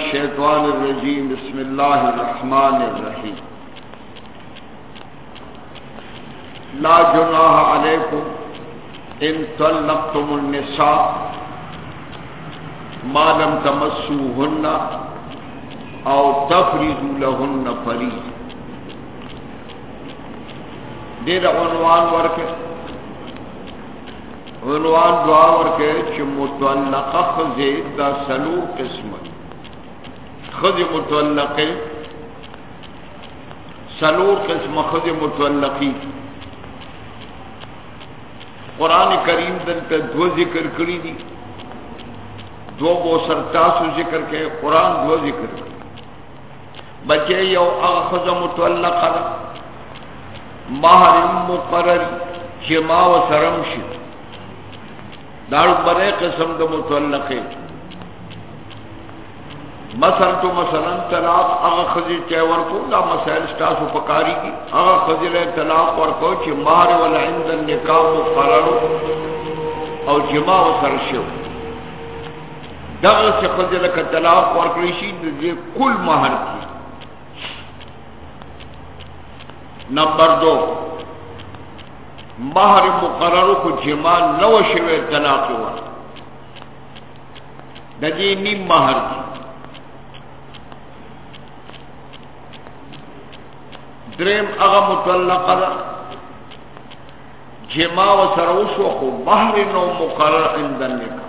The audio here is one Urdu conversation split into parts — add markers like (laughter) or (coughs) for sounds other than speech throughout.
الشیطان الرجیم بسم اللہ الرحمن الرحیم لا جناح علیکم ان طلقتم النساء ما لم تمسوهن او تفریضوا لهن فرید دیر عنوان ورکے عنوان دعا ورکے چھ متعلقہ خزید دا سلو قسمت خد متعلق سلور قسم خد متعلقی. قرآن کریم دن کا دو ذکر کری دی. دو بو سرتاسو ذکر کے قرآن دو ذکر کری بچے یو اغخذ متعلق دا. مہر مقرر جما و سرم دارو برے قسم دا متعلقی. مثلا تو مثلا طلاق اغا خزی چیور کو، لا مسائل ستاسو پکاری کی. اغا خزی لے طلاق ورکو چی مار والا عند النکاح مقرر او جماع و سرشو دغه سے خزی لکا طلاق ورکریشی دی کل مہر کی. نمبر دو، مہر مقرر کو جماع نو شوے طلاق ورکو دجی نیم مہر کی. دریم اغا متعلق دا جما و سروسو خو مہر نو مقرر اندن نکا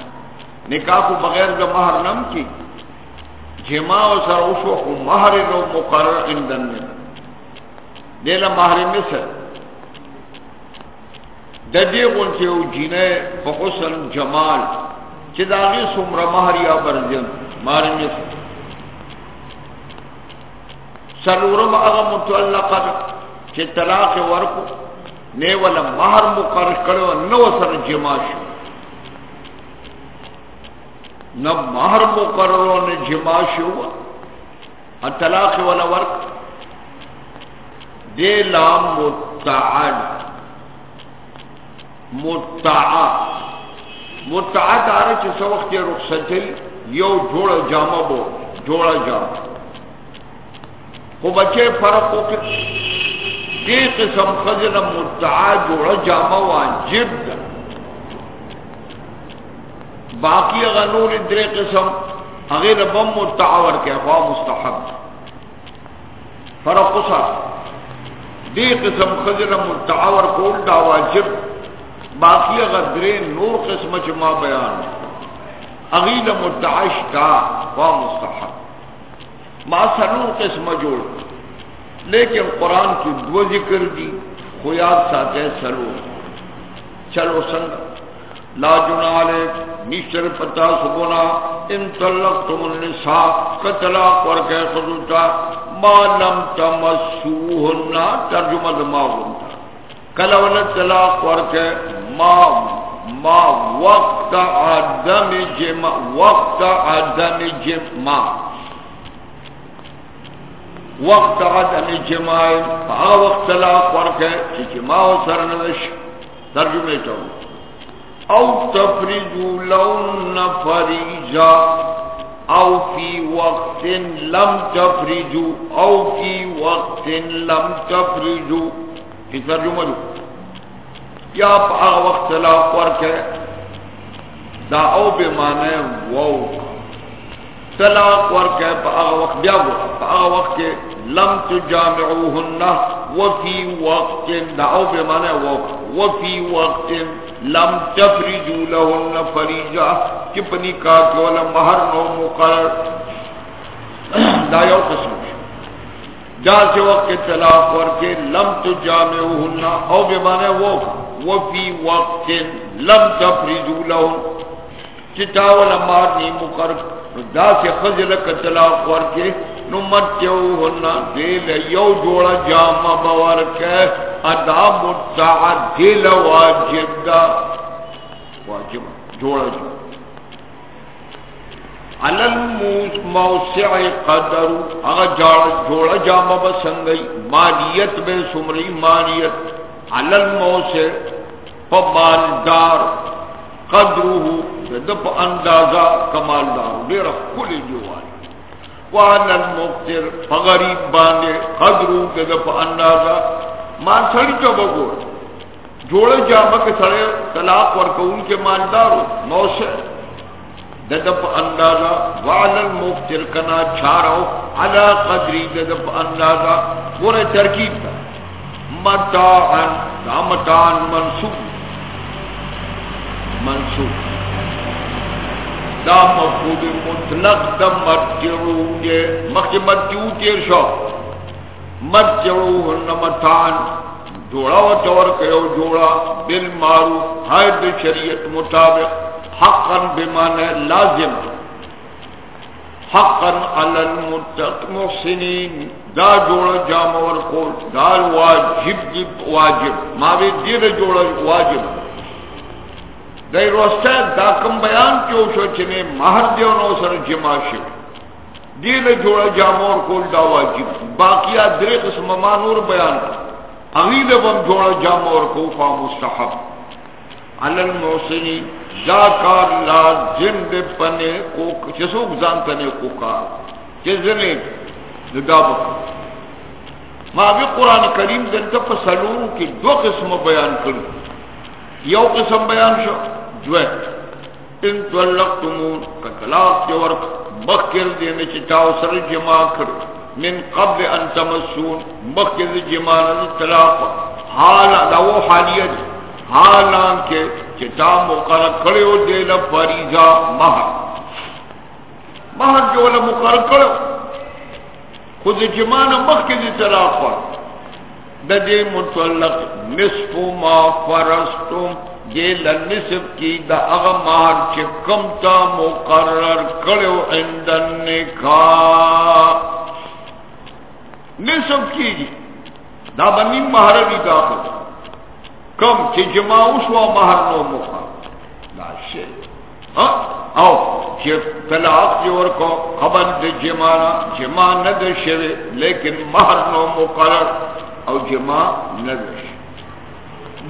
نکاح کو بغیر دا مہر نم کی جما و سروسو خو مہر نو مقرر اندن نکا دینا مہر مصر ددی غنچے او جینے بحسن جمال چی داغی سمر مہر یا برزن مہر مصر سلورم اغا متعلقا چه طلاق ورکو نه ولا مہر مقرر کرو، نو سر جمع شو. نہ مہر مقرر نے جمع شو. طلاق ولا ورک، دے لام متعد. متعد. متعد آرہ چه سو وقت یو جوڑا جامع بو، جوڑا جامع. خو بچے فرق ہو کے دی قسم خزن مدعا جوڑا جامع واجب دا باقی غنور در قسم اغیر بم مدعاور کے اخوا مستحب۔ فرق سا دی قسم خزن مدعاور کول دا واجب باقی غدر نور قسم چما بیان۔ اغیر مدعاش دا اخوا مستحب۔ ما سنو قسم جوڑ لیکن قرآن کی دو ذکر دی خویات ساتھ سلو چلو سنگ لا جنالے نیشتر پتا سبونا۔ ان طلق تم النساء کتلاق ورکے خدوتا ما لم تمسوہنا ترجمہ دماغ ہوتا کلول طلاق ورکے ما ما، وقت عدم جمع، وقت عدم جمع۔ وقت عدم جمع فا وقت ورکے چی جمع و سرنوش ترجمة چاہو أو تفریجو لون فریجا أو فی وقت لم تفریجو أو فی وقت لم تفریجو کی ترجمة دو یا پا وقت لا فرق دا أو بے معنی طلاق ورک ہے پا وقت بیا گو، پا وقت کے لم تجامعوهن وفي وقت دا او بے معنی وفي وقت لم تفرجوا لهن فريجا چپنی کا کولا مہر نو مقرر۔ دا یو قسم جا سے وقت طلاق ورکے، لم تجامعوهن او بے معنی وو وفي وقت لم تفرجوا لهم چتاول مارنی مقرر۔ نو دا سے خزل کتلاق ورکے نمتیو ہننا دیل یو جوڑا جامع بورکے ادا متعا دیل واجب دا واجب جوڑا جوڑا علل موسع قدر اگا جوڑا جامع بسنگئی مالیت بے سمری مالیت علل موسع فمالدار قدرو دپ اندازہ کمالدار دیر کلی جوان وانا المقتر فغریب باندے قدرو دپ اندازہ مان سڑی چو بگو جوڑے جامع کے سڑے طلاق ورکو ان کے مالدارو موسع ددپ اندازہ وانا المقتر کنا چھارو علا قدری ددپ اندازہ پورے ترکیب دا متاعن دا متاعن منصوب منصوب. دا مفهوم مطلق دا مرجعو دے مخی مرجعو تیر شو مرجعو ہن متان. جوڑا و تور کہو جوڑا، بالمعروف حید شریعت مطابق، حقا بمعنی لازم. حقا علی المتق محسنین. دا جوڑا جامور کو دا واجب دی واجب. ما بھی دیر جوڑا واجب. دای روسته دا کم بیان کیو شو چنه مہر دیو نو سر جمع شو دیل جوڑا جامور کول دا واجب۔ باقیا درې قسم مانور بیان۔ اغید بم جوڑا جامور کو فا مستحب۔ علی الموسنی دا کار لازم دے پنے کو چسوک زانتنے کو کار۔ چیزنے دا بکر۔ ما بھی قرآن کریم دن تا پسلون کی دو قسم بیان کرو یو قسم بیان شو۔ جوے ان طلقتمون کطلاق کے ورق مخیر دینے چتاو سر جمع کر من قبل ان تمسون مخیر جمع نظر طلاق. حالا دو حالیت حالان کے چتا مقرر کرو دینا فریضا مہر. مہر جو والا مقرر کرو. خود جمع مخیر طلاق. دے متعلق نصف ما فرستم یہ لنصف کی دا اغمار چی کم تا مقرر کرو عند النکاح نصف کی جی. دا بنی مہر بھی داخل. کم چی جماعوش و مہر نو مقرر. دا شے. ہاں؟ او چی طلاق جور کو قبل دی جمانا جماع ند شوی لیکن مہر نو مقرر. او جماع ند شوی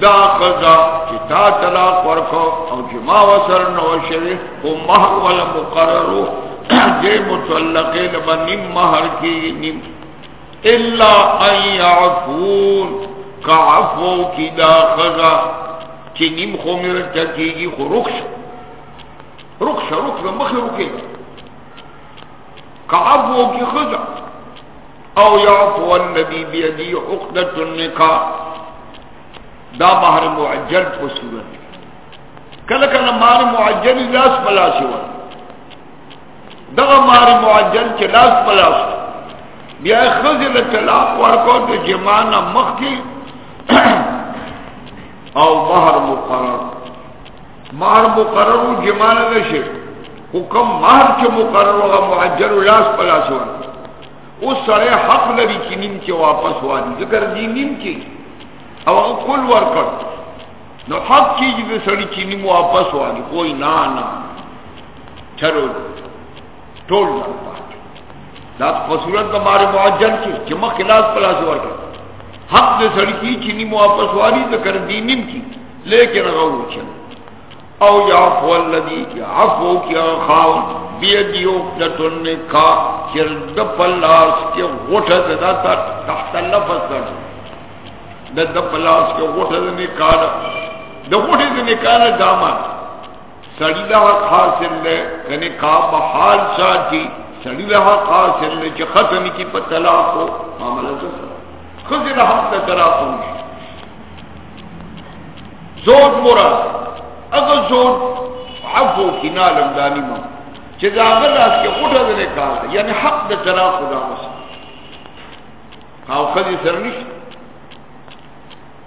دا قضا چی تا طلاق ورکو او جما وصر نوشوی او مہر والا مقررو جے متعلقین با نیم مہر کی نیم. الا ان یعفون. کا کی دا قضا. چی نیم خومیر چکی گی خو رکش رکش رکش مخی رکی کا عفو کی خضا او یعفو النبی بیدی عقدت النکاح. دا مہر معجل کو صورت. کل کل مہر معجل لاس پلاس ہوا دا مہر معجل چ لاس پلاس بیا خزل طلاق ورکو تو جمانا مخی او مہر مقرر. مہر مقرر جمانا نشے حکم مہر چ مقرر ہوگا معجل لاس پلاس ہوا اس سرے حق لری کی نیم کے واپس ہوا ذکر دی نیم کی او کل ورکر نو حق چیز دے سڑی چینی مو واپس والی کوئی نا نا چلو ٹول در پاک دا فصورت دا مارے معجن کی چمہ خلاص پلا سے ورکر حق دے سڑی کی چینی مو واپس والی دا کر دینیم کی لیکن غور چل او یعفو اللذی کی عفو کی خاون بیدیو کتن نکا چرد پلاس کے غٹھ دا تحت لفظ کرد دا دا پلاس کے غٹھ دا نکا دا غٹھ دا نکا دا دامان سڑی دا حق حاصل لے یعنی کنی کا بحال ساتی. سڑی دا حق حاصل لے چی ختمی کی په پا طلاقو معاملہ سا خزر حق دا طلاقو نشی زود مراد اگر زود عفو کی نالم دانی ماں دا اگر اس کے خودہ دنے کار یعنی حق دا چلا خدا مسا خواہ خدی سر نشت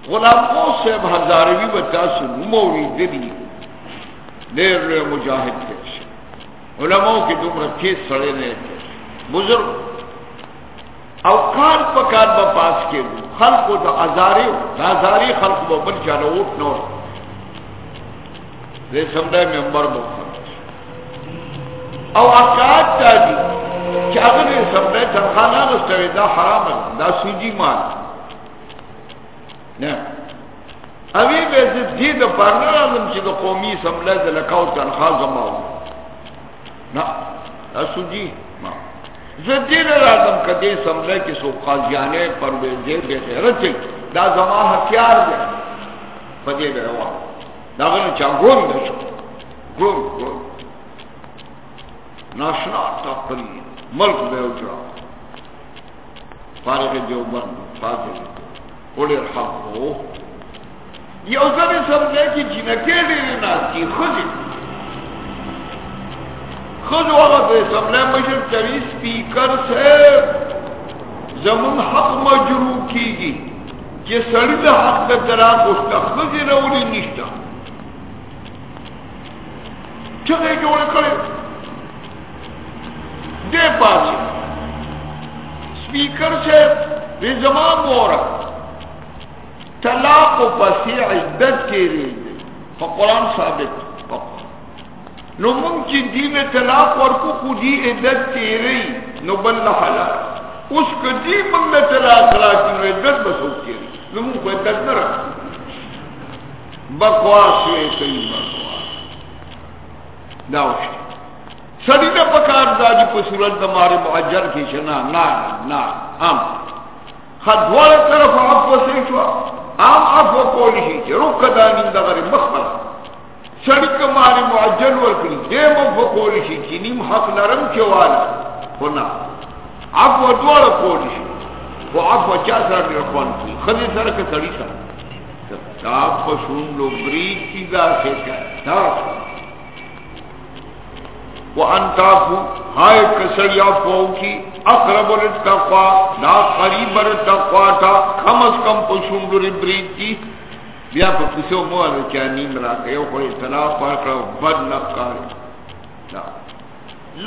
غلام قوس صاحب ہزاروی بچا سن موری دنی لیر لیر مجاہد تیش علماء کی دمرا تیز سڑے نے بزرگ او کار پکار با پاس کے خلق دا ازاری دا ازاری خلق با بن چانا اوٹ نور دے سمدہ ممبر مخر او اکاد تا دی چا اگر دے سمدہ تنخانہ نستوی دا حرام دا سوجی مال۔ نا اوی بے زدی دا پرنر آدم چی دا قومی سمدہ دا لکاو تنخواہ زماؤ نا دا سوجی مال زدین رادم کدی سمجھے کہ سو قاضیانے پرویزے بے غیرت چل دا زمان ہتھیار دے پدے دے روا دا غنو چا گون دے شو گون ناشنا تقریر ملک بے اجرا فارغ جو بند فاضل اوڑی رحم ہو یہ اوزن سمجھے کہ جنکے دے ناسی خجی خود وقت سمنے مجھر چوی سپیکر سے زمن حق مجرو کی گی کہ سڑی دا حق دا ترا کشتا خود رولی نشتا چلے جوڑے کرے دے پاسی سپیکر سے بے زمان مورا طلاق و پسی عدت کے رہے فقرآن ثابت نو مونږ چې دین طلاق ورکو خو دی عدت تیری نو بل نه حلال۔ اوس کدی مونږ طلاق راځي نو عدت به څوک نو مونږ په عدت نه راځو بکواس یې کوي بکواس۔ دا وشي سړی نه پکار داجی په صورت د ماره معجر کې شنا نه نه ام خدواله طرف عفو سي شو ام عفو کولی شي چې جی، روکه دا غری مخبره شرک ماری معجل ورکلی دے مفقولی شی چی جی، نیم حق نرم چوالا۔ ہونا عفو دوار قولی شی وہ عفو چا سر رکھوان کی خدی سر کا سڑی سر تاب پشون لو برید چیزا سے کہتا وانتافو ہائے کسڑی عفو کی اقرب التقوى نا قریب التقوى تا کم از کم پشون لو برید کی بیا په کیسو مو له چا نیم را یو خو اطلاع پکړو بد نقال لا.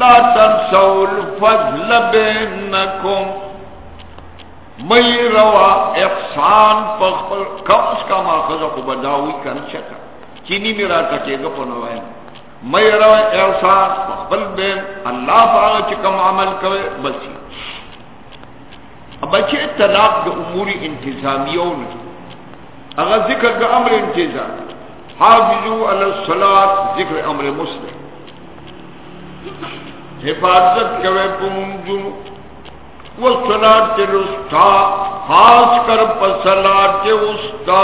لا تنسوا الفضل بينكم. مئی روا احسان پخپل کمس کا ماخذ کو بداوی کن چکا چینی میرا تکے گا پنوائن مئی روا احسان پخپل بین اللہ پاگا چکم عمل کوئے بسی اب اچھے طلاق دا امور انتظامیوں نے۔ اگر ذکر کا امر انتظام، حافظو علی الصلاة، ذکر امر مسلم۔ حفاظت کوئے پمونجن والصلاة کے رستا خاص کر پر پسلاة کے استا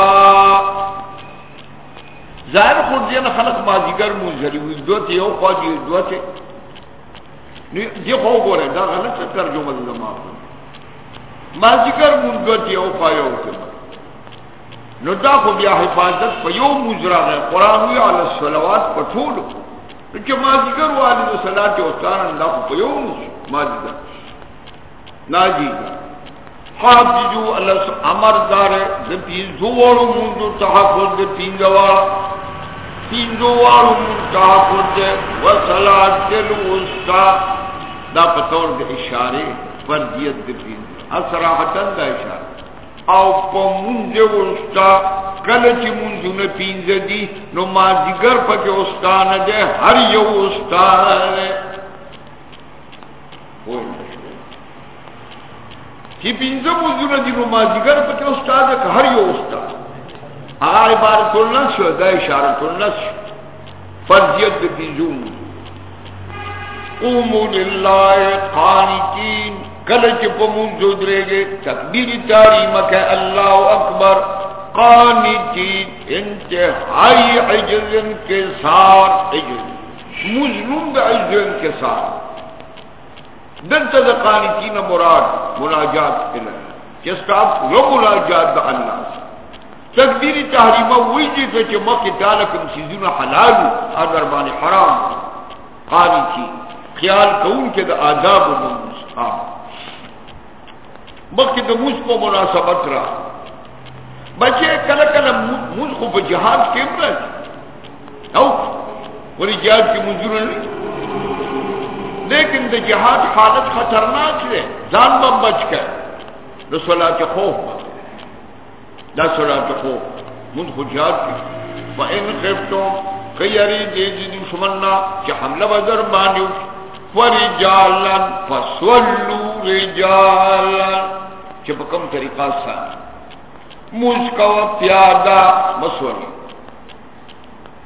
ظاہر خود دین خلق مازیگر منزلی ہوئی دو تے یو خواجی دو تے دی خواہ گو رہے دا غلط سے ترجمہ دا مافن مازیگر منزلی یو خواہ یو تے نو دا خو بیا حفاظت په یو مجرا ده قران وی علی الصلوات په ټول چې ما ذکر د صلات او تان دا په یو ما ذکر ناجی حافظو علی امر دار د پیزو ورو مونږ تحفظ د پینګوا پینځو ورو مونږ تحفظ د وصلات د الوسطا دا په تور د اشاره فردیت د پینځ اصراحتن دا اشاره او په مونږ وستا کله چې مونږ نه پینځ دي نو ما ذکر پکې استاد ده هر یو استاد چې پینځه مونږ نه دي نو ما ذکر پکې استاد هر یو استاد هغه عبارت الله شو دا اشاره الله شو فرضیت د پینځو قوموا لله قانتين کل چپ منزو درے گے تکبیر تاریم کہ اللہ اکبر قانتین انتہائی عجز انکسار عجز مجنون دا عجز انکسار دلتا دا قانتین مراد مناجات الہ جستا آپ رو مناجات دا اللہ سے۔ تکبیر تحریمہ وہی جیتا چھ مکی تالکم سیزون حلالو ادربان حرام قانتین خیال کون کے دا آداب و مستحاب مخی دا موز پا مناسبت را بچے کل کل موز خو جہاد کیم رج او ولی جہاد کی منظور نہیں۔ لیکن دا جہاد حالت خطرناک ہے زان بم بچ کر دا صلاة خوف دا صلاة خوف۔ موز خو جہاد کی۔ فَإِن خِفْتُمْ خیری دیجی دشمننا چی حملہ بزر بانیو۔ فرجالا فسولو رجالا۔ چې په کوم طریقه سره موږ کو پیادا مسول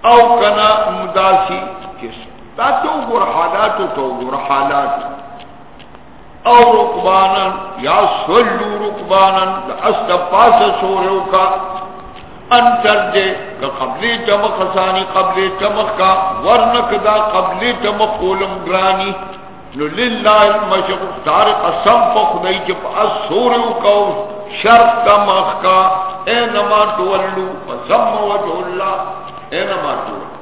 او کنا مداسی۔ کس تا تو ګور حالات تو ګور حالات او رکبانا یا سلو رکبانا است پاس سورو کا۔ انتر دے قبلی چمک خسانی قبلی چمک کا۔ ورنک دا قبلی چمک قولم گرانی۔ نو للہ المشق تار قسم پا خدای چپ اسوریو کو شرط کا۔ کا اینما تولو فزم وجہ اللہ۔ اینما تولو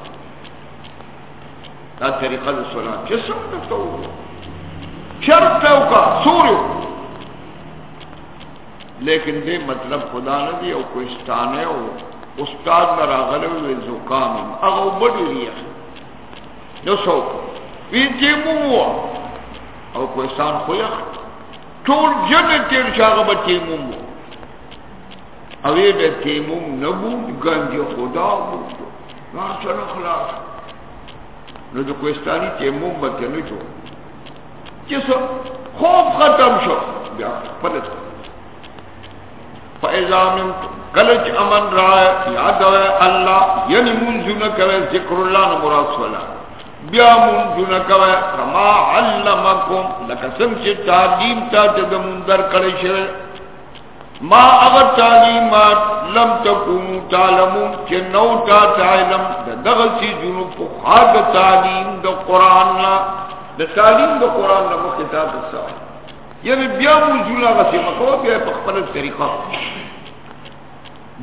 دا طریقہ دا سلام جسم دفتو شرط کا کا سوریو لیکن دے مطلب خدا نہ دی او کوئی ستانے او استاد نه مرا غلو زکام. اگو بڑی ریخ نو سو وی جی تیمو او کو انسان خو یخ ټول جن تیر شاغه به تیموم جی او یې به تیموم جی نبو ګنج خدا وو نا چلو خلاص نو د کوستانی تیموم به کنه جو چې څو خوف ختم شو بیا پدې فاذا من کلچ امن را یاد الله یعنی منځونه کوي ذکر الله مراد صلی بیا منجون کوئے کما علمکم لکسم چی تعلیم تا تد مندر کرے شوئے ما اگر تعلیمات لم تکونو تعلمون چی نو تا تعلم دا دغل سی جنو پخاد تعلیم دا قرآن نا دا تعلیم دا قرآن نا مخطاب سا. یعنی بیا منجون غسی مکو بیا پخپل طریقہ.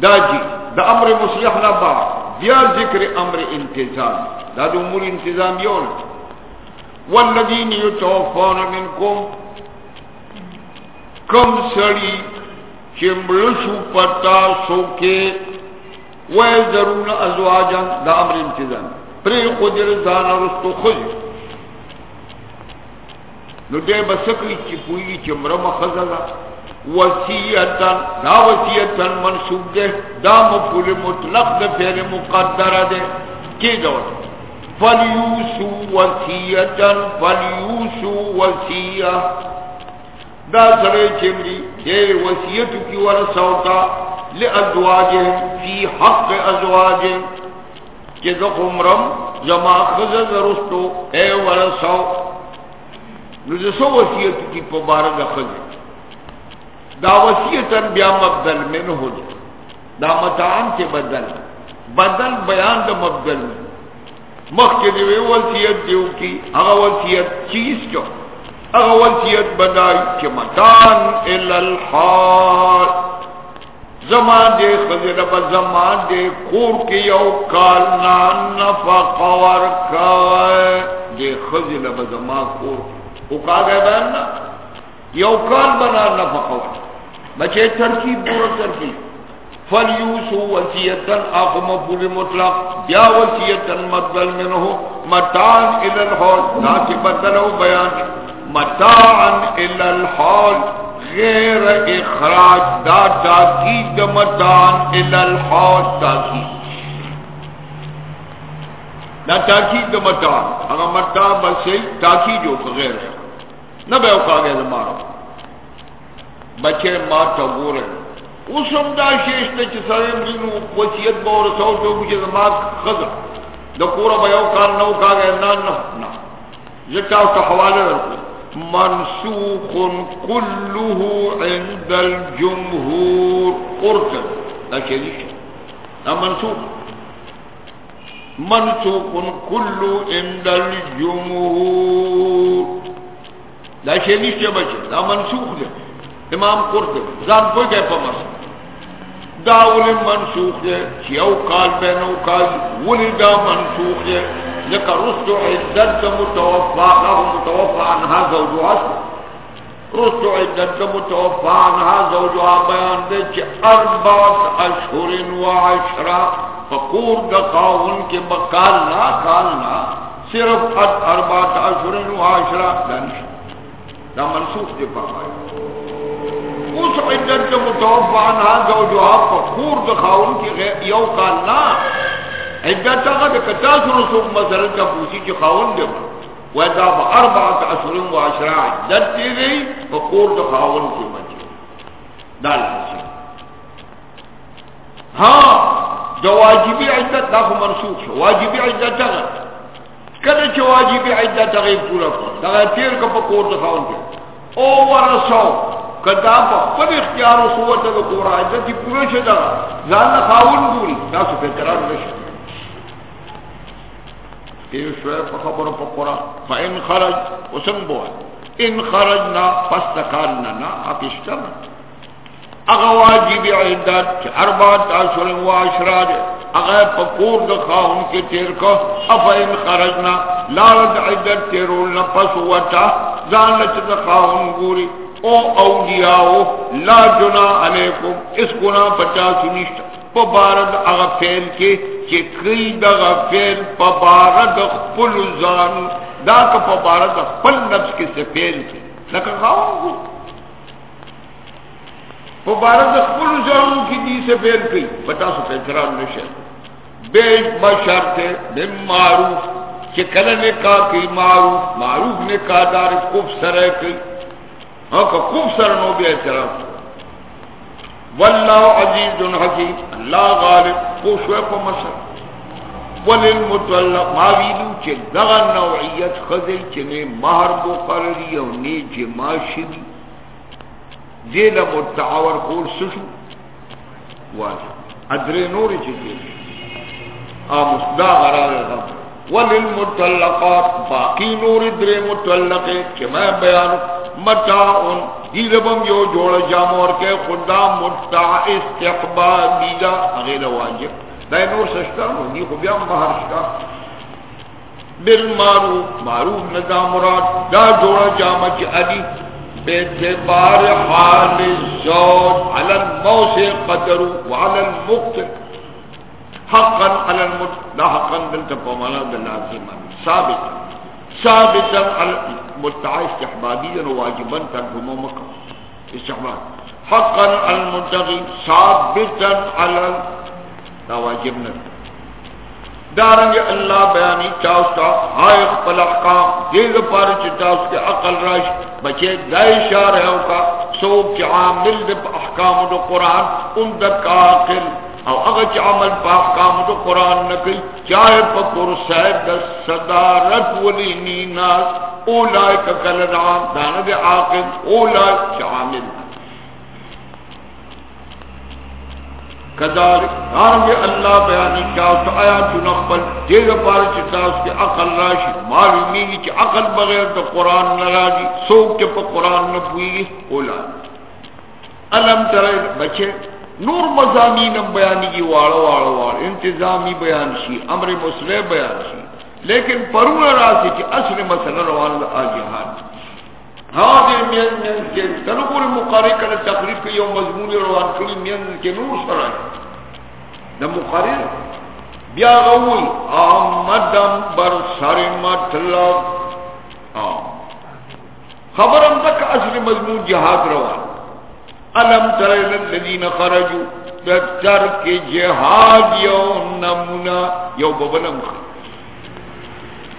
دا جی دا امر مسیح نبا بیا ذکر امر انتظام. دا دا امور انتظام یون والذین یتوفون منکم، کم سڑی چمرشو پتا سوکے ویزرون ازواجا دا امر انتظام پری خود رزان رستو خود. نو دے بسکری چی پوئی چمرم خزلا وسیعتا دا وسیعتا منصوب دے. دا مفول مطلق دے فیر مقدر دے. کی دور فلیوسو وسیعتا فلیوسو وسیع دا سرے چمری یہ وسیعتو کی ورسوتا لأزواجهم فی حق ازواجهم کہ دخمرم زما خزد رستو اے ورسو۔ نو دسو وسیعتو کی پبارد خزد دا وسیعتن بیا مبدل من ہو دا متعان کے بدل۔ بدل بیان دا مبدل۔ مخ کے دیوے وسیعت دیو کی، اگا وسیعت چیز کیوں اگا بدائی کہ متعان الالحال زمان دے خزر با زمان دے خور کی یو کال نان نفق ورکوائے دے خزر با زمان خور او کاغے بیان نا یو کال بنا نفق ورکوائے بچے ترکیب پورا ترکیب. فلیوسو وسیعتن آخو مفول مطلق. بیا وسیعتن مدل منہو متان الالحال ناچے بدلو بیان. متاعن الالحال غیر اخراج دا تاکید متان الالحوت تاکید دا تاکید متان اگر متان بسی تاکید جو غیر نہ بے اوکا گئے زمارا بچے ماں تا گورے اس ہم دا شیشتے چی سرم دینو وسیعت باور سو جو کچھ زمان خضر دا کورا بے اوکا نو کا گئے نا نا نا زکا اس حوالے رکھو۔ منسوخ كله عند الجمهور قرطب لا شيء لا منسوخ. منسوخ كله عند الجمهور. لا شيء نشته بچه دا منسوخ ده. امام قرطب ځان په کې په مس دا منسوخ ده. چې او کال به نو کال ول منسوخ ده. ذکر رستو عدد متوفا له متوفا عنها زوجها رستو عدد متوفا عنها زوجها بیان دے چھ اربعت اشہر و عشرہ. فقور دقاون دا قاون کے بکالنا کالنا صرف اربعت اشہر و عشرہ. دنش دا منصوف دے پاہائی اس عدد متوفا عنها زوجها فقور دا قاون کے یو کالنا عدت هغه د کتا سره څوک مثلا کا پوسی چې خاون دی و دا به اربعه اشهر و عشره عدت دی، په کور د خاون کې مچ دا لسی ها، د واجبی عدت دا خو منسوخ شو. واجبی عدت هغه. کله چې واجبی عدت هغه پورا کړ دا تیر کو په کور د خاون کې. او ورسو کدا په خپل اختیار او قوت د کور عدت پورا شه دا ځان خاون ګوري تاسو په قرار نشئ تیر شوئے پا خبر پا قرآن. فا ان خرج، اسم بوا. ان خرجنا فستکارنا نا اکشتنا اگا واجب عدد چھ اربات عشر و عشرات. اگا پا کور دخوا ان کے تیر کو افا ان خرجنا. لارد عدد تیرولنا پس وطا. زانت دخوا ان گوری. او اولیاءو لا جنا علیکم، اس گنا پچا سنشتا پا بارد اغا فیل کے چې کئی دغه فعل په بار د خپل ځان دا که په بار د خپل نفس کې څه فعل کې لکه غاو په بار د خپل ځان کې دي څه فعل کوي پتا څه په اعتراض نشه به بشرط معروف. چې کله نه کا کوي معروف. معروف نه کا دار کوف سره کوي ها ہاں، که کوف سره نو به اعتراض والله عزیز حکیم الله غالب خوشو په مسل وللمطلق ما ویلو چې دغه نوعیت خزل چې نه مہر مقرری او نه جما شي دې له متعاور کول سشو. واجب ادرې نور چې دې ا مصدا غرار غم وللمطلقات باقی نور درې مطلق چې ما بیان متاع دیربم یو جوړ جامور کې خدا متع استحبابی دا غیر واجب دا نور سشتا نو دی خو بیا مہر شتا بالمعروف معروف ندا مراد دا جوړ جامه چې ادي باعتبار حال الزوج على الموسع قدر وعلى المقتل حقا على المت لا حقا دلتا پمانا دلازم ثابت ثابتا. على متع استحبابی و واجبا ترجمه مکہ استحباب. حقا على المنتقی ثابتا على دا واجب نہ دارنگ اللہ بیانی چاوستا. ہائے خپل احکام. دیگ پار چتاوس کے عقل راش بچے دائی شارحوں کا. سوک چی عامل پا احکام دو قرآن. ان دک آقل او اگر چی عمل پا احکام دو قرآن نکی چاہے پا کرسائے دا صدارت ولی نیناس اولائے کا کلنعام دانا دے عاقل اولائے چی عامل۔ کذالک، دارنگ اللہ بیانی چاہتا آیات نقبل دیگ پار چتا اس کے عقل راشی معلومی چی عقل بغیر دا قرآن نراجی سوک کے پا قرآن نپوئی اولا علم ترے بچے نور مضامین بیانی کی وارا وارا وارا انتظامی بیان شی امر مسلح بیان شی لیکن پرون راسی چی اصل مسئلہ روان دا آجہان ہاں دے مین مین کے تنو پوری مقاری کرنے تقریب کے یو مضمون روان کلی مین کے نور سرائی دا مقاری بیا غوی۔ آمدم بر سر مطلب۔ خبرم تک اصل مضمون جہاد روان۔ علم تر الذین خرجوا؟ ترک جهاد یو نمونا یو ببلم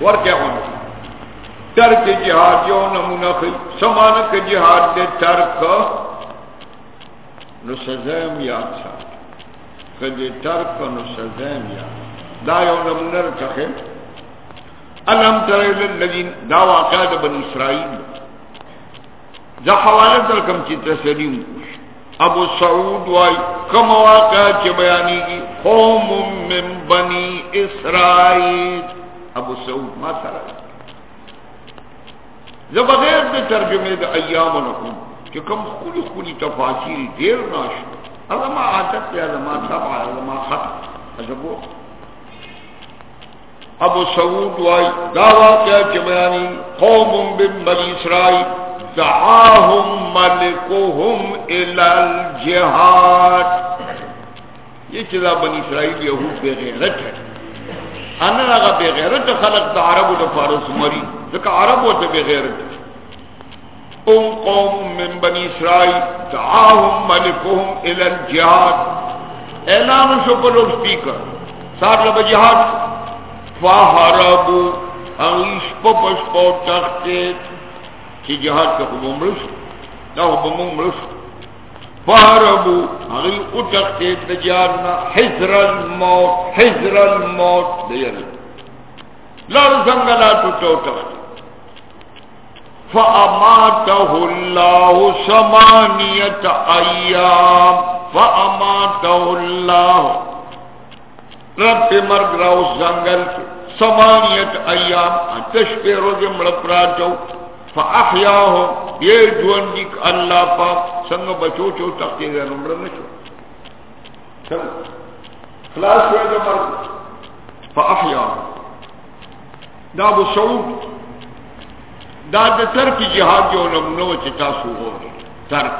ور کیا ہونا ترک جهاد یو نمونا خی سمانک جهاد دے ترک نو سزایم یاد سا کدی ترک نو سزایم یاد دا یو نمونا رکھے علم تر الذین دا واقع بن اسرائیل دا حوالہ در کم چی تسلیم ابو سعود وائی، کم واقع چی بیانی کی، قوم من بنی اسرائیل۔ ابو سعود، ما سر زب غیر دے ترجمے دا ایام نکم کہ کم خولی خولی تفاصیل دیر ناشو علماء عادت دے علماء سبع علماء خط عجبو ابو سعود وائی، دا واقع چی بیانی، قوم من بنی اسرائیل۔ دعاهم ملکهم الى الجهاد یہ چیزا بنی اسرائیل یہود بے غیرت ہے انا لگا بے غیرت خلق دا عرب و دا فارس مری دکا عرب و دا بے غیرت ام قوم من بنی اسرائیل دعاهم ملکهم الى الجهاد اعلان شکل اور سپیکر سار لبا جہاد۔ فاہربو انگیش پپش پو تختیت چی جہاد کا خوب امرس دا خوب امرس فاربو اغی اٹکتے دجارنا حضر الموت حضر الموت دیر لار زنگلا ٹوٹو ٹکتے فأماته الله ثمانية أيام فأماته الله رب مرگ راو زنگل ثمانیت ایام اتش پہ روز ملپراتو فاحیاهم یہ جوان جی دی اللہ پاک سنگ بچو چو تختی دے نمبر نشو سنگ خلاص ہوئے دو مرد۔ فاحیاهم دا ابو سعود، دا دا ترک جہاد جو نمونو چتا سو ہو ترک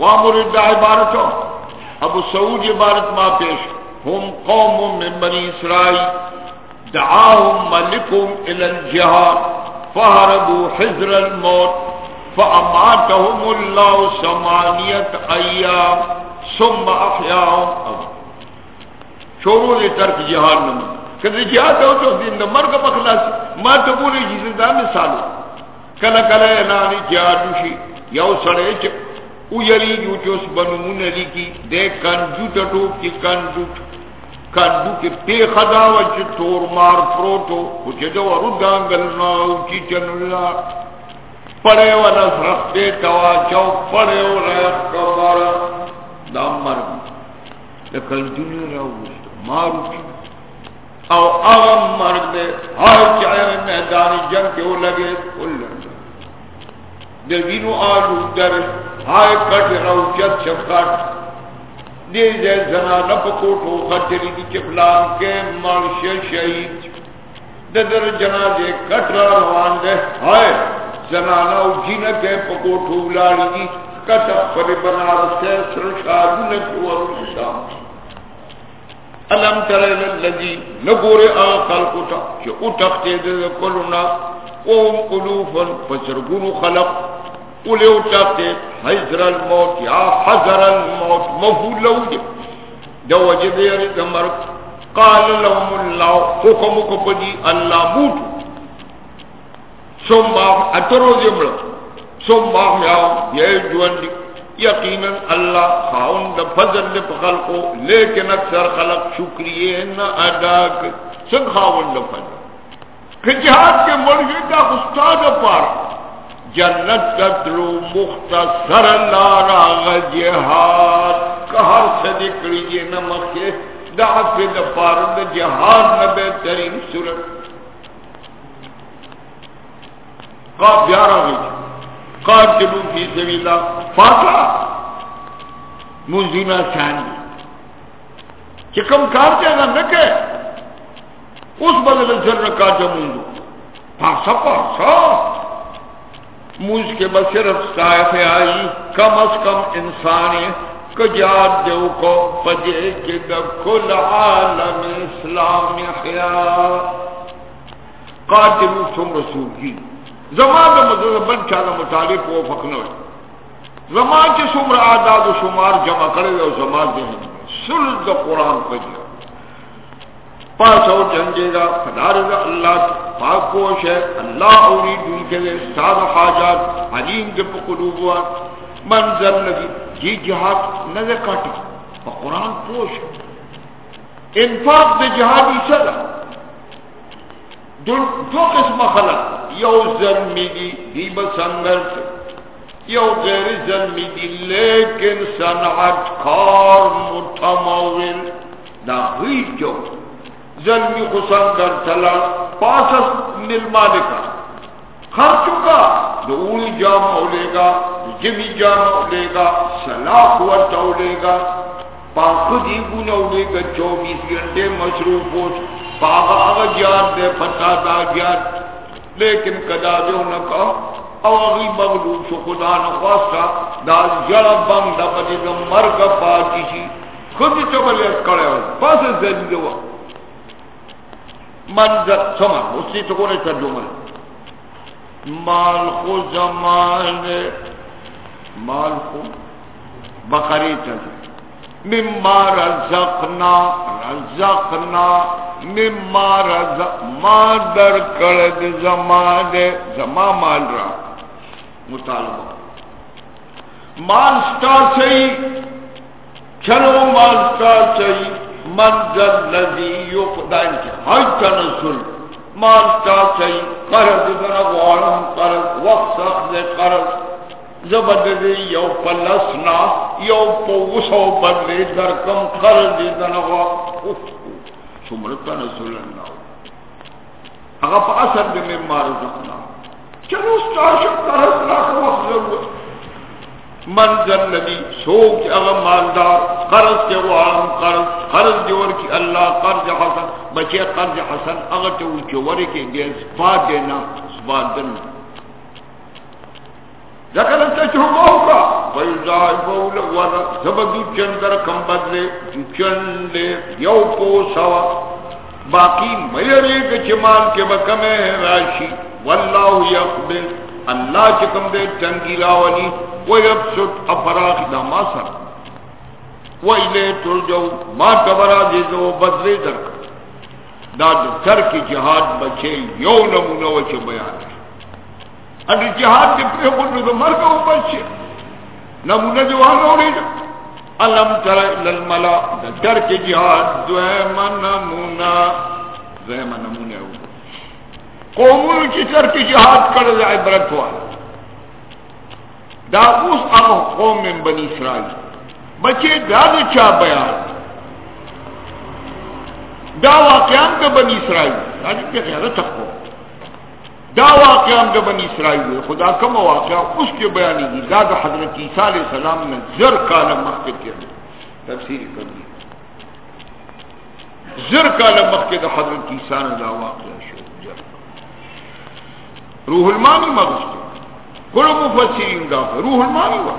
وامر دا عبارتو۔ ابو سعود عبارت ما پیش۔ هم قوم من بنی اسرائیل دعاهم ملکم الى الجهاد فهربوا حذر الموت فأماتهم الله سمانية أيام ثم أحياهم شروع ترک جہاد نم کدی جہاد ہو تو دین مرگ بخلاص ما تو بولی جس دا مثال کلا کلا اعلان جہاد شي یو سړی چې او یری جو چوس بنو مون کی دے کان جو ټټو کی کان کندو کی پی خدا وچ تور مار پروتو کچھ جو ردانگل ناو چی چن اللہ پڑے و نصرف دے توا چو پڑے و ریخ کبار دا مرگ. لکل دنیا راو مارو او اغم مرگ دے. ہر چاہے میدان جنگ کے لگے کل لگے. دے وینو آلو در، ہائے کٹ راو چت شفقات دی دے زنانہ پا کوٹو خطری دی چپلان کے مرش شہید۔ دے در جنازے کٹرا روان دے۔ ہائے، زنانہ او جینہ کے پا کوٹو لاری دی کتا پر بنارس سے سرشادو نکو ورشام علم ترین اللذی نگور آقل کتا چه اتختے دے کلونا اوم قلوفا پسرگونو خلق۔ اولی اٹھاتے حضر الموت یا حضر الموت مفول لو دے دو وجہ دیر دمر قال لهم اللہ، حکم کپدی اللہ موتو سم باق اترو زمرا سم باق یاو یہ جوان دی۔ یقینا اللہ خاون دا فضل دا خلقو، لیکن اکثر خلق شکریہ نا ادا کر سن خاون دا فضل۔ کہ جہاد کے مرگی کا استاد پارا جنت تدلو مختصر لارا غجہاد کہر سے دکڑی جی نمک کے دعف دا پارد جہاد نبی ترین صورت۔ قاب بیارا گئی۔ قاتلو فی سبیلہ فاتحہ منزینا چاندی چکم کار جانا نکے اس بدل سر رکا جمونگو پاسا پاسا! مجھ کے بصرف صاحب آئی، کم از کم انسان کجاد دیو کو پجے کے کل عالم اسلام خیا قاتل تم رسول کی۔ زمان دا مدد بن چاہتا مطالب وہ فقنو ہے زما چې څومره اعداد او شمار جمع کړي او زما ذهن سل د قران په دې پاسو جنگے گا فدار اللہ پاک پوش ہے۔ اللہ اوری دن کے لیے ساد حاجات، علیم کے قلوبوان منظر نبی جی جہاد نظر کاٹا قرآن پوش ہے۔ انفاق دے جہادی صدا دو قسم خلق۔ یو ظلمی دی دی بسنگر سے یو غیر ظلمی دی، لیکن صنعت کار متمول۔ دا غیب جو۔ زلمی ظلمی خسنگر چلا پاسس مل مالکا خرچو کا دولی جامع لے گا، جمی جامع لے گا سلاح ورطا لے گا۔ پاخدی گنو لے گا چوبیس گھنٹے مصروف ہو پاگا آگا جان دے، پتا دا جان لیکن کدا جو نکا او اغی مغلوب شو، خدا نخواستا، دا جڑا بم دا پتی دا مرگ پاکی شی۔ خودی چبلیت کرے ہو، پاس زنگ دوا منظر سمر اسی تکونے ترجمہ ہے مال خو زمان مال خو بقری تجھے مما رزقنا رزقنا مما رزق ما در کرد زمان دے زمان مال را مطالبہ مال ستا چلو مال ستا چاہی منظر لذی یقدا انتہائی تنزل مال ستا چاہی قرد ذنب قرد وقت سخت قرد زبدلی یو پلسنا، یو پوسو بدلی در کم خرجی دنغا سمرتا نزول اللہ۔ اگا پا اثر دی ممار زخنا۔ چلو ستاشم قرض لاکھ وقت ضرورت۔ منظر نبی سوک اگا مالدار۔ قرض کے وعام قرض قرض جور کی اللہ قرض حسن، بچے قرض حسن اگا تو جور کے گیز پا دینا سباد دینا۔ ذکر تجربہ ہوگا فیضائفو لغوانا سبا دو چند در کم بدلے، دو چند یو پو سوا۔ باقی میرے گچ مال کے بکمے راشی۔ واللہ یقبل اللہ چکم دے، چنگی راولی۔ ویبسط افراخ دا ما سر۔ ویلے ترجو ما تبرا دیزو بدلے در دا در کی جہاد بچے یو نمونہ وچ بیان ہے۔ اگر جہاد کے پہ بولنے تو مر کا اوپر سے نمونہ جو ہو رہی علم تر للملا در کے جہاد جو ہے من نمونہ جو ہے نمونہ ہو۔ قومون کی سر کی جہاد کر جائے برت والا دا اس آو قوم من بنی اسرائیل۔ بچے داد چا بیان۔ دا واقعان کا بنی اسرائیل۔ دا کیا خیال ہے دا واقعام دا بنی اسرائیل خدا کم واقعا اس کے بیانی دی دا دا حضرت عیسیٰ علیہ السلام نے زر کالا مخت کیا۔ تفسیری کر دی۔ زر کالا مخت دا حضرت عیسیٰ نے دا واقعا شو زر روح المانی مغز کے کلو مفسرین دا۔ روح المانی وا۔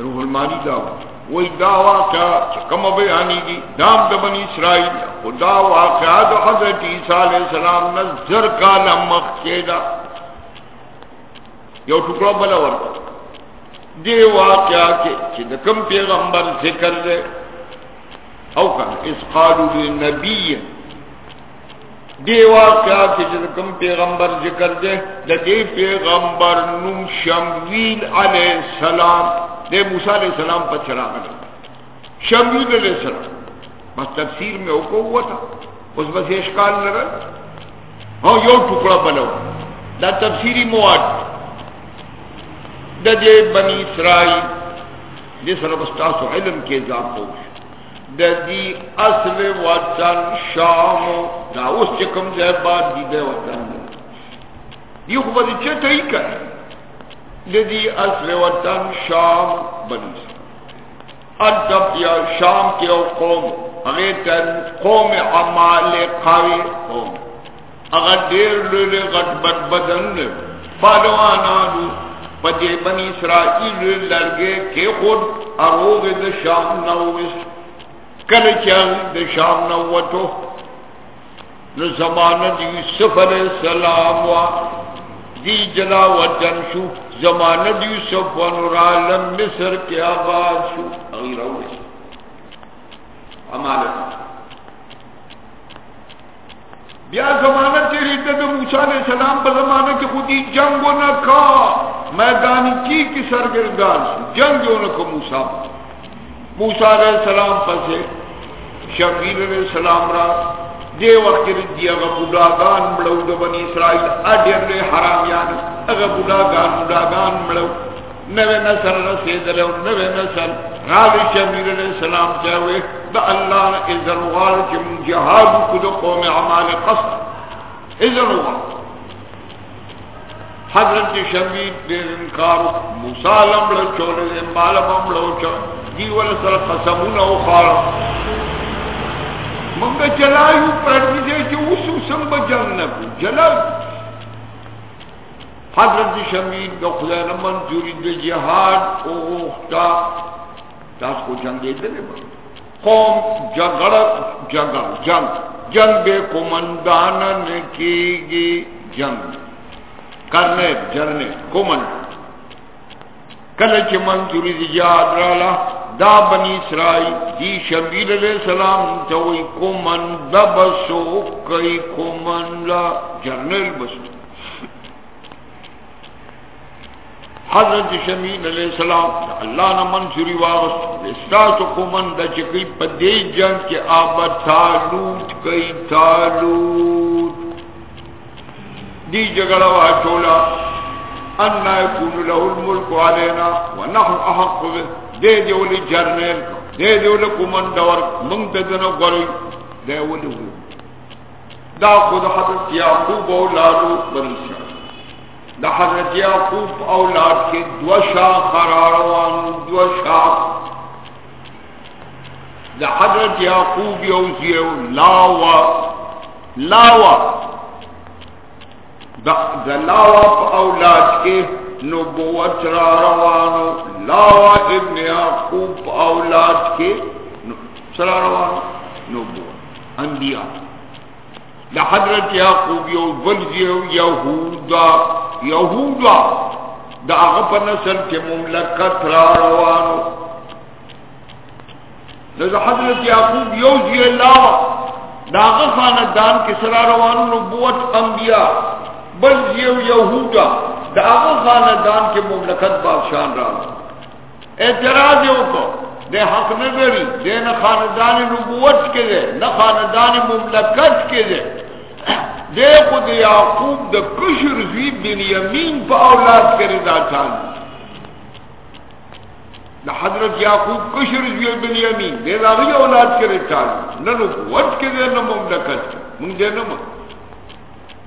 روح المانی دا واقعا وہی دا واقعا کم بیانی دی دام دا بنی اسرائیل. خدا واقعا دا حضرت عیسیٰ علیہ السلام نظر کالا مخ کیدا یو ٹکڑا بلا ورکا دی واقعا کے چی دا کم پیغمبر ذکر دے. او کن، اس قالو دی نبی دی واقعا کے چی پیغمبر ذکر دے دا دی پیغمبر نم شمویل علیہ السلام دے موسیٰ علیہ السلام پر چراغ لگا شمید علیہ السلام، بس تفسیر میں اوکو ہوا تھا، اس بس اشکال لگا۔ ہاں یو ٹکڑا بنو دا تفسیری مواد۔ دا دے بنی اسرائیل، دے سر بستاس و علم کے ذات ہو۔ دی اصل وطن شام. دا اس چکم دے بعد دی دے وطن دی. خوبا دی چھتا ہی کرے لدی اصل وطن شام بنی ادب یا شام کے او قوم هغه اگر قوم عمال قوی قوم. اگر دیر لولے غد بد بدن پالوانانو پدے بنی اسرائیل لرگے کے خود اروغ دا شام نووس کل چل دا شام نووتو نو زمانہ دی یوسف علیہ السلام وا۔ دی جلا وطن شو۔ زمانہ دی یوسف و نور عالم مصر کے آباد شو۔ اغیر ہوئے امالہ بیا زمانہ تیری تد موسیٰ علیہ السلام پر زمانہ کی خودی جنگو نکا میدانی کی کی سرگردان شو۔ جنگو نکا موسیٰ۔ موسیٰ علیہ السلام پسے شبیر علیہ السلام را، دے وقت ردی اگا بوداگان ملو دو بنی اسرائیل، اڈیر لے حرام یعنی اگا بوداگان بوداگان ملو. نوے نسل رسید لے نوے نسل غالی شبیر علیہ السلام چاہوے دا اللہ نے ازر وغال جہاد کدو قوم عمال قصد. ازر وغال حضرت شبیر دیر انکارو موسیٰ لمڑو چولے دے مالا ممڑو چولے دیول جی سر قسمون او خارا منگا جلائیو پرنی دے چی اسو سنگ بجن نکو جلائیو حضرت شمین دا خدای منظوری دے جہاد او اختا تاس کو جنگ دے دے با قوم جگڑ جگڑ، جنگ۔ جنگ بے کمندانن کی گی جنگ۔ کرنے جرنے کومن کمند کلچ منظوری دی جہاد رالا دا بنی اسرائی دی شبیر علیہ السلام توی کمن دبسو کئی کمن لا جرنل بسو حضرت شمین علیہ السلام اللہ نا منصوری واغس استاس کمن دا چکی پدی جنگ کے آبا تالوت کئی تالوت دی جگڑا واچولا انا يكون له الملك علينا ونحن احق به دے دے ولی جرنیل دے دے ولی کمندور منتدن غری دے ولی ہوئی دا خود حضرت یعقوب اولادو بنیسا دا حضرت یعقوب اولاد کے دو شاہ قراروان دو شاہ دا حضرت یعقوب یوزیو لاوا لاوا دا, لاوا پا اولاد کے نبوت را روانو. لاوا ابن یعقوب اولاد کے سرا روانو. نبوت. انبیاء. دا حضرت یعقوب یو بلزیو یہودا. یہودا. دا اغپ نسل کے مملکت را روانو. دا حضرت یعقوب یو زی لاوا. دا اغپ خاندان کے سرا روانو نبوت انبیاء بلزیو یہودا، دا آغا خاندان کے مملکت بادشان رہا اعتراض یو کو دے حق نگری دے نا خاندان نبوت کے دے نا خاندان مملکت کے دے. دے خود یعقوب دا کشر زی بن یمین پا اولاد کے رضا چاند دا حضرت یعقوب کشر زی بن یمین، دے دا اولاد کے رضا چاند نا نبوت کے دے نا مملکت من دے نا من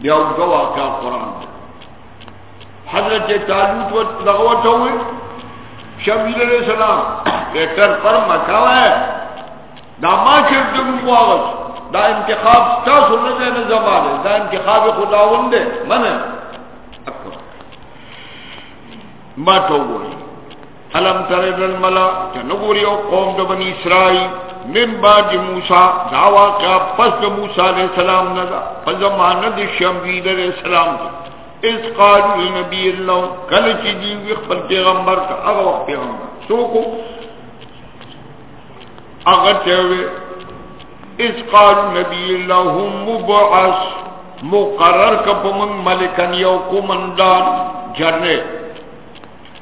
دے او دو واقع قرآن. حضرت تعلوت و لغوت ہوئے شبیر علیہ السلام، لیٹر پر مکاو ہے، دا ما چرد جو آغاز، دا انتخاب تا سنت ہے دا انتخاب خداون دے من ہے؟ اکبر. ما تو ہوئی علم ترد الملا چنگوری او قوم دا بنی اسرائی من بعد موسیٰ، دا واقعا پس دا موسیٰ علیہ السلام ندا فزمان دا شمبیر علیہ السلام دا اس قالو نبی اللہ، کل چی جی دیوی خپل پیغمبر کا، اگا وقت پیغمبر۔ سو کو اگا چاوے اس قالو نبی اللہ ہم مبعث، مقرر کپ من ملکن یو کمندان جرنے۔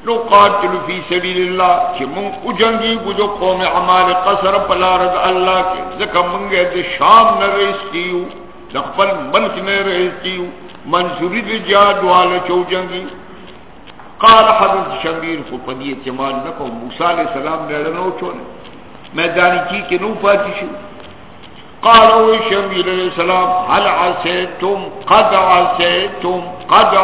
لو قاتل فی سبیل اللہ چی من اجنگی گجو قوم عمال قصر پلارد اللہ کے ذکر منگے دے شام نہ رئیستیو دخپل ملک نہ رئیستیو منصوری دی جاد والا چو جنگی۔ قال حضرت شمیر کو پدی اعتماد نکو موسیٰ علیہ السلام نے لنو چونے، میدانی کی کہ نو پاتی شو۔ قال او شمیر السلام حل عسیتم قد عسیتم قد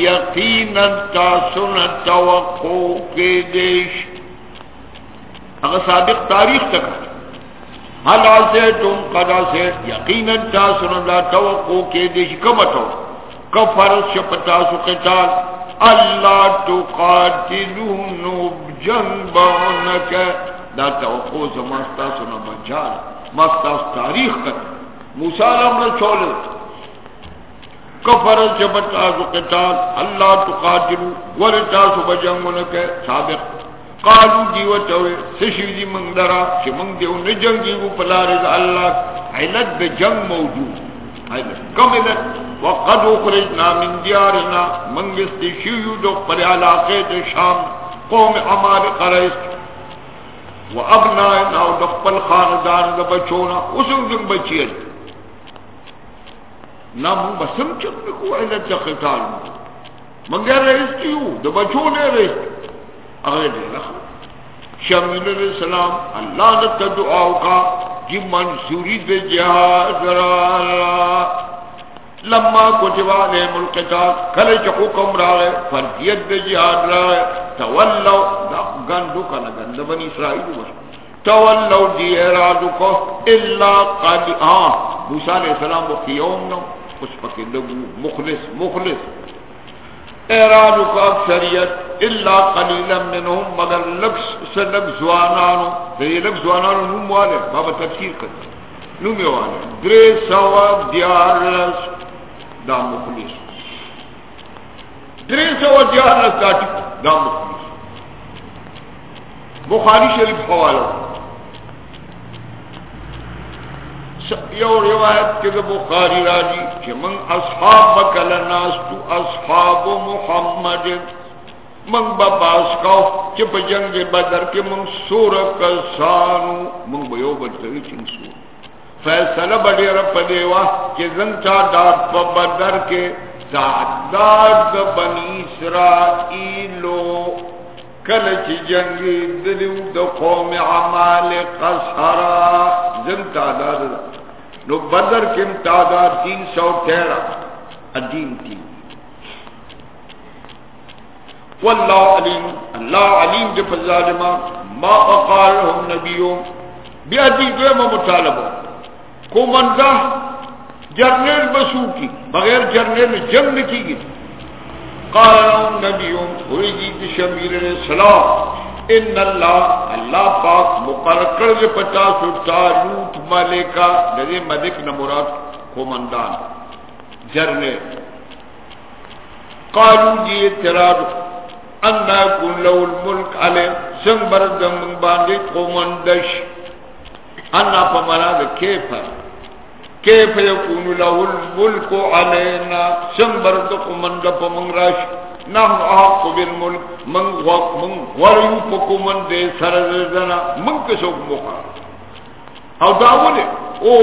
یقینا تاسن توقع کے اگر صادق تاریخ تک. حل عسیتم قد عسیت یقینا تاسن توقع کے دیش کم توقع کفرت شپتاسو قتال. اللہ تو قاتلونو دا توقو زماستاسو نبجال مستاس تاریخ کت موسیٰ علیہ نے چھولے کفر جبت آزو قتال، اللہ تقاتلو ورتاسو بجنگونک سابق قالو دیو چوئے سشوی دی منگ درا چی منگ دیو نجنگی و پلارز اللہ. علت دی جنگ موجود. علت کم علت وقد اخرجنا من دیارنا، منگستی شیو دو پر علاقے دی شام، قوم عمال قرائس و ابنائنا و دخپل خاندان دا بچونا اسو دن بچیت نا من بسم چک نکو علت دا خطال منگر رئیس کیو دا بچونے رئیس۔ اگر دے رکھا شمیل علیہ السلام اللہ نے تدعاو کا جی منصوری دے جہاد را لما کو کتبا لے ملکتا کل چا حکم را ہے فرضیت دے جہاد را ہے تولو دا گندو کنا گند بنی اسرائیل بس تولو دی ارادو کو اللہ قادی ہاں، آن موسیٰ علیہ السلام وہ قیوم نو اس پکی لگو مخلص مخلص۔ ارادو کو اکثریت اللہ قلیلا منہم، مگر لکس سے زوانانو یہ لگ زوانانو نوم والے، بابا تفسیر کرتے نومی والے، درے سوا دیارلس دا مخلص درے سوا دیارلس دا دا مخلص بخاری شریف حوالہ یو روایت کے بخاری راجی کہ من اصحاب بکل ناس تو اصحاب محمد من بباس کو چپ جنگ بدر کے من سور کسانو من بیو بدر چن سور فیصلہ بڑی رب دیوا کہ زنچا داد پا بدر کے سعداد بنی اسرائیلو کلچ جنگی دلیو دو قوم عمال قصرا۔ زنچا داد نو بدر کے تعداد تین سو تیرہ۔ ادین تین۔ واللہ علیم۔ اللہ علیم جب الظالمہ ما اقالهم نبیوں۔ بیا دی دویم مطالبہ۔ کو جرنیل بسو کی بغیر جرنیل جنگ کی گی قال لهم نبیوں ہوئی جی شمیر علیہ السلام، ان اللہ اللہ پاک مقرر کر دے پتا سو تالوت ملکا لدے ملک نمرات کومندان جرنے قالو جی اعتراض، انا کن لو الملک علی سنگ بردن من باندے کومندش۔ انا پا منا دے کیفا کیف یکون لو الملک علینا سنگ بردن کومند پا من راش نحن احق بالملک من غوق من غریو پا کومند دے سر زنا من کسوک مخا. او داولے او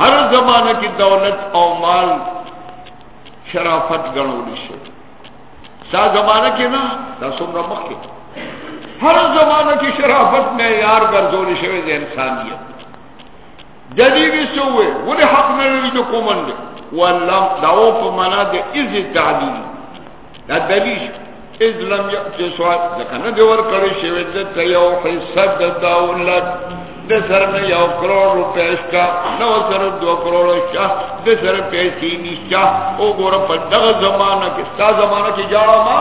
ہر زمانہ کی دولت او مال. شرافت گنولی شد سا زمانہ کی نا. دا سمرا مخ کی ہر زمانہ کی شرافت میں یار گرزولی شوی دے انسانیت. جدیدی سوئے، ولی حق نلوی جو کومن دے واللہ دعو پا منا دے از تعلیل دا دلیش از لم یقتی سوال دکھنا دیور کری شوی دے تیو حصد دولت دے سر میں یو کروڑ روپے اشکا. نو سر دو کروڑ اشکا. دے سر پیسی نشکا او گورا پا دغ زمانہ کی تا زمانہ کی جارا ما؟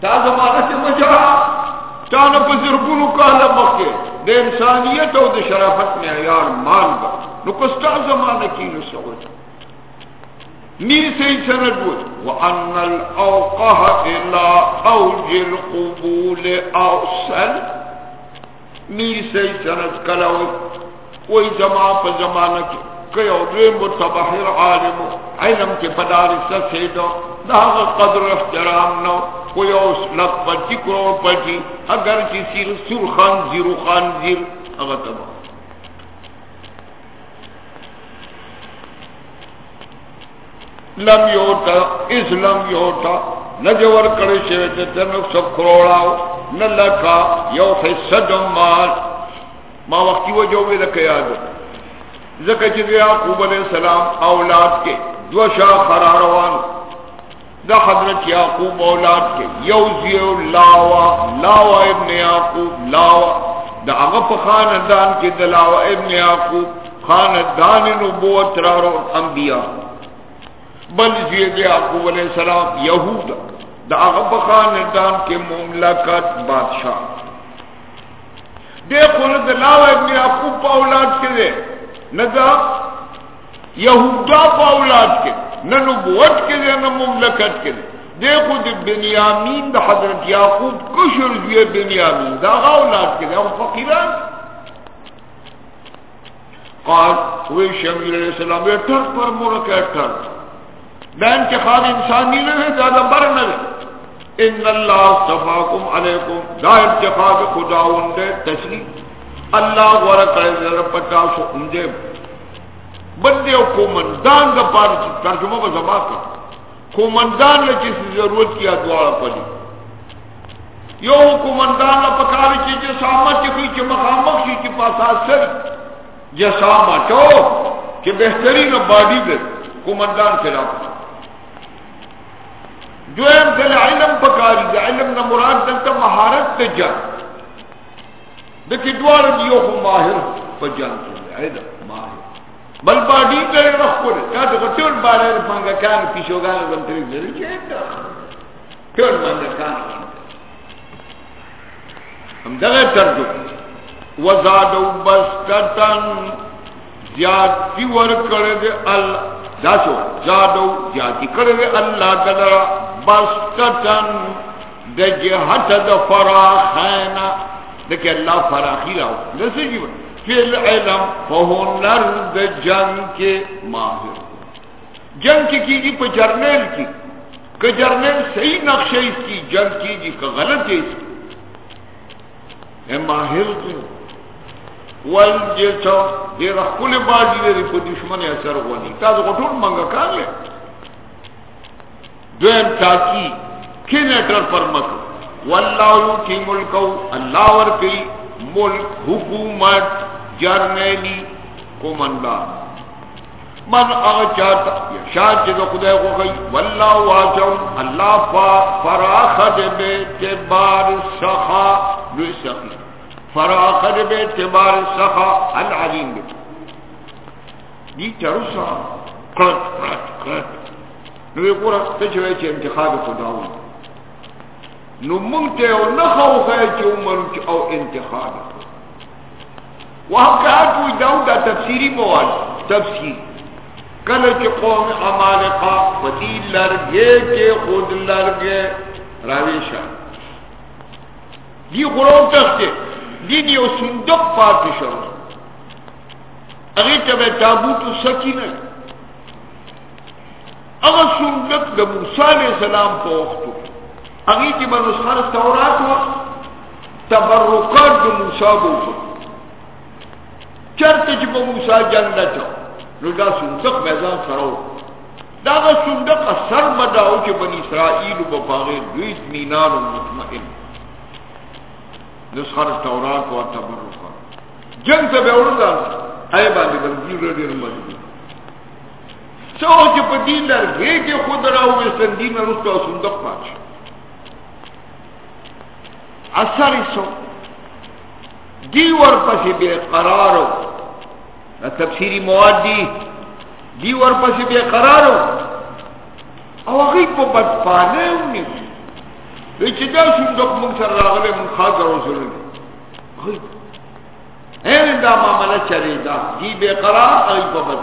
تا زمانہ کی مجارا تا نا پا زرگونو کالا مخی د انسانیت او د شرافت میں عیار مال با. نو کستا زمانہ کی نسعود نیر سے سند بود وَأَنَّ الاوقه إِلَىٰ اوج القبول اوصل نی سی سنت کلو کوئی زمان په زمانه کې کئی او دوی متبحر عالم علم کے پداری سسیدو داغ قدر احترام نو کوئی او لگ پچی کرو پچی اگر چی سیر سور خان زیرو خان اگر تبا لم یوتا، اس لم یوتا۔ نجور کرے شویت تنک سب کروڑاو نہ لکا یو حصد مال۔ ما وقتی وجہ میں لکا یاد زکا چیز یعقوب علیہ السلام اولاد کے، دو شاہ خراروان دا حضرت یعقوب اولاد کے یو زیو لاوا لاوا ابن یعقوب، لاوا. دا اغف خاندان کے دلاوا ابن یعقوب، خاندان نبوت رارو انبیاء. بل زید یعقوب علیہ السلام یہود. دا اغب خاندان کے مملکت بادشاہ. دیکھو نا دلاو ابن یعقوب اولاد کے دے. ندا یہودا پا اولاد کے، نہ نبوت کے دے نہ مملکت کے دے دیکھو دی بنیامین دا حضرت یعقوب کشر زوی بنیامین دا غاولاد کے دے او فقیران۔ قال، ہوئے شمیل علیہ السلام، یہ ٹھر پر مرک ہے ٹھر دا انتخاب انسانی نہیں زیادہ بر نہیں ان اللہ صفاکم علیکم، دا انتخاب خداون دے تشریف اللہ ورکڑے ذرا پچاسو اندے بندے و کومندان دا پار ترجمہ با زبا کر کومندان نے جس ضرورت کیا دوارا پڑی یو کومندان نے پکاری چی جسامت چی چی مخامق چی چی پاسا سر جسامت چو کہ بہترین باڈی دے کومندان خلاف جو ایم دل علم پکاری دے، علم نا مراد دلتا مہارت تے جان دیکھ دوار دیو خو ماہر پا جان تے علم ماہر۔ بل باڈی تے رخ کو دے۔ کہا تو تیون بارے رفانگا کان پیشو گانا بنتری زیر چیتا تیون مانگا کان ہم دغه ترجو۔ وزادو بستتن زیادتی ورکڑے دے اللہ۔ دا شو زادو زیادتی کرے دے اللہ قدرہ بستتن د جهت د فراخینا۔ دکه الله فراخی راو نسی جیو فی العلم فهنر د جنگ کے ماہر. جنگ کی کی جی پہ جرنیل کی. کہ جرنیل صحیح نقشہ اس کی، جنگ کی جی کہ غلط ہے اس کی. اے ماہر کی والجسو دیر اخکول باجی دیر پہ دشمن اثر غنی. تا دو غٹون منگا کان لے. دویم تاکی کی نیٹر پر مکر واللہ کی ملکو اللہ ورکی ملک، حکومت جرنیلی کومندان من اغچاتا شاید چیزا خدای کو گئی، واللہ واجعون اللہ فراخد بیتبار سخا، لوی سخی۔ فراخد بیتبار سخا العلیم دی چرسا قرد قرد قرد نو یې ګوره ته انتخاب خدا نو مونږ ته یو نښه وښایه چې ومنو او انتخاب واقعات وي دا دا تفسیري مواد، تفسیر. کله چې قوم عمالقه په دې لرګې کې، خود لرګې. راويشه دی غرو تخته دی یو صندوق پاتې شو هغه ته تابوت سکینه اگر سنت دا موسیٰ علیہ السلام پا وقتو اگی کی من اسخار تورات و تبرکات دا موسیٰ بوکو چرت چی پا موسیٰ جنگ نچا نو دا سندق میزان سراو دا دا سندق اثر مداو چی بن اسرائیل و بپاغی دویت مینان و مطمئن. نسخار تورات و تبرکات. جنگ تا بے اردہ اے باندی بلدی ردی رمضی سو چې په دین لرګي کې خود راوې سندین وروسته صندوق پاتې اثر سو. دی ور پسې به قرارو. دا تفسیری مواد دی. دی ور پسې به قرارو. او هغه په پد پانه ونی چې دا صندوق موږ سره راغله موږ خاطر وزول هغه دا معاملې چلی دا دی به قرار ای په پد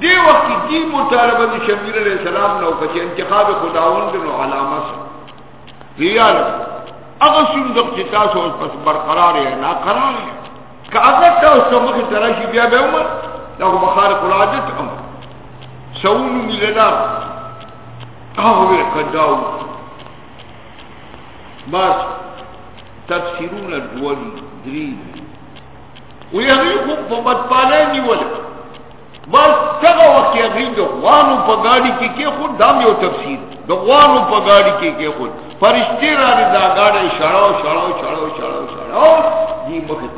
دی وقت دی مطالبه دی شبیر علیہ السلام نو کچھ انتخاب خداوند نو علامه سا اغه صندوق چې تاسو اوس پس برقرار یا نه قرار که اغه تاسو مخې تراشي بیا به عمر دا خو بخارق العادت عمر سون ملدار قهوه آه، قداو. بس تفسیرون الدول درین ویغیقو پا بدپالانی ولکو نیولے بس تغه وخت یې غي د غوانو په گاډي کې کې خود دام یو تفسیر د غوانو په گاډي کې کې خود فرشتي را دي دا گاډي شړاو شړاو شړاو شړاو شړاو دی مخه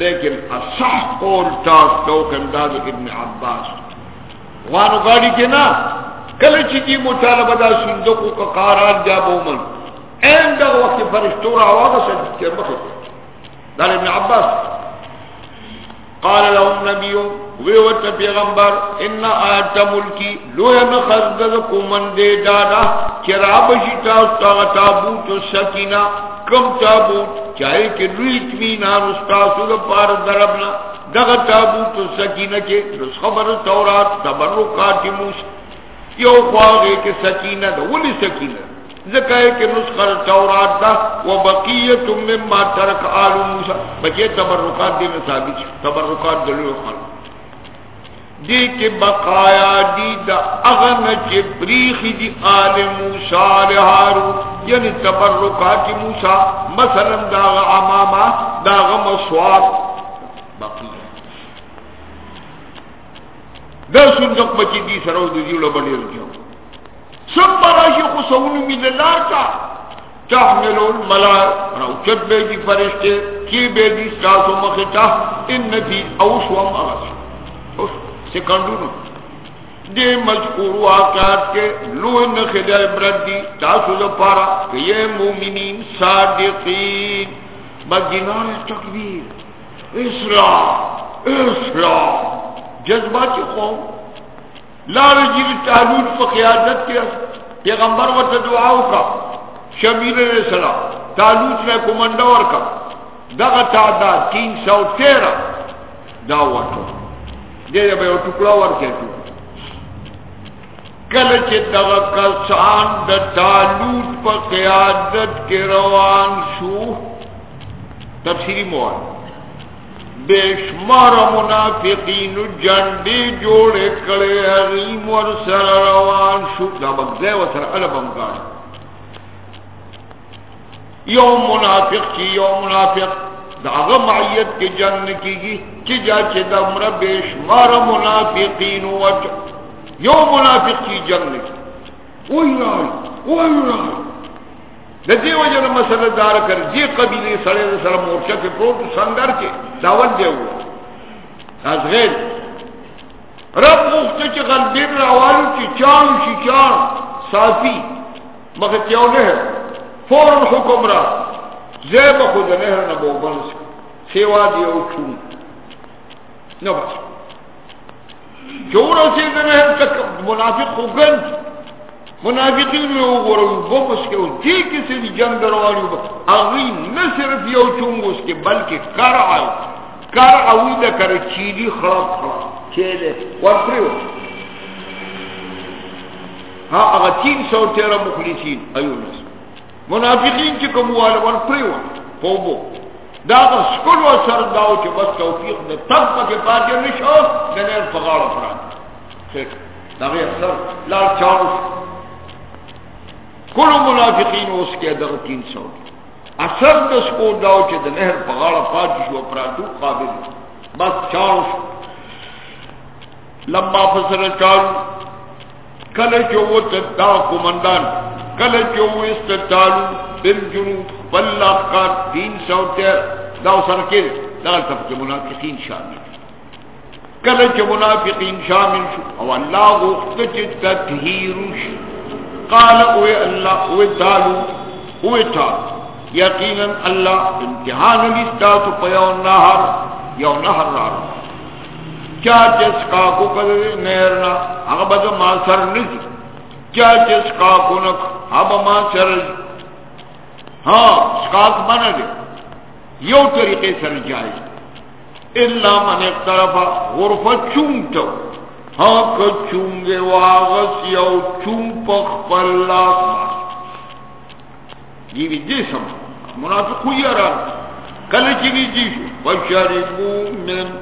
لیکن اصح قول تاسو تاس توکن داد ابن عباس غوانو گاډي کې نه کله چې دی مطالبه دا صندوق کا قرار جا بومن این دا وخت فرشتو را واغه چې مخه دا ابن عباس قال لهم نبی ویوت پیغمبر ان آیت ملکی لویا نخزد کمن دے دادا چرا بشی تاستا تابوت سکینا کم تابوت چاہے کہ لوی اتمینان استاسو دا پار دربنا دغه تابوت سکینه کې نس خبر تورات، تبرکات موسی یو خواږه کې سکینه ده ولې سکینه ځکه کې نسخه تورات ده او بقیه مما ترک آل موسی. بچي تبرکات دې ثابت تبرکات دلو خلق دی کے بقایا دی دا اغن چی بریخی دی آل موسیٰ لہارو یعنی تبرکات موسیٰ، مثلا دا عماما دا مسواب بقیہ دا سندق بچی دی سرو دی دیولو بڑی رجاو سب براشی خسونو می دلار کا۔ تحملون ملا روچت بے دی فرشتے، کی بے دی ساسو مختا ان فی اوشوام اغس سکنڈونو دے مذکور واقعات کے لوہ نخد عبرت دی تاسو دا کہ یہ مومنین صادقین۔ بگنان تکبیر اسلام اسلام۔ جذباتی قوم۔ لار جیر تعلود پا قیادت کیا پیغمبر و تدعاو کا شمیر علیہ السلام تعلود میں کمندور کا دغا تعداد تین سو تیرہ دعوتو دے دے بے ٹکڑا ور تو کل دغا کسان دا تعلود پا قیادت کے روان شو تفسیری موان بشمار منافقین جنڈی جوڑے کڑے حریم ور سر روان شو۔ دا بگزے و سر علبم گاڑ۔ یو منافق چی یو منافق۔ دا اغا معیت کی جن کی گی، چی جا چی دا مر بشمار منافقین وچ یو منافق چی جن کی۔ اوہی رائی اوہی رائی د دې وجه نه مسله دار کړ دې جی قبيله سره سره مورچه کې پروت سنگر کې داول دی و از غیر۔ رب مخته چې غلبین راوالو چې چان شي چان صافي مخه یو نه فورن حکم را۔ زیب خود نه نه بو بنس سیوا دی او چون۔ نو بس۔ جوړ اوسې نه تک منافق خوګن منافقین میں وہ گورو بوکس کے جی کسی بھی جنگ روانی اغی نہ صرف یو چونگو اس کے بلکہ کر آئے کر آئی دا کر چیلی خراب خراب. چیلے ورپری ہو ہاں اغا تین سو تیرہ مخلصین. ایو نس. منافقین چکم والا ورپری ہو خوبو دا اغا سکل و سر داو چی بس توفیق دا تب پاکے پاکے نشو دنیر پغار افراد خیر. دا غیر سر. لال چاروش کل منافقین اس کے ادھر تین سو اثر دس کو داو چے دا نہر پغاڑا پاتی شو پراتو قابل بس چارو شو لما فصل چارو کل چو وہ تدا کمندان کل چو وہ استتالو بن جنوب. بلا کا تین سو تیر داو سرکل دال منافقین شامل. کل چو منافقین شامل شو. او اللہ غفت چے تطہیر شو قال اوے اللہ، اوے دالو، اوے تا یقینا اللہ امتحان لیستا تو پیو نہر، یو نہر را کیا جس کا کو کدر نیرنا اگا بدا ما سر نزی کیا جس کا کو نک اب ما سر ہاں سکاک مانا دے۔ یو طریقے سر جائے۔ اللہ من اقترفا غرفت چونتو ہاں کچونگے واغس یو چون پخ پر لاس یہ بھی دے سمجھ منافق ہوئی ارا کل چیزی جیشو بشربو من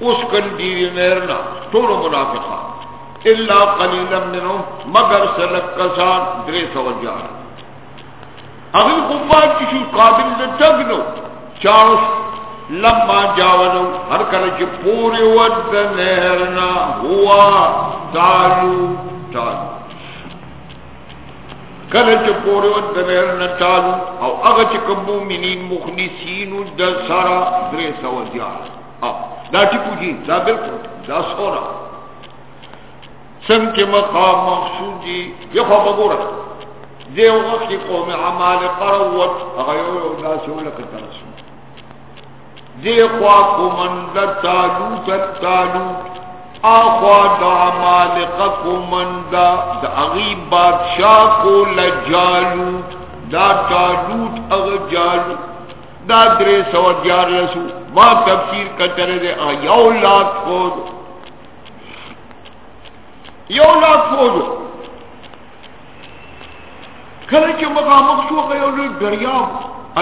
اس کندیری میرنا تولو منافقا اللہ قلیلا منو مگر سلک کسان۔ درے سو جار اگر خفات چیشو قابل دے تگنو چارس لما جاولو هر کله چې پوری ود نهرنا هوا تعالو تعالو کله چې پوری ود نهرنا تعالو أو هغه چې کوم مؤمنین مخلصین د سارا درې سو زیار دا چې پوجي دا بالکل دا سورا. څنګه مقام مقصودی یو په وګوره أو وخت قوم عمال قروت هغه یو داسې ولکه ترسو دیخوا کمند تالوت تالوت. آخوا دا مالق کمند دا اغیب بادشاہ کو لجالوت. دا تالوت اغجالوت دا درے سو دیار لسو. ما تفسیر کتر دے یو لاکھ فوج یو لاکھ فوج کله چې مخامخ شو غيو دریاب.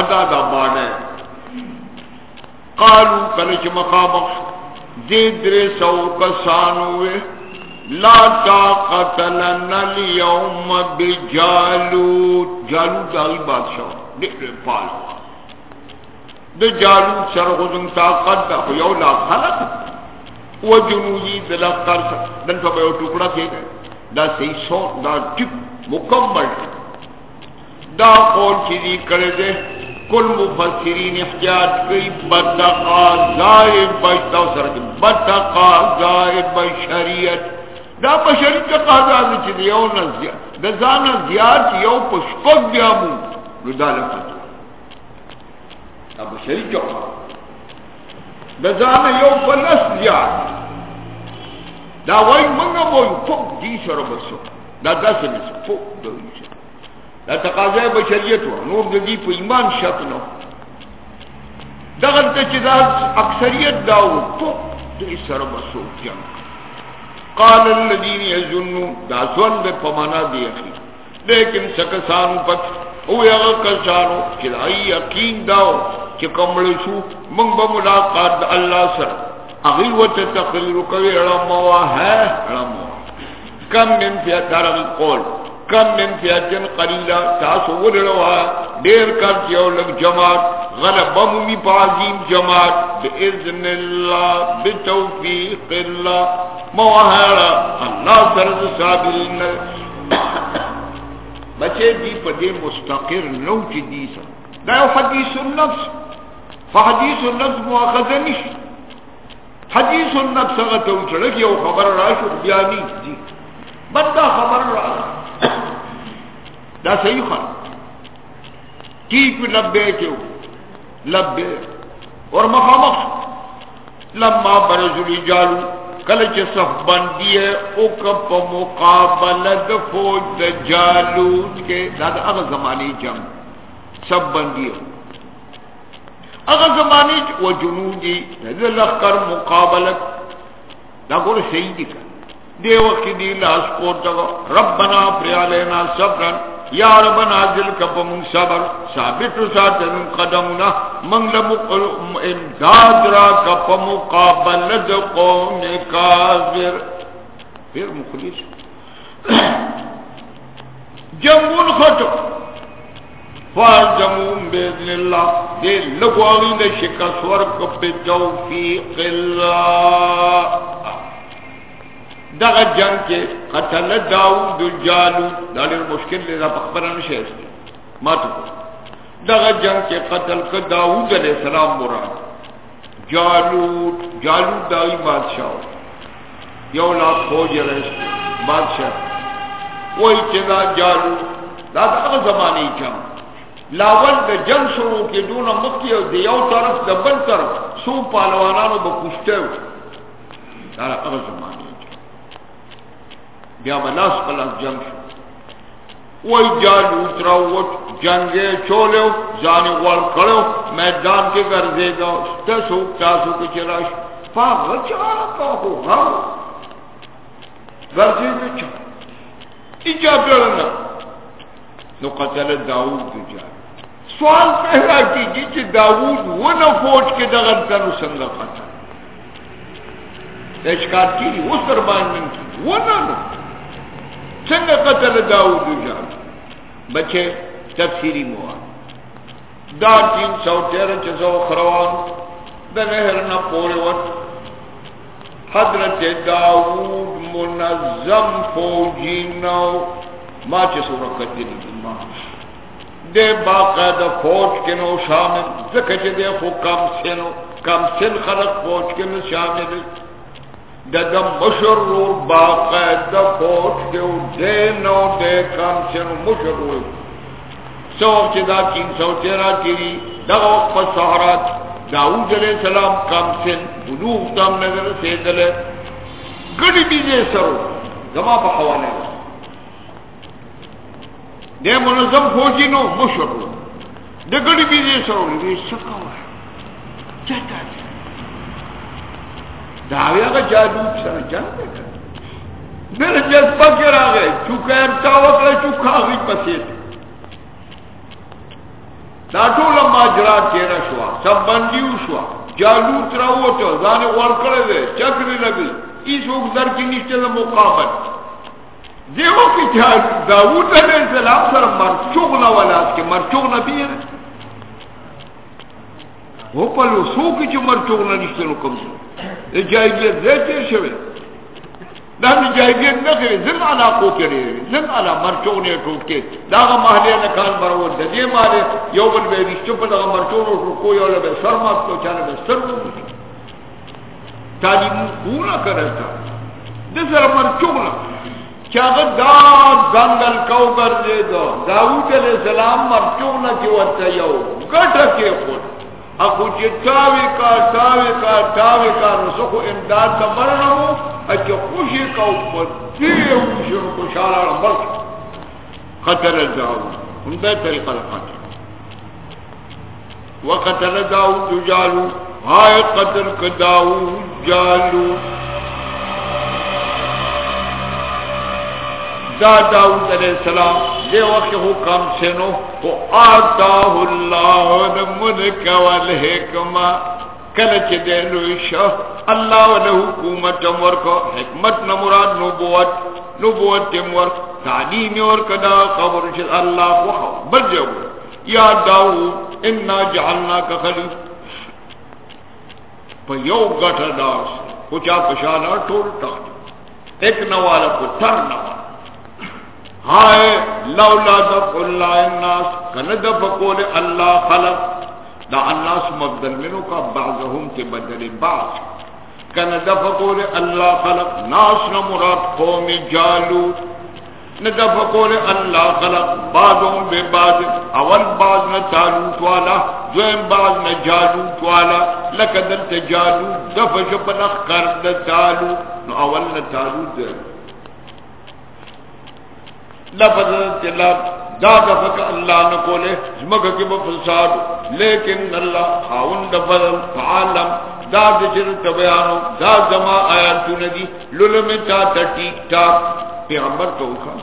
ادا دا باندې قالو کله چې مخامخ دې درې سو کسانو لا طاقت لنا اليوم بجالوت۔ جالوت دای بادشاہ دې پالو د جالوت سره غوږم طاقت دا یو لا خلق۔ و جنودی دل اختر دلته به ټوکړه کې دا صحیح سو، دا ټیپ مکمل۔ دا قول چی دی کرده کل مفسرین احتیاج کئی بتقاضای بشتاو سرکی بتقاضای بشریت دا بشری تقاضا دی چې یو نه دا زانا زیاد زیات یو پښپک دیا مون نو دا لفت دا بشری کا دا زانا یو پلس زیاد دا وای منگا وایو فوق دي سره بسو دا دا سنیس فوق دوی دا تقاضای بشریت و نور دا دی په ایمان شک نو دغه ته چې دا اکثریت داو په دې سره مسو جنگ قال الذين يظنون، دا ځون به په معنا دی اخی لیکن سکسان پک، او هغه کسانو چې لای یقین داو چې کومل شو، موږ به ملاقات الله سره. اغي وته تقریر کوي علماء ہے علماء کم من فی دار القول کم من فیاتن قلیلا تاسو ولروا. دیر کر چیو لگ جماعت غلب بمومی پازیم جماعت بإذن اللہ بتوفیق اللہ موحالا اللہ سرد صابرین بچے دی پدے مستقر نو چی دی سا دا یو حدیث النفس. فحدیث النفس مواخذ نش. حدیث النفس اغتو چلک یو خبر راشو بیانی دی بدا خبر راشو دا صحیح خان. ٹھیک لبے کیوں لبے، اور مخامخ لما برز الرجال کلچ صف بندی ہے او کپ مقابلہ د فوج د جالوت کے۔ دا اغه زمانی جنگ سب بندی ہے۔ اغه زمانی و جنودی د لخر مقابلت دا ګور صحیح دي دی وقت دی لاس کوټه ربنا پریالینا صبرن۔ یا رب نازل کپ من صبر، ثابت ساتن قدمنا، من لم امداد را کپ مقابل د قوم کافر. پھر مخلص. جنگون خطو فارجمون بیدن اللہ. دے لگواغی دے شکس ورک پی توفیق اللہ. دغه جنگ کې قتل داوود جالوت، دا ډېر مشکل دی، دا خبره نشي استه ماته دغه جنگ کې قتل ک داوود علیہ السلام مراد. جالوت جالوت دای بادشاہ یو لا فوج رئیس بادشاہ. وای چې دا جالوت، دا دغه زمانی جنگ. لاول د جنگ شروع کې دونه مکی او د یو طرف، د بل طرف سو پهلوانانو به کوشته دا هغه زمانی بیا بلاس پلاس جنگ شو. وی جالو اتراوٹ جنگے چولیو زانی غوال کرو میدان کے گرزے گا تسو تاسو کے چراش پاگل چارا کاہو ہاں گرزے گا چارا ایجا پیرنا نو قتل داود دو جائے سوال پہلا کی جی داود وہ فوج کے دغن کرو سنگا قتل اشکار کی اس دربان من کی وہ نہ نو څنګه قتل داوود جان بچے، تفسیری مواد. دا تین سو تیرہ چزو خروان دا نهر نا پوری وقت. حضرت داوود منظم فوجی نو ما چه سورا قتلی ما دے باقاعدہ فوج کے نو شامل. ذکر چه دے خو کم سنو، کم سن خلق فوج کے نو شامل. دغه مشر دد مشرور باقاعدہ فوج کے دے نو دے کم سنو مشرور سو چدا تین سو تیرہ تیری دغا وقت سہرات داود علیہ السلام کم سن بلوغ تم نظر سیدلے۔ گڑی بیجے سرو زما پا حوانے دے منظم فوجی نو مشرور دگڑی بھی دے سو دے سکا ہوا چاہتا ہے۔ دعویہ کا جادو سر جان دے کر میرے جذبہ کے را گئے چکا ارتا وقت چکا آگی دا ټول ماجرا تیرا شوا سب بندیو شوا. جالو تراو ته ځان ورکړې ده چکرې لګي ایسوک در کې نشته د مقابل. دیو کې چې داوود علیه السلام سره مرچوغ نه ولاس کې مرچوغ نه بیر. هو په لو سو کې چې مرچوغ نشته نو کوم د جایګیت زه تیر شوی دا د جایګیت نه کوي زم علاقو کې لري زم علا مرچونه ټوکې دا محلې نه کار مرو د دې مالې یو بل به رښتو په دغه مرچونو ټوکو یو له سر ما څو چانه به سر تعلیم پورا کړتا د سر مرچونه چاغ دا دنګل کوبر دې دو داوود علیہ السلام مرچونه کې ورته یو ګټه کې خود اخو چه تاوی کا تاوی کا تاوی کا نسخو امداد تا برنمو اچه خوشی کا اوپر دیو کشارا رمبر قتل داود ان بے طریقہ لقاتل وقتل داود جالو، ہائے قتل کداود جالو. دا داود علیہ السلام دے وقت حکم سنو کو آتاہ اللہ ملک والحکمہ۔ کلچ دے لوشا اللہ والا حکومت مرکو، حکمت نمراد نبوت نبوت مرک، تعلیم ورکدا خبر شد اللہ کو بل جو یا داود انا جعلنا کا خلیف۔ پا یو گٹا داس، کچا پشانا ٹول ٹاک ایک نوالا کو تر نوالا۔ ہائے، لولا دفع اللہ الناس کن دفع قول اللہ خلق. دا الناس مبدل منو کا بعضهم تے بدل بعض کن دفع قول اللہ خلق، ناس نمراد قوم جالوت ندفع قول اللہ خلق بعضهم بے بعض اول بعض نتالوت والا، دویم بعض نجالوت والا. لکدل تجالوت دفع شپنخ کرد تالوت نو اول نتالوت دویم لفظ تلاب دا دفق اللہ نکولے زمکہ کی بفساد لیکن اللہ خاون دفضل فعالم۔ دا دجرت بیانو دا زما آیاتو ندی للمی تا تا ٹیک ٹاک پیغمبر تو اکھا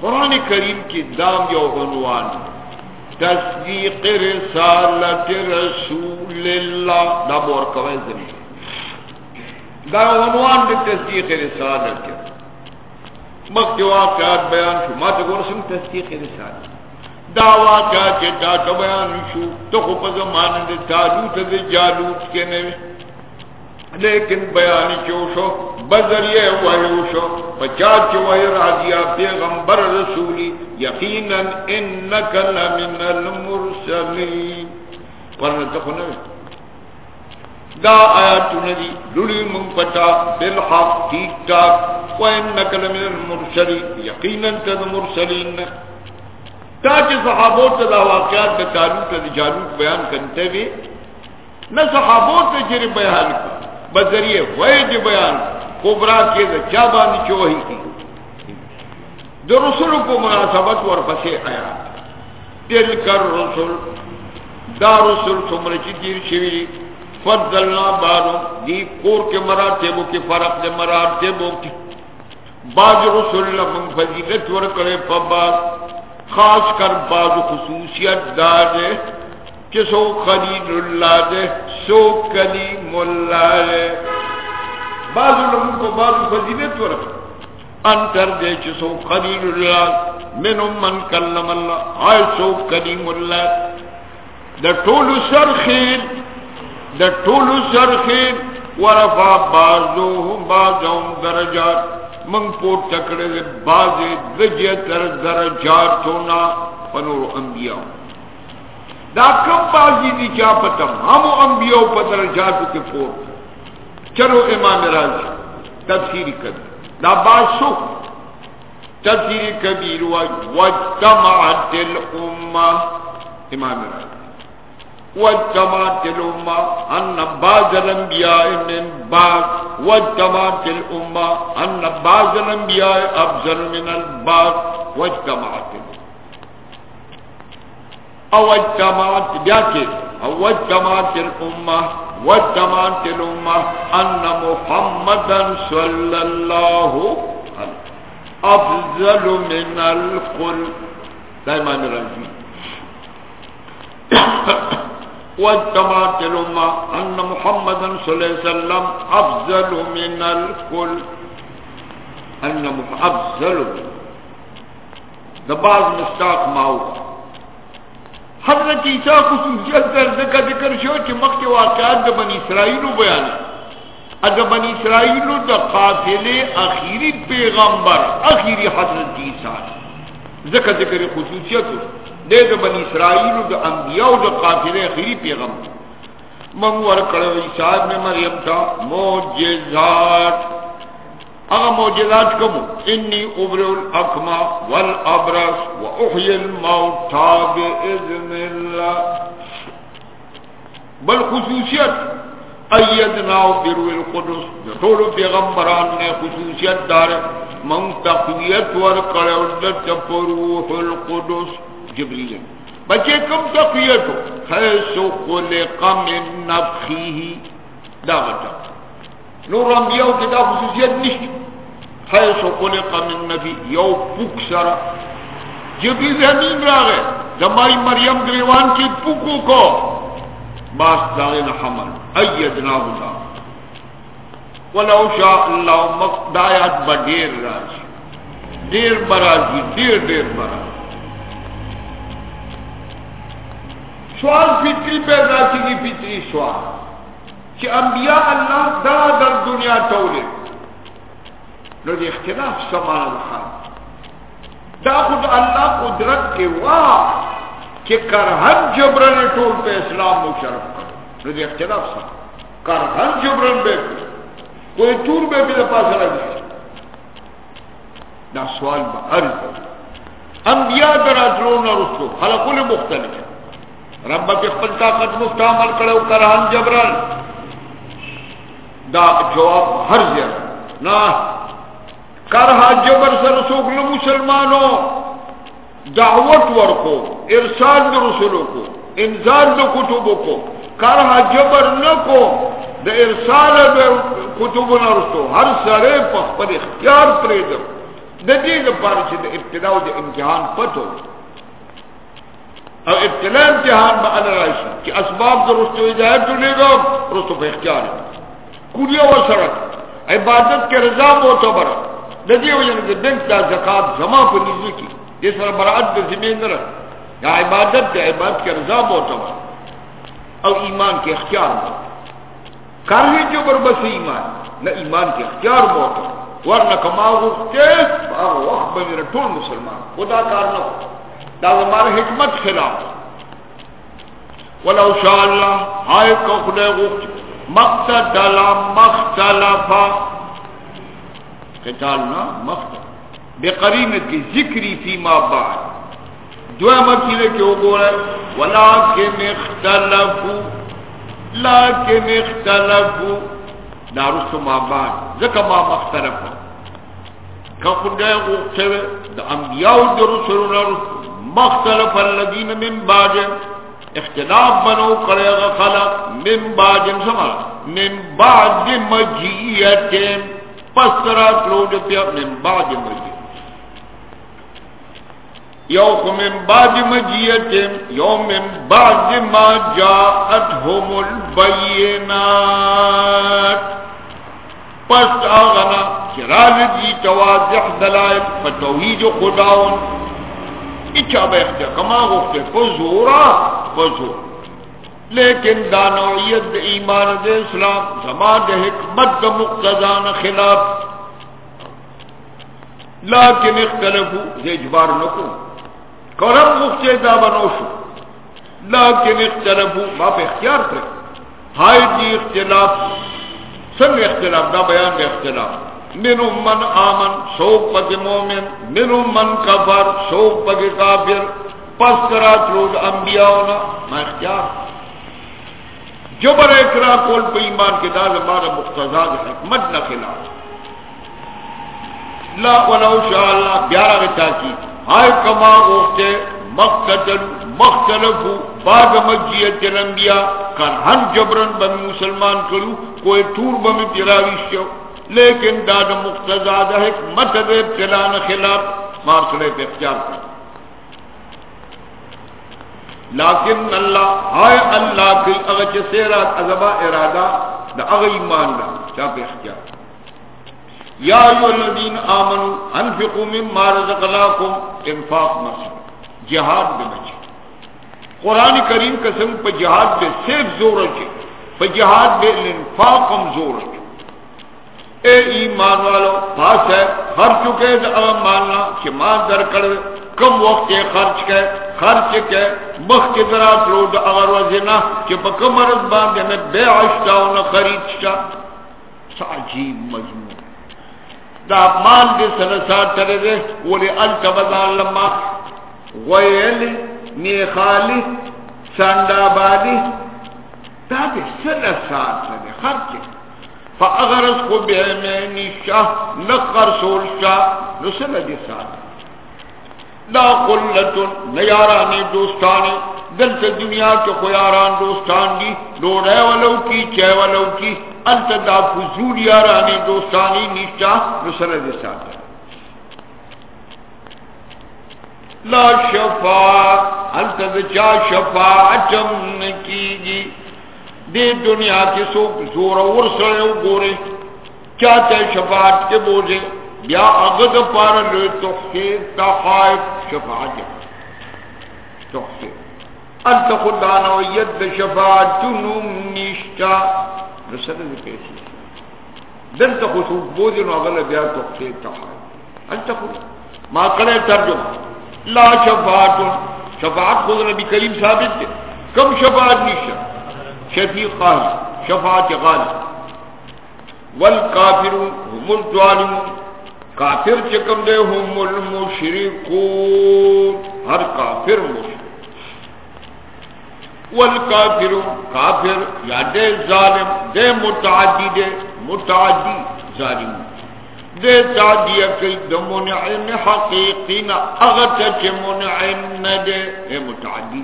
قرآن کریم کی دام یو عنوان۔ تصدیق رسالت رسول اللہ۔ دا بور کوئے زمین دا عنوان دی تصدیق رسالت کے مخی واقعات بیان شو، ما تا گورسم تصدیق رسال دا واقعات چه دا تا بیان شو، تو خو پا زمان دا تالوت دا جالوت کے نوی۔ لیکن بیانی چو شو بذریع وحیو شو پچاچ چو وحی راضیا پیغمبر رسولی، یقینا انکا لمن المرسلین۔ ورنہ تخو نوی۔ دا آیات ندی لولی من پتا، بالحق، ٹھیک ٹاک و انک لمن المرسلین یقینا تد مرسلین تا چې صحابو ته دا واقعات د تالوت د جالوت بیان کنته وی نه صحابو ته چې بیان کړ بذریعہ وای بیان کبرا کې د چا باندې چوهی کی۔ د رسول کو مناسبت ورپسې آیا۔ تل کر رسول دا رسول څومره چې دیر شوی فضلنا بارو. دی کور کے مراتبو کی فرق دے مراتبو کی باز رسول اللہ من فضیلت ورکڑے فباز خاص کر باز خصوصیت دار دے کسو خلیل اللہ دے، سو کلیم اللہ دے۔ باز علموں کو باز فضیلت ورکڑے انتر دے چسو خلیل اللہ منم من کلم اللہ، آئے سو کلیم اللہ۔ دا طول سر خیل د ټولو سرخین ورفع بعضهم بعضهم درجات. من پور تکڑے دے بعض دجتر درجاتونا پنور انبیاء. دا کم بعضی دی چا پتم ہمو انبیاء پا درجاتو کے پور. چلو امام راضی، تفسیری کبیر دا بعض سو تفسیری کبیر وجتمعت الامہ. امام راضی. وجمعت الامة ان بعض الانبیاء من بعض وجمعت الامة ان بعض الانبیاء افضل من البعض وجمعت او اجتماعت بیا کے او اجتماعت الامہ و اجتماعت الامہ ان محمدا صلی اللہ افضل من القل دائمان رضی و اجتماعت الامہ ان محمدا صلی اللہ علیہ وسلم افضل من القل ان افضل دباز مستاق ماؤ حضرت عیسیٰ خصوصیت در ذکر ذکر شو چی مقت واقعات دا بنی اسرائیلو بیان اگر بنی اسرائیلو دا قافل اخیری پیغمبر، اخیری حضرت عیسیٰ. ذکر ذکر خصوصیت دے دا بنی اسرائیلو دا انبیاء دا قافل اخیری پیغمبر منور کرو عیسیٰ ابن مریم تا موجزات اغا موجزات کمو انی ابرو الاکما والابرس و احی الموتا بی اذن اللہ بل خصوصیت ایدناو برو القدس. جتولو پیغمبران نے خصوصیت دار من تقویت ورکڑو لت پروح القدس. جبریل بچے کم تقویتو حیث خلق من نفخیه دا غتا نور انبیاء کی دا خصوصیت نشتی حیث قلق من نبی یو پوک سرا۔ جبی زمین را گئے۔ دمائی مریم گریوان کی پوکو کو۔ باس داغین حمل، ایدنا ہوتا ولو شاء اللہ مقدایات با دیر راجی دیر برازی دیر دیر برازی سوال فطری پیدا کی فطری سوال، کہ انبیاء اللہ دا در دنیا تولد نو دی اختلاف سمان خان دا خود اللہ قدرت کے واہ کہ کرہن جبرن ٹول پہ اسلام مشرف کر۔ نو دی اختلاف سمان کرہن جبرن بے کوئی تور بے بھی دپا سر گیا دا سوال با عرض انبیاء در اتلون رسو۔ خلقون مختلف۔ رب کے خپل طاقت مفتعمل کرو کرہن جبرن۔ دا جواب ہر جگہ نہ کرہا جبر سر سوکل مسلمانوں دعوت ورکو ارسال دو رسولوں کو، انزال دو کتبوں کو۔ کرہا جبر نکو دا ارسال دو کتبوں نرسو ہر سرے پخ پر اختیار پریدم دا دید پارچی دا ابتداء دا امتحان پتو۔ اور ابتداء امتحان با اللہ رائشی، کہ اسباب دا رسو اجایت دو لے گا رسو پہ اختیار ہے۔ کولیا و سرک، عبادت کے رضا موتبرہ د دې وجه نه د بنک د زکات زما په نيزو کې د سره برائت د زمين نه یا عبادت د عبادت کې رضا بوته او ایمان کې اختیار بوته کار هي جو بر بس ایمان نه ایمان کې اختیار بوته ورنه کما وخته هغه وخت به ټول مسلمان۔ خدا کار نه دا زماره حکمت خلاف ولو شاء الله هاي کو خدای غوښت مقتدل مختلفا قتال نا مخت بے کی ذکری فی ما بعد۔ دعا مکیلے کے وہ بول رہے ولیکن اختلفو، لیکن اختلفو۔ دارست ما بعد، ذکر ما مختلفو۔ کہ خدای غوکتوے دا انبیاء دا رسولنا مختلف الذین من بعد اختلاف بنو کرے خلق من بعد سمال من بعد مجیتیم پس ترا تلوج پیا من بعد مجید یو من بعد مجیت یو من بعد ما جاءتهم البینات. پس آغنا چرال جی توازح دلائل، فتوحید خداون اچھا بے اختیار؟ کما گفتے فزورا فزور لیکن دا نوعیت دا ایمان دا اسلام، زمان دا حکمت دا مقتضان خلاف۔ لیکن اختلفو یہ اجبار نکو۔ کرم مختی دا بنوشو لیکن اختلفو باپ اختیار پر ہائی دی اختلاف سن اختلاف، دا بیان دا اختلاف۔ منو من آمن، سوک پک مومن منو من کفر، سوک پک کافر، پس کرات رود انبیاؤنا ما اختیار جبر اکرا کول پہ ایمان کے دار ہمارا مقتضاد حکمت نہ خلاف۔ لا ولو شاء اللہ گیارہ کی ہائے کما گوشتے مقتل مختلف بعد مجیت الانبیاء کان ہن جبرن بمی مسلمان کرو، کوئی تور بمی پیراویش شو۔ لیکن داد مقتضا دا حکمت دے ابتلان خلاف مارسلے پہ اختیار کر۔ لیکن اللہ، ہائے اللہ کی اغچ سیرات عذبہ ارادہ دا اغی ایمان دا چاپ اختیار۔ یا ایو الذین آمنوا انفقوا مما رزقناکم انفاق مصر۔ جہاد بے قرآن کریم قسم پہ جہاد بے صرف زور رکھے پہ جہاد بے انفاق ہم زور رکھے اے ایمان والو پاس ہے ہر چکے دا ماننا کہ مان در کر کم وقت کے خرچ کے خرچ کے مخ کے درات رو دا اگر وزنا کہ پا کم عرض باندے میں بے عشتا و نہ خرید شتا عجیب مجموع دا مال دے سنسات ترے دے، ولی التبدان لما۔ غیلی میخالی، سندابادی۔ دا دے سنسات ترے خرچ کے۔ فا اگر اس کو بے میں نیشا نقر سول شا نسل دی ساتھ۔ لا قلتن، نیارانی دوستانی دل سے دنیا کے خویاران دوستان دی، دو رے ولو کی چے ولو کی، انت دا فضول یارانی دوستانی نیشا نسل دی ساتھ۔ لا شفاعت انت دا چا شفاعتم نکیگی دے دنیا کے سو زور اور سڑے گورے، کیا تے شفاعت کے بوجھے؟ بیا اگد پار لے تحفے تحائف شفاعت تحفے انت خدا نوید شفاعت جنوم نیشتا۔ رسل دے پیسی دن تا خصوص بوجھے نو اگل بیا تحفے تحائف انت خدا۔ ما کرے ترجمہ۔ لا شفاعت شفاعت خود نبی کریم ثابت دے۔ کم شفاعت نیشتا۔ شفیق قاہی شفاعت غالب والکافر هم الظالم کافر چکم دے، هم المشرکون. ہر کافر مشرک. والکافر کافر یا دے ظالم، دے متعدی دے، متعدی ظالم دے تعدی کئی دے منعن حقیقین اغتا چے منعن دے، اے متعدی.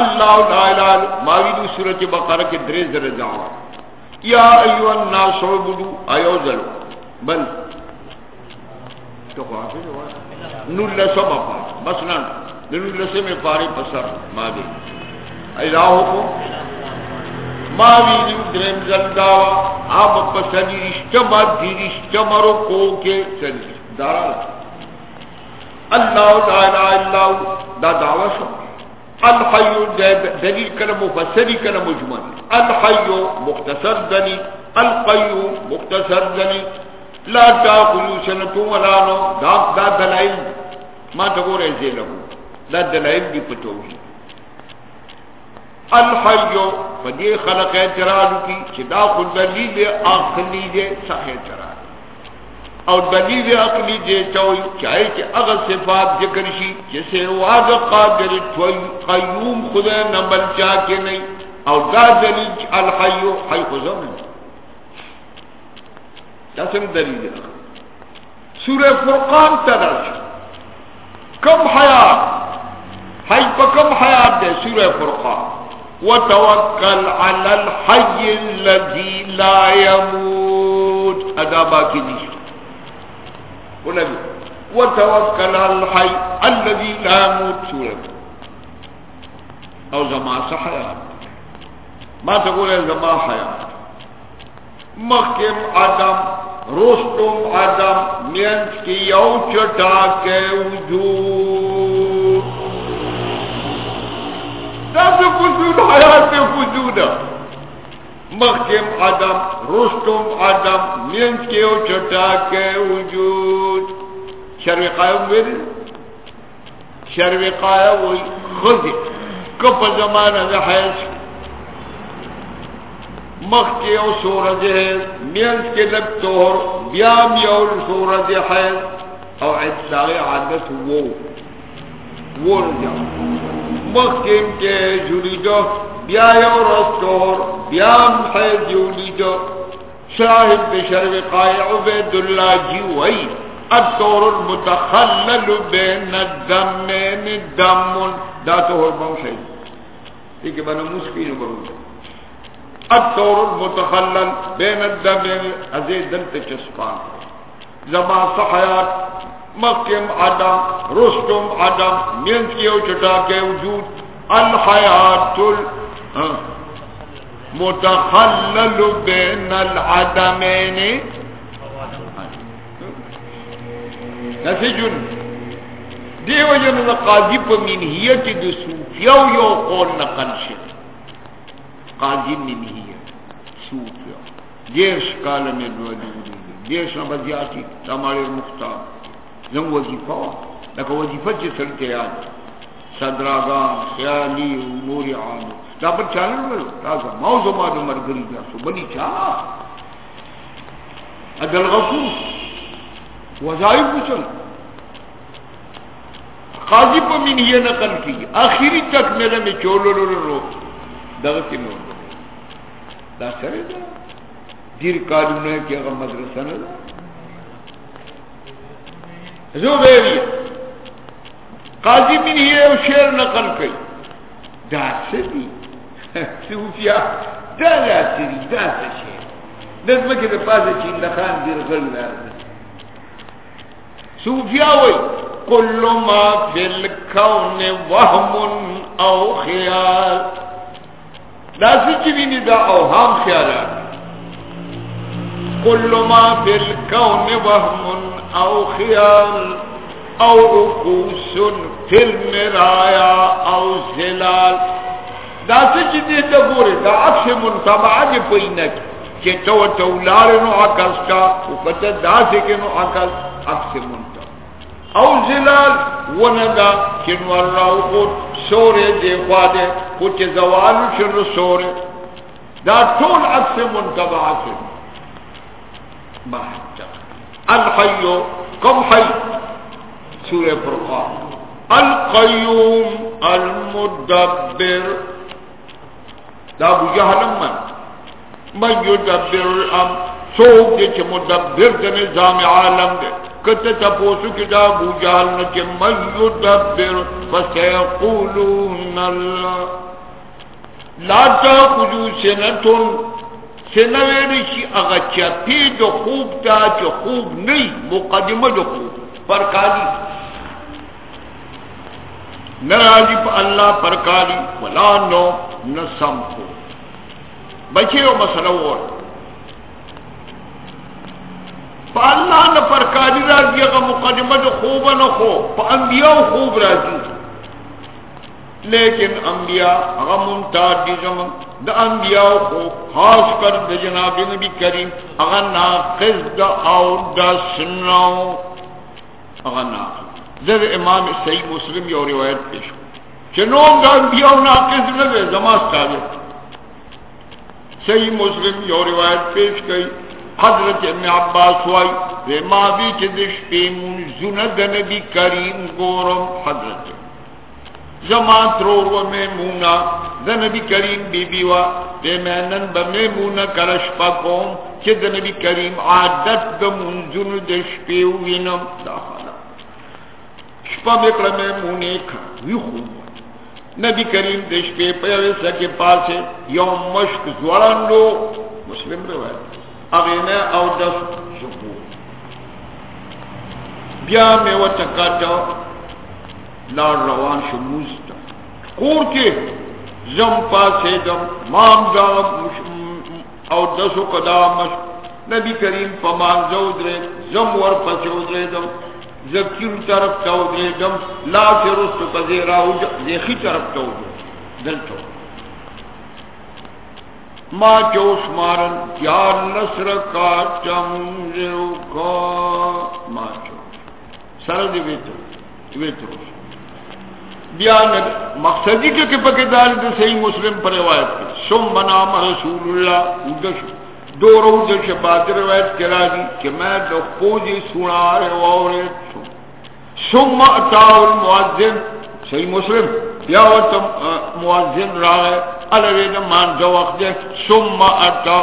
اللہ لا الہ ماویدو سورت بقرہ کے درے ذرے دعوہ یا ایو الناس عبدو، ایو ذلو بل. تو خواہ سے نور لسو مفا مثلا نور لسو میں پاری پسر ما دے الہو کو. ماویدو درے ذل دعوہ آب پسنی رشتما دی رشتمرو کو کے سنی دارا. اللہ لا الہ اللہ. دا دعوہ شو. الحیو دلیل کنا مفسری کنا مجمل. الحیو مختصر دلیل القیو مختصر دلیل لا تاخلو سنتو ولا نو. دا, دا دلائل. ما تقول ایزے لگو دا دلائل دی پتوشی الحیو فدی خلق اعتراض کی چی دا خود دلیل آخلی دے صح اعتراض. او دلیل عقلی دیتاوی چاہے کہ اگر صفات ذکر شی، جسے واد قادر قیوم خدا نمبر چاہ کے نہیں او دا دلیل الحیو حی خزم جسم دلیل سورہ فرقان ترش کم حیات، حی پا کم حیات دے سورہ فرقان۔ وتوکل علی الحی الذی لا يموت ادا باقی دیشو ونبي. وتوكل على الحي الذي لا يموت سورة او زما صحيات ما تقول زما حيات مخم عدم رستم عدم مینس کی یو چٹا کے وجود دس وجود حیات وجود مخم عدم رستم عدم مینس کی یو چٹا وجود. شروع قائم ویدی شروع قائم وی خذی کپ زمانہ دا حیث مخ کے او سورج ہے مینس کے لب توہر بیام یو سورج حیث او عدساغ عادت وو. وو رجا. مخ کے امکے جولیدو بیا یو رستور بیام حیث جولیدو شاہد بشرو قائع عبید اللہ جی وی الطور المتخلل بین الدمین دم دا طور بہت ٹھیک ہے بنا مسکی نو بہت الطور المتخلل بین الدمین ازی دلت چسپان زما صحیات مکم عدم رستم عدم مینس کی او چٹا کے وجود الحیات المتخلل ہاں، بین العدمین. نسجن. دیو جن دا قاضی پا منحیت دا صوفیو یو قول نقل شد. قاضی منحیت صوفیو دیرش کال میں دولی دیرش نبضیاتی، تمہارے مختار. زم وظیفہ لکه وظیفه چې سره یاد صدراګان خیالي امور عام دا په چانل ول تاسو موضوع ما د مرګري تاسو بلی چا عدل غفور وظائف وچل قاضی په من نقل کی اخیری تک میرے میں چولو لو لو دغه کې نو دا سره دا دیر کارونه کې هغه مدرسه نه زو بیوی. قاضی من ہی او شیر نقل کئی. دا سدی صوفیا (laughs) دا دا سدی دا سا شیر نظمکی دا پاسا چین لخان دیر غل لازم صوفیا وی کل ما فی الکون وهم او خیال. دا سی چی دا اوهام خیالات کل ما فی الکون وهم او خیال او عقوس فی المرایا او زلال. دا سچ دی تا گوری دا عکس منطبع دی پینک چه تو تولار نو عکس کا او پتا دا سکنو عکس عکس منطبع او زلال وندا کنو اللہ خود سورے دے خوادے کچھ زوالو شنو سورے دا طول عکس منطبع سن بحجر الحیو، کم حی؟ سورہ فرقان۔ القیوم، المدبر۔ دا ابو جہلم من۔ من یدبر الام سوک دے چھ مدبر دے نظام عالم دے۔ کتے تپوسو کی دا ابو جہل نچے من یدبر فسیقولون اللہ۔ لا تاخذو سنتون سنویلی چی اغا چپی دو خوب تا چو خوب نی، مقدمه دو خوب. پرکالی نراجی پا اللہ پرکالی ولا نو نسم کو بچے و مسئلہ وار پا اللہ نا پرکالی راجی اغا مقدمه دو خوب نو خوب پا انبیاء خوب راجی لیکن انبیاء اغا منتاد دی زمان، دا انبیاء کو خاص کر دا جناب نبی کریم، اغا ناقض دا او دا سنو، اغا ناقض. در امام صحیح مسلم یو روایت پیش چنون دا انبیاء ناقض نوے زماز تابع صحیح مسلم یو روایت پیش گئی حضرت ابن عباس وائی وی ما بی چی پیمون زند نبی کریم گورم حضرت. زمان ترور و میمونا دا نبی کریم بی بی و بی مینن با میمونا کرش پا کوم۔ چه دا نبی کریم عادت دا منزون دا شپیو وینم۔ دا خالا شپا بکر میمونی کھا۔ وی خوب نبی کریم دا شپی پیوی سکی پاسے یوم مشک زوران لو۔ مسلم روایت اغینا او دس شکو بیا میں و چکاتا لار روان شو موستا کور کے زم پاسے دم، مام دا او دسو قدامش نبی کریم پمان زودرے، زم ور پسودرے دم. زکیر طرف تودرے دم. لا فرستو پزیراو زیخی طرف تودرے دلتو ما چوش مارن کیا نصر کا چمزرو کا ما چوش سرد ویتو ویتو بیا مقصدی کے کہ پکدار دے صحیح مسلم پر روایت کی۔ سم بنام رسول اللہ ادش دو روز شبات روایت کرا دی کہ میں دو خوجی سنا رہے سم اتاو المعذن صحیح مسلم بیا وقت معذن را ہے۔ الوید مان جو وقت دے۔ سم اتا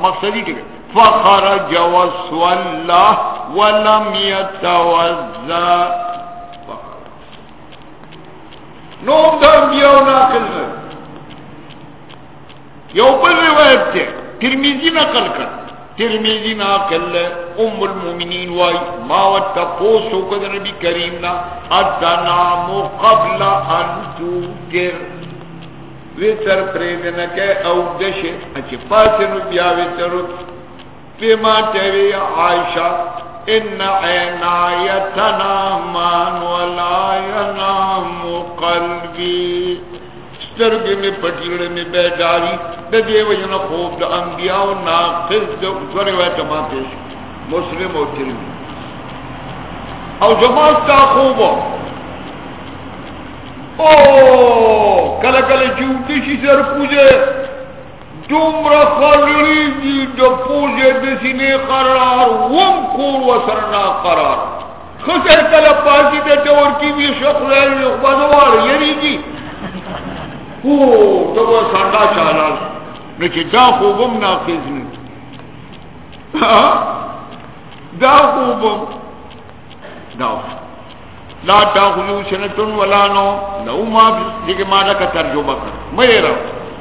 مقصدی کے۔ فخرج وسو اللہ ولم يتوزا نو دا انبیاء و ناقل نه یو بل روایت ته ترمذی نقل کړ ترمذی ناقل ام المؤمنین وای ما وتقوسو کد نبی کریم نا ادنا قبل ان توتر ویتر پریدن کے او دش اچ پاسن بیا ویتر پیما تیوی عائشہ ان عینا یتنامان ولا ینام قلبی سترگ میں پٹیڑ میں بیداری دا دے وجن خوب دا انبیاء و ناقص دا سو روایت ما پیش مسلم و ترمی او جماعت تا خوب او کل کل چوکی شی سر پوجے. دومرا خلری دی دا پوجے دسینے قرار، وم کور و سرنا قرار. خسر کل پاسی دا دور کی بھی شخص بازوار یعنی جی. او تو وہ ساڈا چالال لیکن دا خوبم ناقض نہیں. ہاں؟ دا خوبم دا لا تاخذو سنتن ولا نو لو ما في دیکھ مانا کا ترجمہ کر. میرا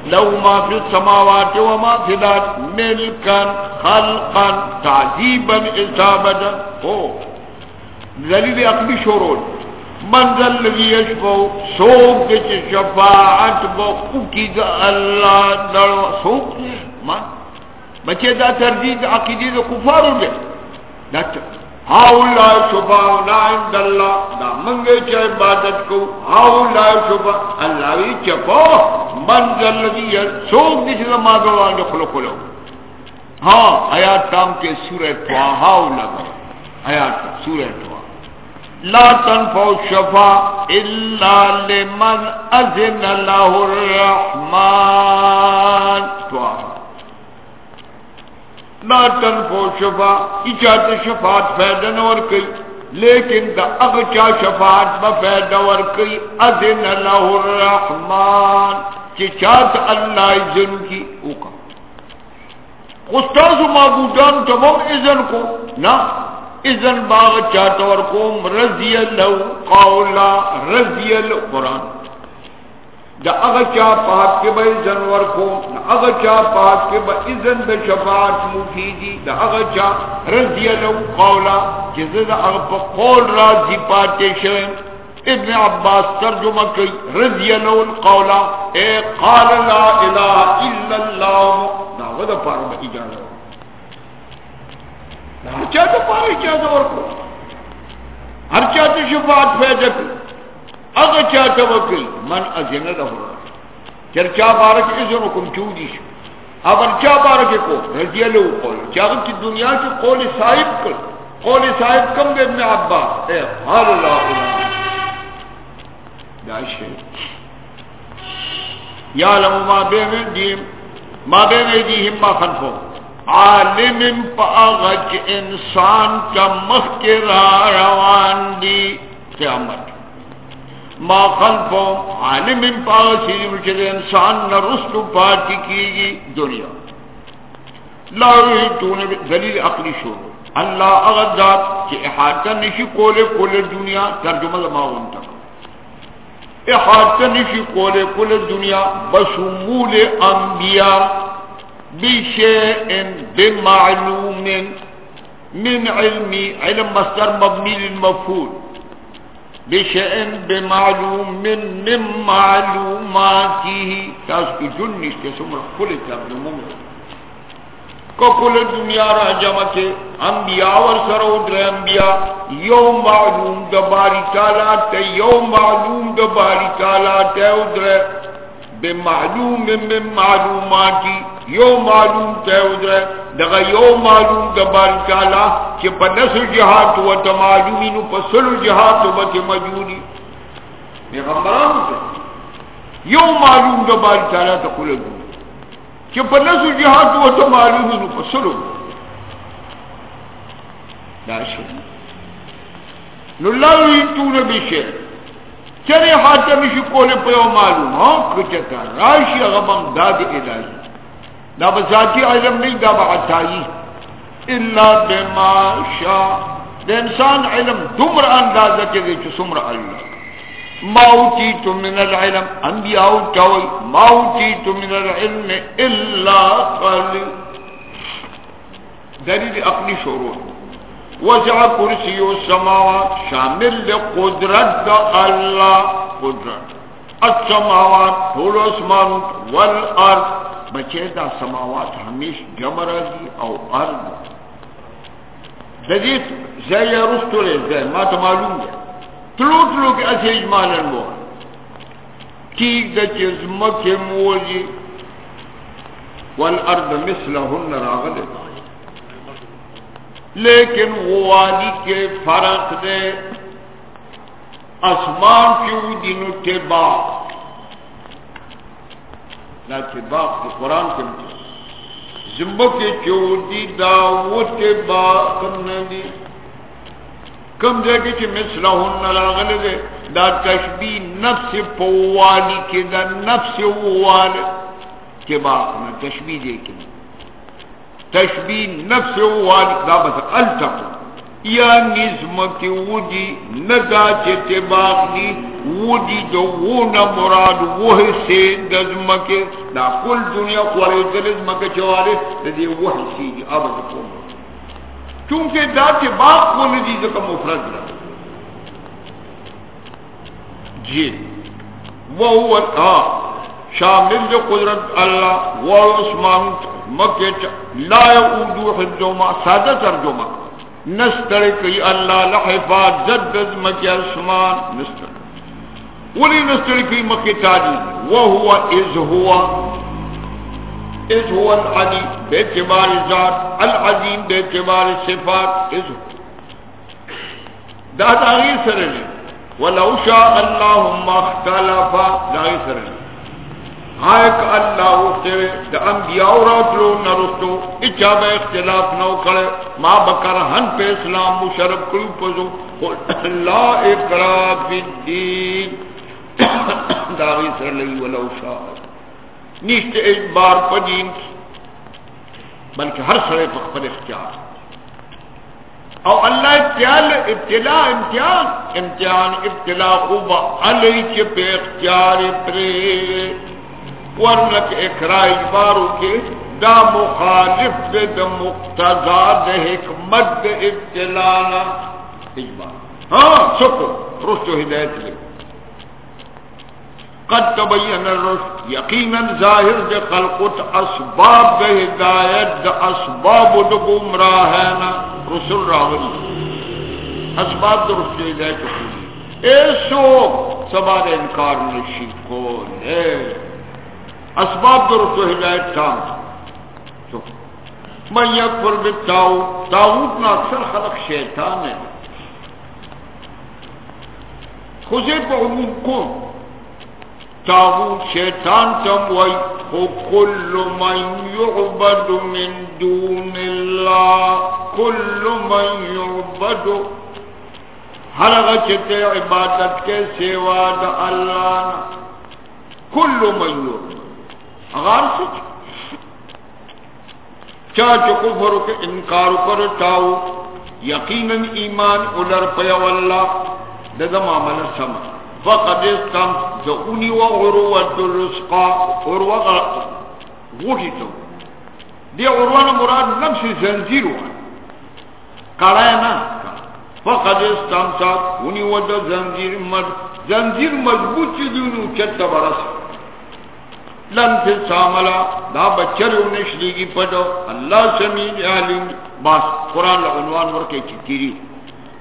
لو ما في السماوات وما في الارض ملكا خلقا تعذيبا اصابتا او دلیل عقلی شورول. منزل الذي يشفع سوق دې شفاعت بو کی دا الله دړو سوق ما بچے دا ترجیح عقیدی دا کفار دے دا هاو لا عند الله دا منگے چا عبادت کو هاو لا شفاع اللہ وی چپو من منزل الذي سوق دې ما دوان خلق لو ہاں آیات کام کے سورہ توا ہاو لگا۔ آیات سورہ توا لا تنفع الشفاء الا لمن اذن له الرحمن۔ لا تنفع الشفاء اجات شفاعت فیدن اور کئی۔ لیکن دا اغچا شفاعت با فیدن اور کئی۔ اذن له الرحمن۔ چاہت اللہ اذن کی۔ اوکا استاذ معبودان تمام اذن کو۔ نا، اذن باغ چاہتا ورکوم رضی اللہ قولا، رضی اللہ قرآن۔ دا اغا چاہ پاک کے با اذن ورکوم دا اغا چاہ پاک کے با اذن دا شفاعت مفیدی دا اغا چاہ رضی اللہ قولا جزا دا اغا پا قول راضی پاتے شوئن ابن عباس ترجمہ کی رضی اللہ القولا اے قال لا الہ الا اللہ۔ دا غدا پارا با اجازہ دا ہر چاہتا پارے چاہتا اور کو ہر چاہتا شفاعت پیدا کی اگر چاہتا وکل من ازین رہو چرچا بارک ازن حکم چودی شو اگر چا بارک کو، رضی اللہ قول. چاہتا کی دنیا کی قول صاحب کر قول صاحب کم دے ابن عباس. اے حال اللہ علیہ داشے یا لما ما بین دیم ما بین ایدیہم ما خلفو. عالم پاغچ انسان کا مخ کے روان دی قیامت. ما خلفو عالم پاسی پاغچ انسان نہ پاتی کی دنیا. لا تو نے دلیل عقلی شروع اللہ اغذات کہ احاطہ نشی کولے کولے دنیا ترجمہ لماغن تک احاطہ نشی کولے کولے دنیا بشمول انبیاء بشيء بمعلوم من علمي علم مصدر مبني للمفعول. بشئن بمعلوم، من من معلوماته کی جن نشتے سمرا کل تابل ممر کو کل دنیا را جمع کے انبیاء ورسر ادر انبیاء. یو معلوم دباری تعالی تے یو معلوم دباری تعالی تے ادر بمعلوم من معلوماتی، یو معلوم تے ادھر دغا یو معلوم دبار تعالی چی پا نسل جہات و تا معلومی نو پا سل جہات و بچ مجونی پیغمبران تے، یو معلوم دبار تعالی تا قول دو. چی پا نسل جہات و تا معلومی نو پا سل داشت نو اللہ تو نبی شیر. چرے حاجہ مشی کولے پیو معلوم ہاں کچھتا راشی غمم داد الہی۔ دا بذاتی علم نہیں، دا بعتائی الا بما شاء۔ د انسان علم دمر اندازه کې دی چې څومره الله ماوتی تو من العلم، انبیاء چاوی ماوتی تو من العلم الا قلی دلیل اقلی شروع۔ وزع کرسی السماوات شامل لقدرت دا اللہ قدرت السماوات طول اسمان والأرض. بچے دا سماوات ہمیش جمع أو أرض. دجیت زی رستو رے زی ما تو معلوم ہے تلو تلو کے اسے اجمالا مو ٹھیک دا چیز مولی والأرض مثلہن راغل لیکن وہ والی کے فرق دے۔ اسمان کیوں دینو تبا لا تبا قرآن کے مجھے زمبکی چودی داوت با کم ندی کم جگہ چی مثلہن لاغل دے۔ دا تشبی نفس پوالی کی دا نفس والی کے باقنا تشبی دے کی تشبی نفس والی دا بس التقو یا نظم کی وجی ندا چتے باقی وجی جو ونا مراد وہ سے نظم کے۔ دا کل دنیا خوری نظم کے چوارے دی وہ سی جی دی اب کو کیونکہ دا چے باق کو ندی کا مفرد رہا جی۔ وہ ہوا شامل جو قدرت اللہ وہ عثمان لا یعودو حجوما سادہ ترجمہ نستر کی اللہ لحفاظ جدد مکی اسمان نستر۔ ولی نستر کی مکی تاجی، وہو از ہوا از ہوا العلی بیتبار ذات، العظیم بیتبار صفات از ہوا۔ دا تاغیر سرلی ولو شاء اللہم اختلفا دا سرلی ہائک اللہ اخترے دا انبیاء و راتلو نرستو اچھا اختلاف نو کرے۔ ما بکر ہن پہ اسلام مشرف کلو پزو۔ لا اقرا فی الدین۔ داغی سر لئی ولو شاء نیشت اجبار پا دین بلکہ ہر سرے پر اختیار۔ او اللہ ابتیال ابتلاء امتحان امتحان ابتلاء خوبا علی چے پہ اختیار پرے۔ ورنک اکرائی بارو کے دا مخالف دے، دا مقتضا دے حکمت دے ابتلانا اجبار ہاں سکو رشد و ہدایت لے۔ قد تبین الرشد، یقینا ظاہر دے خلقت اسباب دے ہدایت دے اسباب دے گمراہینا رسول راولی اسباب دے رشد و ہدایت۔ لے ایسو سبار انکار نشی کو لے اسباب در تو ہدایت تام من یکفر بالتاوت تاوت نا اکثر خلق شیطان ہے خوزے پا عموم کون تاوت شیطان تم وی خو کل من یعبد من دون اللہ، کل من یعبد. ہر غچت عبادت کے سوا دا اللہ کل من یعبد. غار سچ چاچ کفر کے انکار کر چاو یقینا ایمان اولر پیا واللہ۔ دزم عمل سم۔ فقد استم۔ دعونی و عروة الرسقا عروة غوٹی تو۔ دی عروة مراد نفس زنزیر ہوا۔ فقد استم ساک ونی و دا زنزیر مد زنزیر مضبوط چیزونو چت برس۔ لن فی ساملا دا بچر نشلی کی پڑو اللہ سمیع علیم باس قرآن عنوان ورکے چکیری.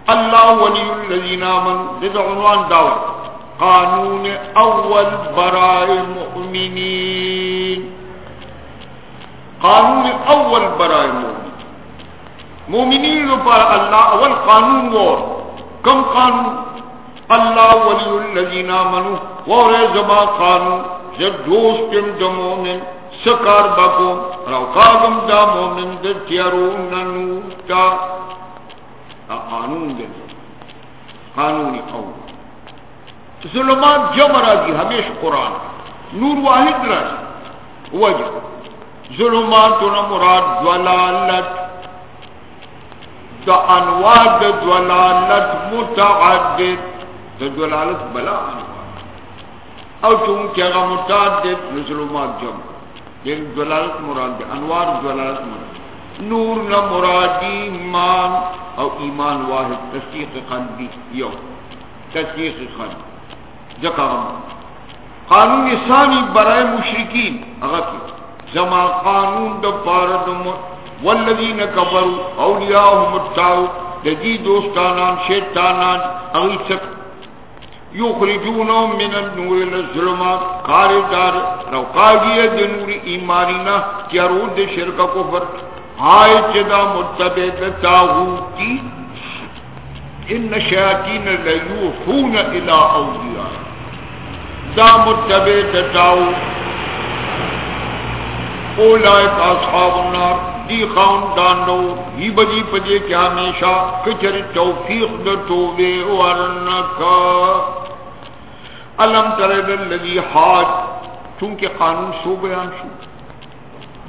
اللہ ولی الذین آمن، دید عنوان داور. قانون اول برائے مؤمنین قانون اول برائے مؤمنین مؤمنین پر اللہ اول قانون وار. کم قانون. اللہ ولی الذین آمنوا وار زبا قانون. جب دوستم دا مومن سکار بکو روکاگم دا مومن دا تیارون ننوتا قانون دل قانونی قول ظلمات جمع راضی ہمیش قرآن. نور واحد راضی وجہ. ظلماتنا مراد دلالت دا انواع دا دولالت متعدد. دا دولالت بلا انواع او چونکہ اگا متعدد نظلومات جمع لیکن دولالت مراد دے، انوار دولالت مراد نور نہ مراد ایمان او ایمان واحد، تصدیق قلبی، یو تصدیق قلبی جکا قانون ثانی برائے مشرکین۔ اگر کی زما قانون دا پارد والذین کبروا اولیاءهم التاؤ دجی دوستانان، شیطانان اغی سک یخرجونهم من النور الظلمات. خارجار رو قاضی دنور ایمانینا کیا رود شرک کفر. ہائے چدا متبع تاغوتی. ان شیاطین لیوفون الى اولیاء. دا متبع تاغوت اولائک اصحاب النار. دی خان دانو ہی بجی پجے کیا ہمیشہ کچر توفیق دا توبے ورنکا۔ علم ترد اللذی حاج، چونکہ قانون سو بیان شو۔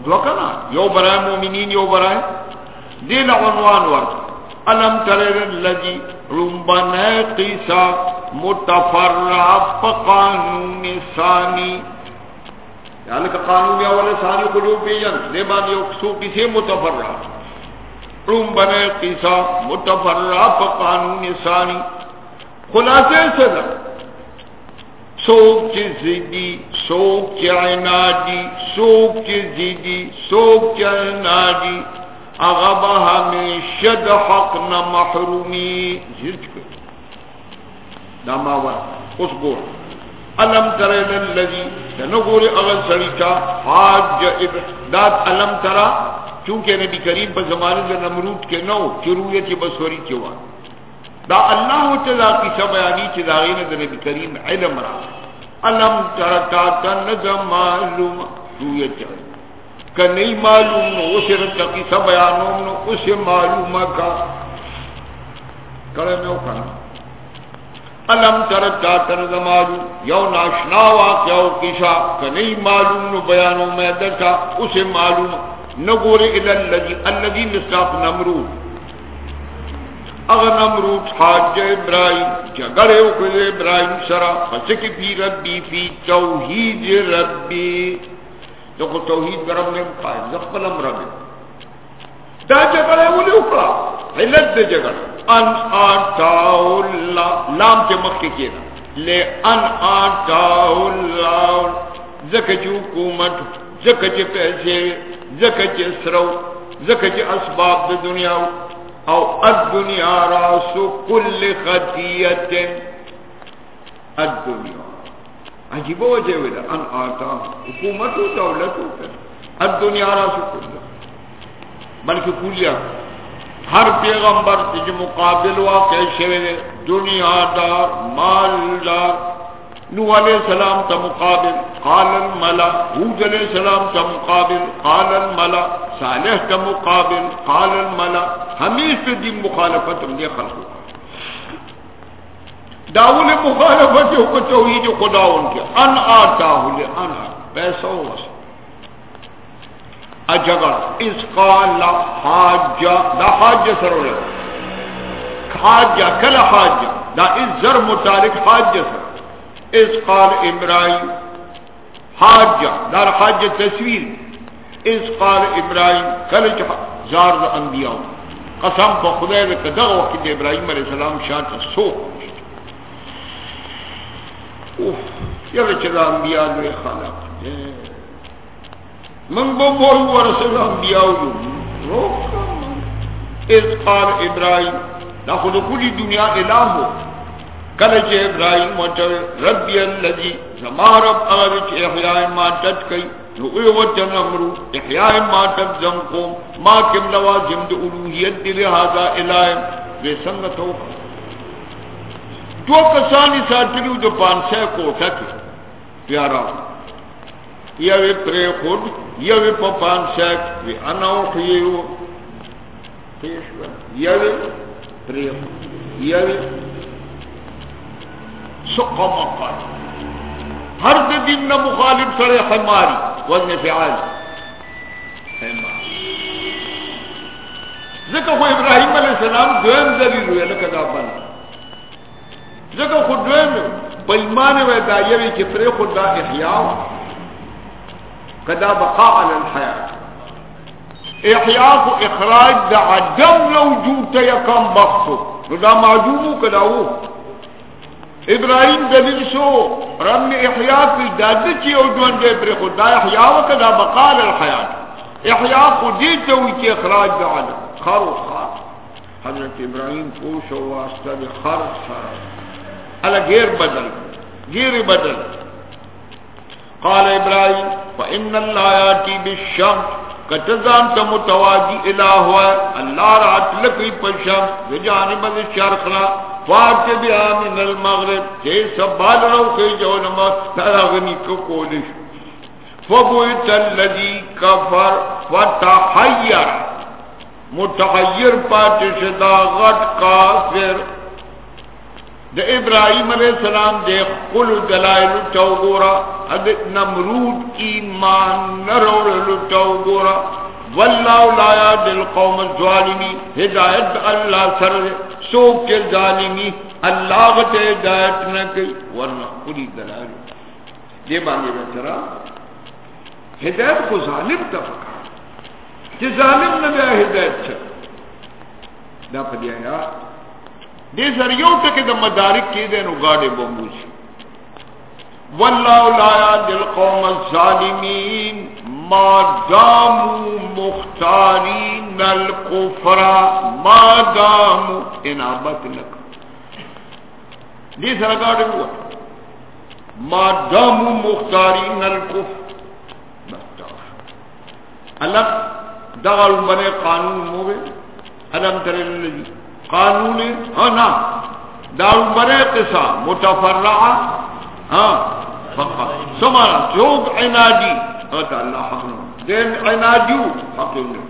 دو کنا، یو برائے مومنین، یو برائے۔ دین عنوان ورد علم ترد اللذی رنبن قیسا متفرع پا قانون ثانی یعنی کہ قانون اول ساری قلوب بیجن دے بعد یو سو کسی متفرع روم بنے قیسا متفرع پا قانون ثانی۔ خلاصے صدر سوک چی زیدی سوک چی عنادی سوک چی زیدی سوک چی عنادی اغبا ہمیشہ دا حق نا محرومی۔ زرچ کر دا ماور اس گوڑ علم ترین اللذی نگوری اغل سریچا حاج داد علم ترا چونکہ نبی کریم پر زمانے در نمرود کے نو چرویت بسوری چوا دا اللہ تعالیٰ کی سبیانی چی داغین در نبی کریم علم را۔ علم ترا تا تند معلوم، رویت چوا کہ نہیں معلوم نو، اسے رتا کی سبیانوں نو، اسے معلوم کا۔ کرے میں وہ کرنا علم تر زمالو یو ناشنا واقع کشا کنی معلوم نو بیانو میں اسے معلوم نگوری الاللذی اللذی مصاف نمرود۔ اگر نمرود حاج ابراہیم، جگڑے اکل ابراہیم سرا فسکی پی ربی فی توحید ربی۔ تو توحید برم نے قائد زقبلم ربی دا جگڑے اولی اکڑا علت دے جگڑے ان آتاو اللہ لام کے مخی کی دا لے ان آتاو اللہ زکا چی حکومت زکا چی پیسے زکا چی سرو زکا چی اسباب دا دنیا او الدنیا راسو کل خطیت الدنیا عجیب وجہ ویدہ ان آتا حکومت و دولت و الدنیا راسو کل بلکہ کلیا ہر پیغمبر تج مقابل واقع شوی دنیا دار مال دار نو علیہ السلام تا مقابل، قال الملا حود علیہ السلام تا مقابل، قال الملا، صالح تا مقابل، قال الملا ہمیش پہ دین مخالفت ہم نے خلقوں داول مخالفت کو توحید خدا ان کے، ان آتا ہو لے ان پیسہ وسط اجگر، اس قال حاج دا حاج سر حاج کل حاج دا اس زر متعلق حاج سر اس قال ابراہیم حاج دا حاج تصویر اس قال ابراہیم، کل زار دا انبیاء۔ قسم پا خدای دا کدا وقت جی ابراہیم علیہ السلام شاہ سو اوف یہ چلا انبیاء دے خالق۔ من بو بول ورسل انبیاء جو اس قال ابراہیم دا خود کلی دنیا الہ ہو کلچ ابراہیم موچو ربی اللذی زما رب اغرچ احیاء ما تد کئی نوئی وچن امرو احیاء ما تد زنقوم ما کم لوازم دا الوحیت دی لہذا الہیم وی سنگتو دو کسانی ساتلیو دو پانسے کوٹا کی پیارا یوی پری خود، یوی پا پان سیک وی اناو خیو پیشوا یوی پری خود، یوی سقا مقاد ہر دن نا مخالب سر حماری وزن فعال. حمار ذکر خو ابراہیم علیہ السلام دویم دلیل وی لکه دا بند ځکه خو دویم په ایمان وی دا یوی چې پرې خو دا احیاء. کدا بقاء علی الحیات احیاء کو اخراج دا عدم لوجود ته یکم بخصو نو دا معجومو کداو ابراہیم دلیل شو؟ رب نے احیاء کی دادی چی او جوان دے پر خدا احیاء وکدا بقال الحیات احیاء کو دیتے ہوئی چی اخراج دا عدم خر و خار. حضرت ابراہیم پوش و واسطہ بی خر سر علا گیر بدل. گیر بدل. قال ابراہیم، فإن اللہ آتی بالشمس کتزان تا متواجی الہ ہوا اللہ رات لکی پشم جانب الشرقنا فارت بیا من المغرب چه سبال رو خی جو نما تراغنی کو کولش. فبویت اللذی کفر فتحیر، متحیر پاتش دا غٹ کافر د ابراہیم علیہ السلام دے قل دلائل توغورا اد نمرود ایمان نرور توغورا واللہ لا یاد القوم الظالمی ہدایت اللہ سر سوک کے ظالمی اللہ غت ہدایت نہ کی ورنہ قلی دلائل دے باندے بہترا ہدایت کو ظالم تفکا کہ ظالم نہ بیا ہدایت چا دا پدیا یا دے ذریعوں تک دا مدارک کی دے نو گاڑے بمبوشی واللہ لا یاد القوم الظالمین ما دامو مختارین القفر ما دامو انابت لک. دے سر گاڑے ہوا. ما دامو مختارین القفر اللہ دغل بنے قانون موے علم ترے للذی قانون ہاں دارو برے قصہ متفرعہ ہاں فقط سمارا جوگ عنادی اتا اللہ حق دین عنادیو، حق نو۔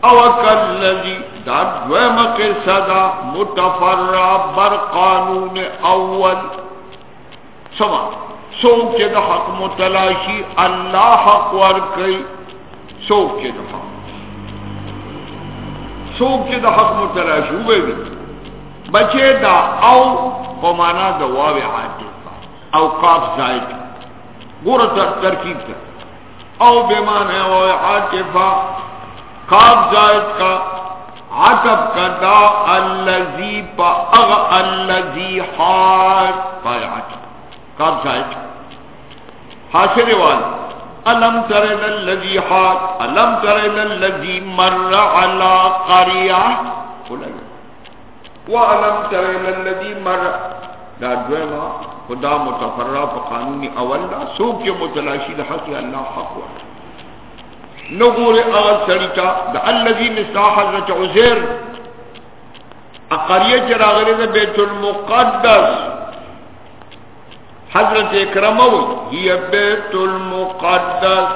اوکل لذی دا دویم قصہ دا متفرع بر قانون اول۔ سمارا، سوک کے دا حق متلاشی، اللہ حق ورکی، سوک کے دا حق۔ سوک چې د حق متراش وې بچې دا او په معنا واو عاطفه او قاف زائد ګوره تر ترکیب ته او به معنا او عاطفه قاف زائد کا عطب کا دا الذی پا اغ الذی حال پای عطب قاف زائد حاصل والا. ألم تر الذي حاق؟ ألم تر الذي مر على قرية؟ وألم تر الذي مر؟ دا دوما خدا متفرع په قانوني اول دا. سوق د حق الله حق و سړیتا د الذي مستح حضرت عزير چې راغله د بیت المقدس. حضرت اکرمو ہی بیت المقدس.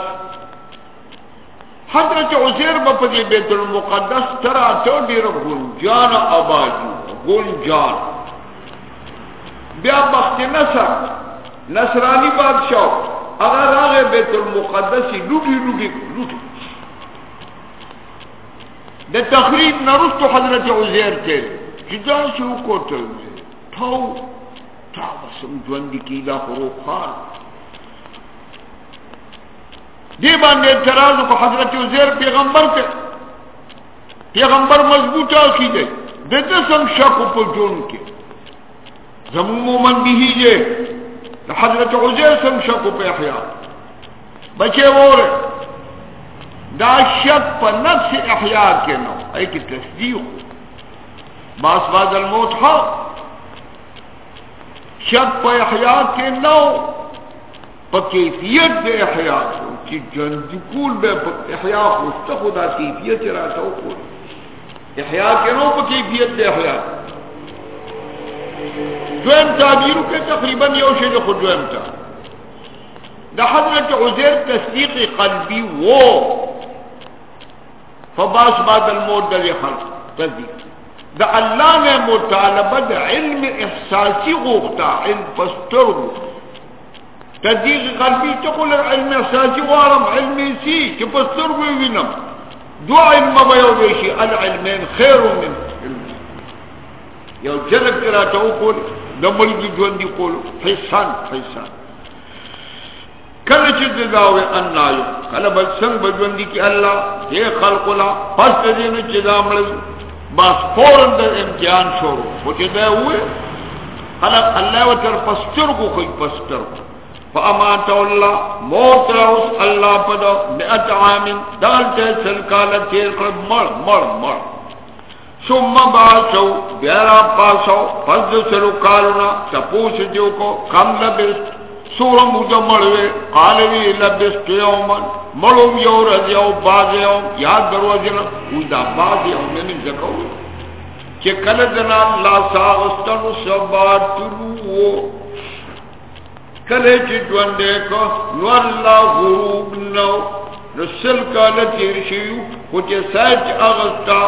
حضرت عزیر با پدی بیت المقدس ترا تو دیر گنجان آبادی، گنجان. بیا بخت نصر، نصرانی بادشاہ، اگر آگے بیت المقدسی لوٹی لوٹی لوٹی دا تخریب نرست حضرت عزیر تے جدا سے اکوٹل میں تھو تا بسم جوندی کی دا خروب خان دی باندې اعتراض کو حضرت عزیر پیغمبر کے پیغمبر مضبوط کی دے. دے سم شک په جون کې زمو من به یې حضرت عزیر سم شک په احیا بچے وره دا شک په نفس احیا کې نو. ای کی تصدیق باس بعد الموت حق شک پا احیاء کے نو پا کیفیت دے احیاء کو چی جندکول بے پا احیاء خوشتا خدا کیفیت راتا ہو کول احیاء کے نو پا کیفیت دے احیاء۔ دویم تعبیرو کے تقریباً یوشے دے خود دویم تا۔ دا حضرت عزیر تصدیق قلبی وہ، فباس بعد الموت دلی خلق، تصدیق۔ دا اللہ نے مطالبہ دا علم احساسی غوختا علم پستر تدیق قلبی تقول علم احساسی وارم علم سی کہ پستر وینم. دو علم بیو بیشی العلمین خیر من علم. یو جلک کرا تو کول دمل کی جون دی کول. حسان حسان کل چیز داوے انایو کل بل سنگ بجون دی کی اللہ یہ خلق لا پس دین چیزا مل بس فورن در امتحان شروع. وہ چیزا ہوئے؟ خلق اللہ و تر پستر کو کوئی پستر کو فامات اللہ، موت رہوس اللہ پدو نعت عامن دالتے سلکالا تیر کر، مر مر مر. ثم باسو بیارا پاسو، پس سلو کالونا تپوس جو کو، کم لبس سورا مجھا مروے قالوی لبس قیومن مروم یو رضی او باز یوم یاد درو جنا اودا باز یوم میں زکو کہ کل دنا اللہ ساغستن سبات تلو کلے چی دوندے کو نو اللہ غروب نو نسل کالا تیر شیو خوچے سیچ اغسطا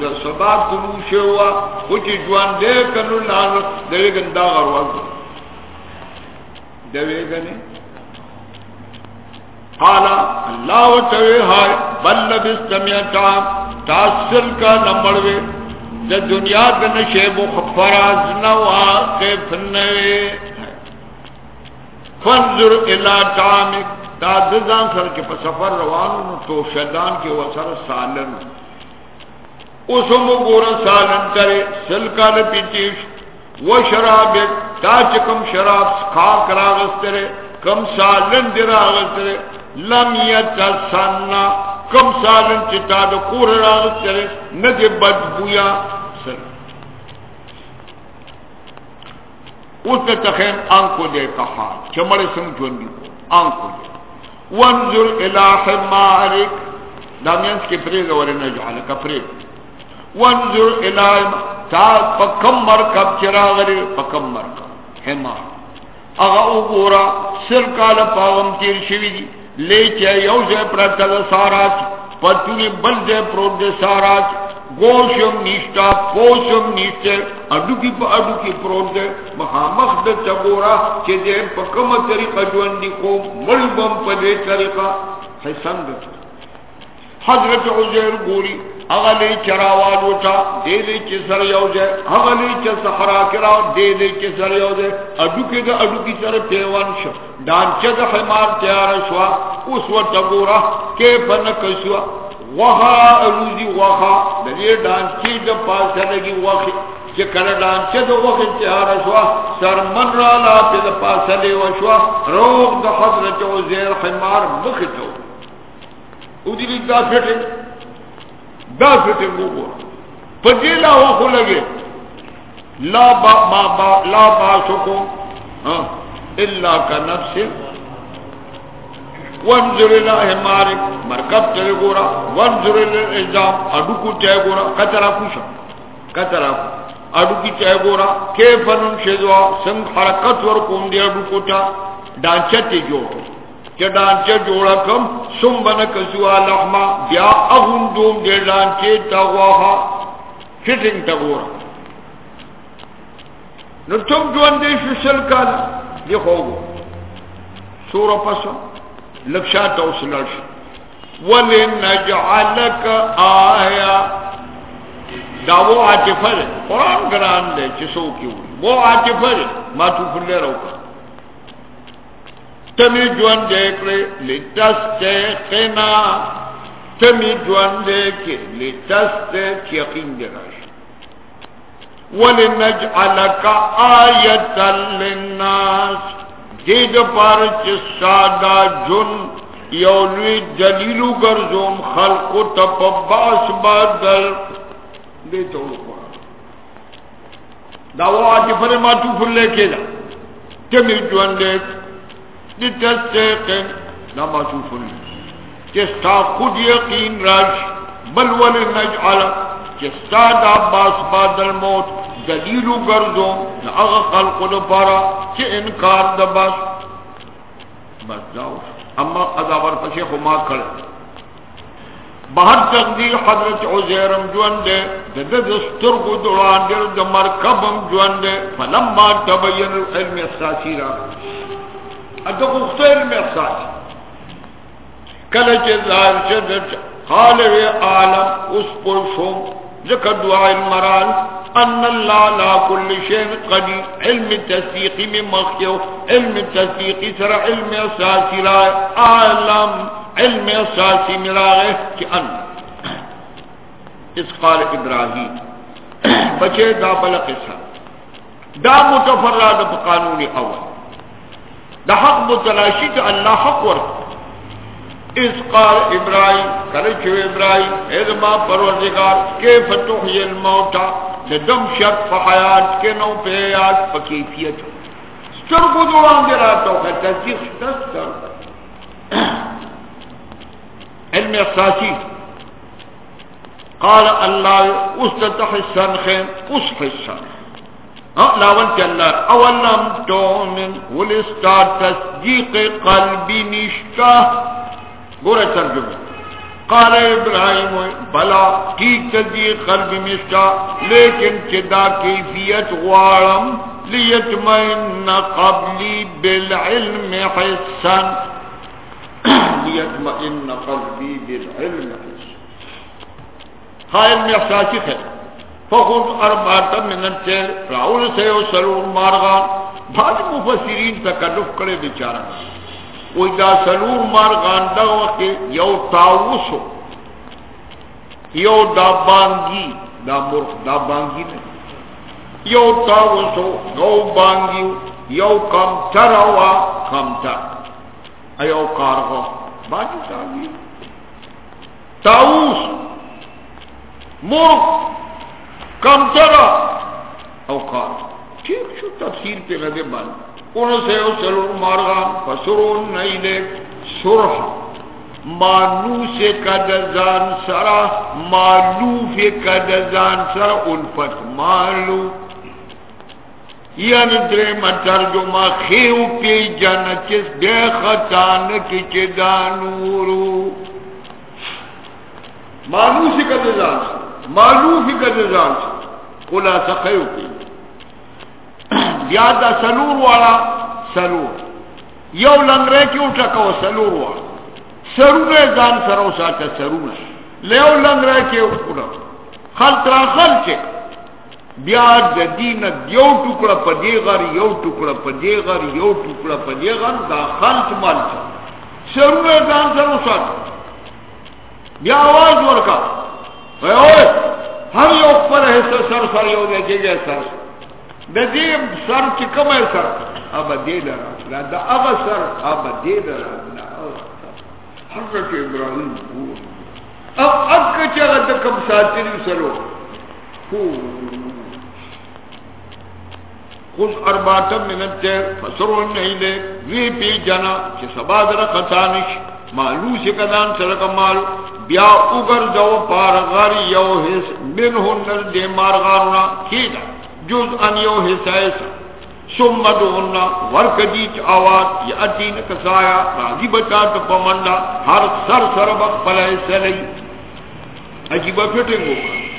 دا سبا تلو شیوا خوچے دوندے کنو لانا دوے گندا غرواز دوے گنے۔ قالا اللہ و توے ہائے، بل لبست میتا تاسل کا نمبروے دا دنیا دنشے مخفراز نوا قیفنوے فنظر الى طعامك دا دزان سر کے پا سفر روانو تو شدان کے وسر سالن۔ اسم گورا سالن کرے سلکال پیتیش و شرابک تا چکم شراب سکاک راغسترے، کم سالن دی راغسترے، لم یتسننا کم سالن چتا دا کور راغسترے، ندی بدبویا سلن اس نے تخین آنکھو دے کہا چمڑے سنگ جوندی کو آنکھو دے وانظر الہ مارک دامینس کی پریگ وری نجعلک پریگ وانظر الہ تا پکم مرکب چرا غری پکم مرکب حما اغا اگورا سر کالا پاغم تیر شوی دی. لے چے یو زے پرتا دا ساراچ پتونی بل زے پروت دے ساراچ گوشم نیشتا، پوشم نیشتے اڈو کی پا اڈو کی پروت دے. مخامخ دے چگورا چے دے پا کم طریقہ جواندی کو مل بم پا دے طریقہ. حسن دا دے حضرت عزیر گوری، اغلی چراوالو تا دے دے چے سر یو دے، اغلی چے سخرا کراو دے دے چے سر یو دے اڈو کی دے اڈو کی سر پیوان شو دانچے دے حمار تیار شوا، اس وقت گورا، کے پنکشوا وها روزی وها د دې ډانچې د پاسه لګي وخه چې کله ډانچې د وخه تیار شو سر من را لا په د پاسه دی وشو روغ د حضرت عزیر حمار مخه ته او دې دا فټه دا فټه وګور په دې لا وخه لګي لا با ما با لا با شکو ها الا کنفس وانظر الى مارک مرکب تے گورا وانظر الى الزام اڈو کو تے گورا کترا پوچھ کترا اڈو کی تے گورا کیفن شذوا سن حرکت ور کوم دی اڈو کو تا ڈانچے تے جو کہ جوڑا کم سم بن لحما، بیا اغون دوم دی ڈانچے تا واها فٹنگ تا گورا نو تم جوان دے شل کالا دی خوگو سورہ پسو لکشا توسلش ولنجعلک آیا. دا وہ عاطفہ ہے، قرآن گران دے چسو کی ہوئی وہ عاطفہ ہے ما تو پھلے رو تمی جوان دیکھ لے لتستے خنا تمی جوان دیکھ لتستے یقین دے راش ولنجعلک آیتا للناس۔ دید پار چه سادا جن، یولوی دلیلو گرزوم خلقو تا باس بادل۔ دیتا ہو قرآن۔ داو آتی پر لے کے دا تمی جوان دیت دیتا سیقن نا ما تو پر چستا خود یقین راش بل ولی نجعلا چستا دا باس بادل موت دلیلو گردو نا اغا خلقو چه انکار دا بس بس جاو اما ازابر پشی خما کرے بہر تقدیر حضرت عزیرم جوان دے دد دستر کو دوران دے دا مرکبم جوان دے فلما تبین علم احساسی را ادھا خفتہ علم احساسی کلچ ظاہر شدت خالوی عالم اس پر شوم ذکر دعا المران ان اللہ لا کل شین قدی علم تصدیقی میں مخیو علم تصدیقی سر علم اساسی رائے عالم علم اساسی ملائے کہ ان اس قال ابراہیم بچے دا بلق سا دا متفراد قانون اول دا حق متلاشی کہ اللہ حق ورک. اس قال ابراہیم کرچو ابراہیم ادما پروردگار کے فتح الموتا دم شک فحیات کے نو پیات فکیفیت ستر کو دوران دے رہا تو ہے تصدیق ستر علم احساسی. قال اللہ، اس تحسن خیم، اس حسن. ہاں، لاول کے اللہ اولم تومن ولستا تصدیق قلبی نشتہ۔ گورے ترجمہ۔ قال ابراہیم، بلا ٹھیک تجی قلب مشتا لیکن چدا کیفیت غوارم لیتمئن قبلی بالعلم حسن لیتمئن قلبی بالعلم حسن خائل میں احساسی ہے فخذ اربعتا من التیر راول سے سلور مارغان. بعض مفسرین تکلف کرے بیچارہ. وی دا سلور مارغان دا وقت یو تاوسو. یو دا بانگی. دا مرخ دا بانگی نے یو تاوسو، یو بانگی یو کم تروا کم تر ایو کارغو. بانگی تاوی تاوس. مرخ کم ترا او کارغو ٹھیک شو، تفسیر پہ لگے بانگی ان سے سلور مارغان فسرون نیلے سرح۔ مانوس کدزان سرا مالوف کدزان سرا، الفت مالو۔ یعنی درے مطر جو ما خیو پی جن چس بے خطان کی چی دانورو مانوس کدزان سرا۔ مالوف کدزان سرا قلا سخیو پی بیا دا سلور والا سلور۔ یو لنگرے کیوں ٹکو سلور والا۔ سرور زان سرو ساتا سرور لیو لنگرے کیوں ٹکو خلط را خلچ بیا دا دین دیو ٹکڑا پا دیغر یو ٹکڑا پا دیغر یو ٹکڑا پا دیغر دا خلط مال مالچ سرور زان سرو ساتا بیا آواز ورکا۔ اوئے، ہم یو پر حصہ سر سر یو دیکھے گئے سر۔ سر د سر سر کم ہے سر؟ اب دې لرا دا اب سر، اب دې لرا حضرت ابراہیم بور اب اب کچھ اگر دکم ساتري سره هو خود ارباتا من التیر فسرون نیلے وی پی جنا چه سبا در خطانش مالو شکدان سرک مالو بیا اگر دو پار غر یو حس من ہنر دے مارغارونا کیدا؟ جز ان یو حصہ ایسا۔ سم دوننا ورک دیچ آوات یا اتین کسایا، راضی بچا تو پمنڈا ہر سر سر بک پلائے سلی۔ عجیب فٹنگو۔ کا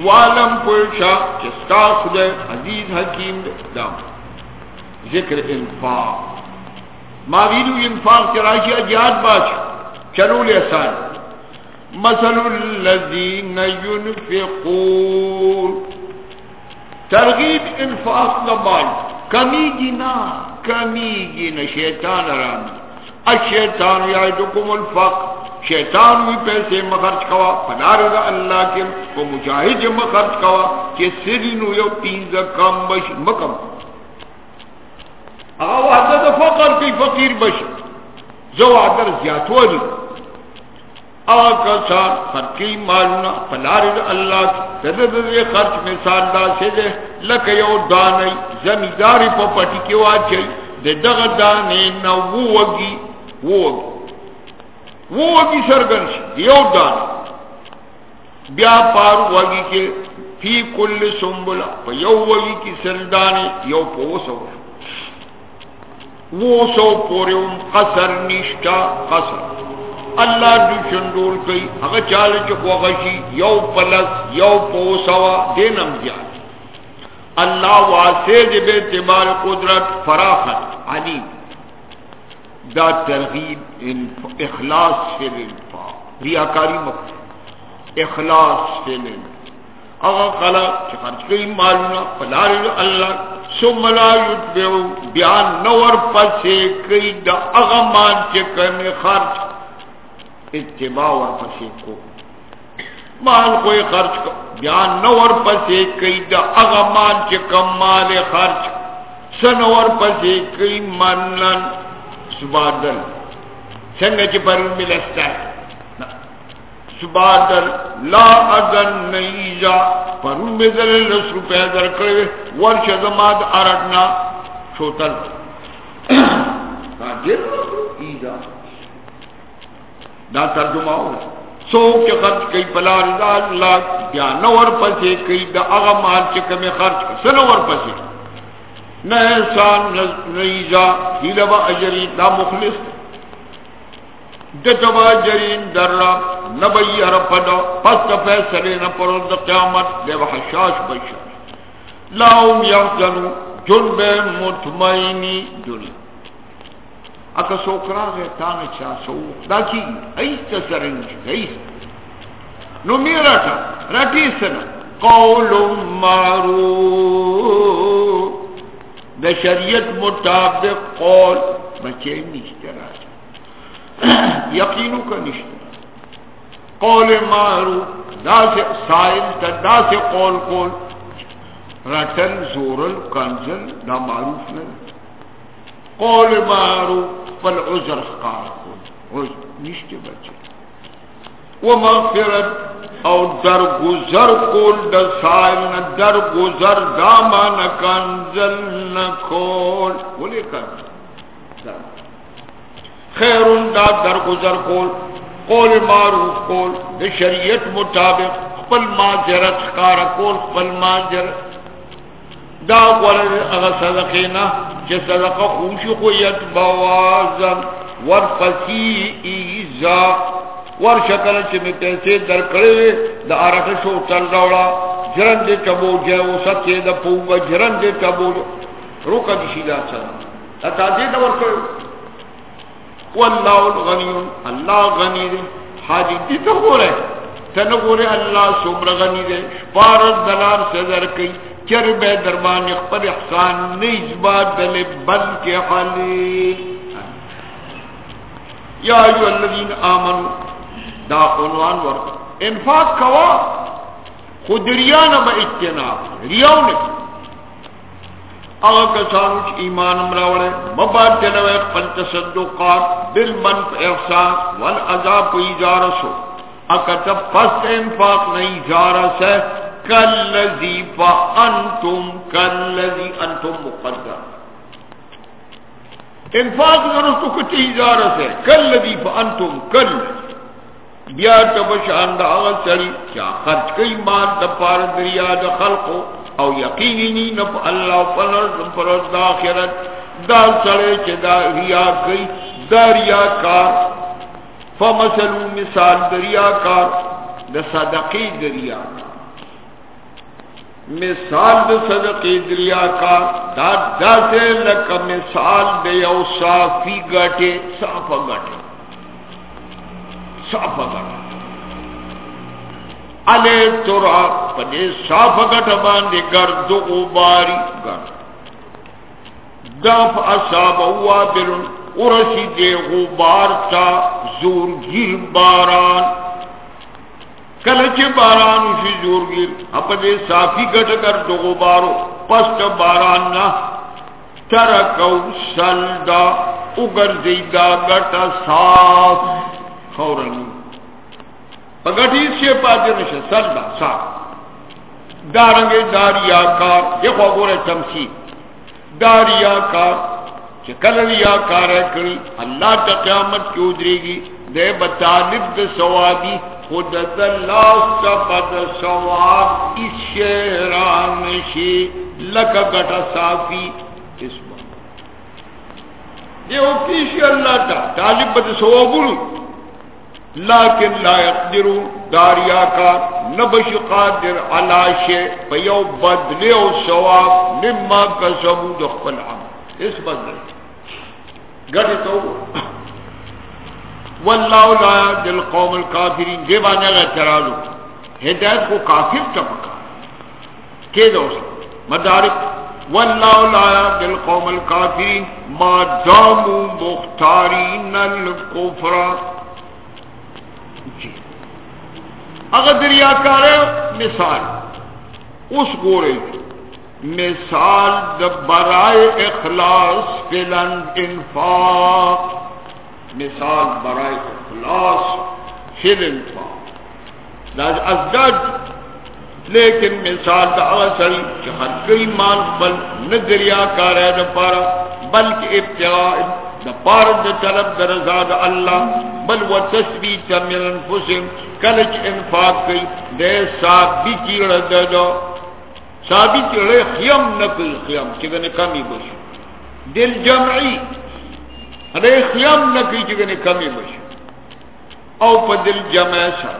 والم پوشا چستا خدے عزیز حکیم دام. ذکر انفاق. ما ویدو انفاق چراشی اجیاد باش؟ چلو لیسان مثل الذین ينفقون ترغیب انفاق مال کمی گی نا کمی گی نا شیطان رام الشیطان یعدکم الفق شیطان بھی پیسے مخرج کوا، پنار دا اللہ کے کو مجاہد مخرج کوا کہ سری نو یو پینزا کم بش مکم آو حضرت فقر کی فقیر بش. زو عدر زیادواری آقا سان خرکی مالونا پلارد اللہ تدد دے خرچ مثال دا سے دے لکہ یو دانی زمیداری پا پٹی کی واچی دے دغ دانی نا ووگی ووگی ووگی سرگنش یو دانی بیا پارو وگی کے فی کل سنبلا پا یو وگی کی سردانی یو پوسو وہ سو پورے قصر نشتا قصر اللہ دو چندول کئی اگر چالے چکو غشی یو پلس یو پوسوا دینم جان اللہ واسے دے بے اعتبار قدرت فراخت علیم دا ترغیب اخلاص سے لنفا ریاکاری مکت اخلاص سے لنفا اغا قلا چه خرچ کئی مالونا، پلار اللہ سم لا یتبعو. بیان نور پسے کئی دا اغا مان چه کمی خرچ. اتباع ور پسے کو. مال کوئی خرچ کو. بیان نور پسے کئی دا اغا مان چه مال خرچ. سنور پسے کئی منن. سبادل سنگا چه پر ملستا ہے۔ سبادر لا اذن نیزا پرون بیدر لس روپے در کرے ورش زماد ارٹنا شوتر تاجر ایزا دا ترجمہ ہو۔ سوک کے خرچ کئی پلا رضا اللہ یا نور پسے کئی دا اغا مال چکے میں خرچ، سنور پسے۔ نہ احسان نیزا ہی لبا اجری دا مخلص دتبا جرین در را نبی رفدا پس فیصلے نہ پرو د قیامت دے وحشاش بشا لاهم یحزنو جنب مطمئنی دنیا اکا سوکرا گئے تانا چا سو دا کی ایست سرنج ایست نو میرا تا رٹی سنا قول معروف دا شریعت مطابق قول بچے نیشترا یقینو کا نشتر۔ قول معروف دا سے سائل تا دا سے قول قول۔ رٹن، زورل، کنزل دا معروف نہیں۔ قول معروف فل عذر خار قول نشتے بچے۔ و مغفرت او در گزر قول دا سائل نا در گزر داما نا کنزل نا قول بولے کنزل خیرون دا در گزر قول قول معروف قول د شریعت مطابق خپل ماجرت خکار قول خپل ماجرت دا قول اغا صدقینا چه صدقه خوشی خویت بوازن ورپسی ایزا. ورشکل چه می پیسے در کرے دا شو تل دوڑا جرند چبو جے و سچے دا پوگا جرند چبو روکا دیشی دا سلام اتا دے دا ورکر واللہ الغنی، اللہ غنی دے۔ حاجی دی تو ہو رہے تن ہو رہے اللہ سمر غنی دلار سے در کئی۔ چر بے دربان اخبر احسان نیز بات دل بل کے حالی۔ یا ایو الذین آمن دا عنوان ورد انفاق کوا خود ریان با اتناب ریاو نکو اغا کسانو چی ایمان امراوڑے مباد جنوے قل تصدقات بالمن پہ احسان والعذاب پہ ایجارسو اکتب پس انفاق نہیں جارس ہے کاللذی فا انتم کاللذی انتم مقدر. انفاق نرستو کچھ ایجارس ہے کاللذی فا انتم کل بیا تبشان دا اغا سری کیا خرچ کئی مال دا پار دریا دا خلقو، او یقینی نی نف اللہ پنر پرز دا آخرت، دا سڑے چے دا ریا کئی دا ریا کار، فمثلو مثال دریا کار، دا صدقی دریا مثال دا صدقی دریا کار، دا دا سے لکا مثال دا یو صافی گٹے، صافا گٹے۔ صافا گٹے علی ترا پدے صاف گٹ باندے گرد غباری گرد. دف اصاب وابل ورسی دے غبار تا زور گیر باران. کلچ باران شی زور گیر اپدے صافی گٹ گرد غبارو پست باران نا. ترکو سلدا اگر زیدہ گٹ صاف. خورنی پگٹی سے پاتے نشے سلدا صاف دارنگے داریا کار یہ خوابور تمسی داریا کار چه کلریا کار کری اللہ تا قیامت کی ادرے گی دے بطالب دا سوابی خود دا اللہ سبت سواب اس شیران شی لکا گٹا صافی اس بات یہ ہوتی اللہ تا طالب دا سوابولو لیکن لا يقدرون داریا کا نبش قادر علا شے پیو بدلے و ثواب مما کسبو دخل عمل۔ اس بدلے۔ گڑی تو۔ واللہ لا دل قوم الكافرین دیبانے گا ترالو ہدایت کو کافر چپکا کے دوست؟ مدارک۔ واللہ لا يهدي القوم الكافرين ما داموا مختارين الكفر جی۔ اگر دریاکار مثال۔ اس گورے مثال د برائے اخلاص فلن انفاق۔ مثال برائے اخلاص فل انفاق۔ ازداد لیکن مثال دا اغسری کہ ہر کئی مال بل ندریا ہے دا پارا، بلکہ ابتغاء دا پارا طلب دا رضا دا اللہ، بل و تثبیت من انفسم کلچ انفاق کئی، دے ثابتی رد دا ثابتی رد خیم نکل خیم چگنے کمی بشو دل جمعی رد خیم نکل چگنے کمی بشو او پا دل جمع سا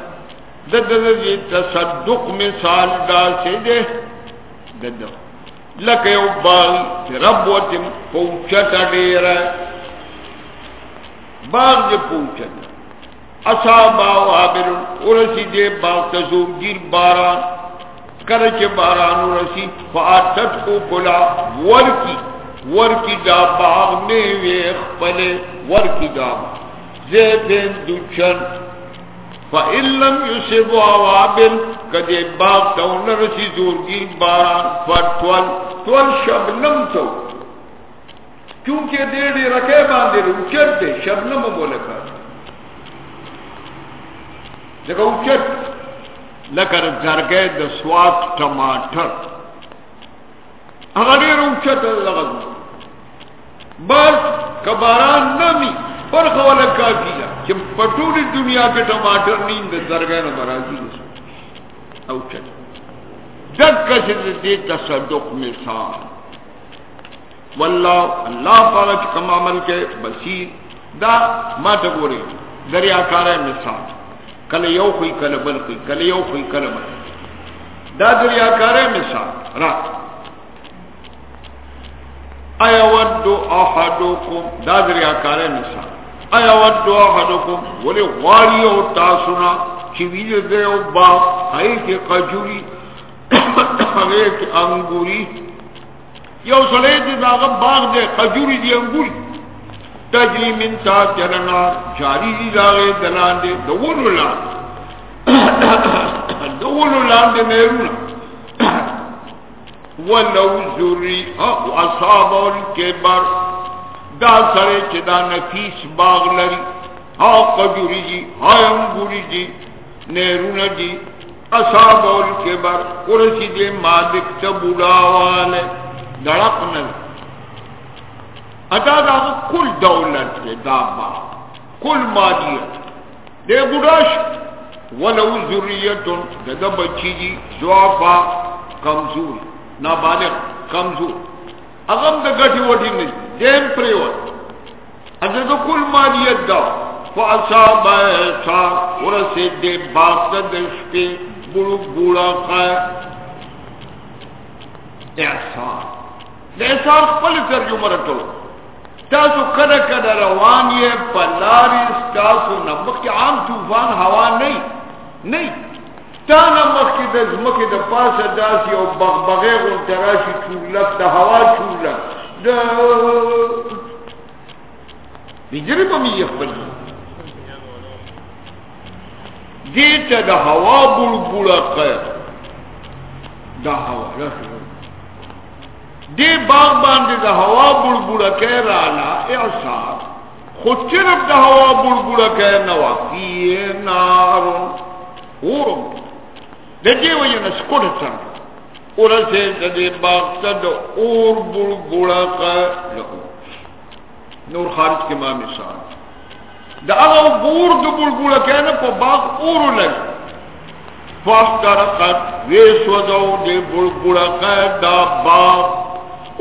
ددی تصدق مثال دا سے دے۔ دد لکه یو باغ چې رب وته پوچتا ډیر باغ دې پوچت اصحاب او عابر ورسی دې باغ ته گیر باران کله چې باران ورسی فاتت کو کلا ورکی ورکی دا باغ می وی ورکی دا زیتن دوچن فَإِلَّمْ يُسِبُ عَوَابِلْ کدی باغ تاو نرسی زورگی باران، فتول، تول شبنم تو کیونکہ دیڑی رکے باندے رو چرتے شبنم بولکا لکا اوچت لکر زرگے دا سوات ٹماٹر۔ اگر دیر اوچت لغز بس، کباران نمی پر خوالا کافی جا کہ پٹوری دنیا کے ٹماٹر نیند درگاہ نہ برازی جی او چل دک کسی دی تصدق مثال۔ واللہ، اللہ پاک کم عمل کے بصیر دا ما تگوری دریا کارے مثال۔ کل یو خوی کل بل خوی کل یو خوی کل بل دا دریا کارے مثال، را۔ ایا ودو احدکم، دا دریا کارے مثال۔ ایا ودو احدکم، ولی غاری او تاسونا، چی ویل دے او با، ہائی کے قجوری، (coughs) ہائی انگوری۔ یو سلے دے داغا باغ دے قجوری دی انگوری تجری من تا چرنا جاری دی داغے دلان دے، دولو لان. (coughs) دولو لان دے میرونا. (coughs) ولو زوری اصحاب الکبر دا سرے چی دا نفیس باغ لری. ہا قجوری جی ہا انگوری جی نیرون جی. اصاب الکبر قرسی دے مالک تبولا والے دڑک نل ادا دا کل دولت دے دا باغ کل مالیت. دے بڑاش ولو ذریتن دا بچی جی زوافا کمزور. نابالغ، کمزور. اغم دا گٹی وٹی نہیں دیم پریوت اگر دا کل مالیت دا. فاصاب ایسا ورسی دے باق دا دشتی بڑو بوڑا خواہ احسان. دا احسان خپل ترجمه رټو تاسو کده کده روان یې پلاری تاسو نمک عام طوفان هوا نه نه تا نمک د زمکه د پاسه داسي او بغبغه غون تراشي چولک د هوا چولک د بجری په می خپل دیتا د هوا بول بولا قیر دا هوا دی باغ باندې د هوا بول بولا قیر رالا اعصار خود چرب د هوا بول بولا قیر نوا فی نار اورم دجی وجه نسکوٹ چن ورسه د دې باغ ته د اور بول ګوړه کا نور خارج کې ما مثال۔ دا هغه بور د بول ګوړه کنه په باغ اور لګ فاسترقت ویسودو د بول ګوړه کا دا باغ۔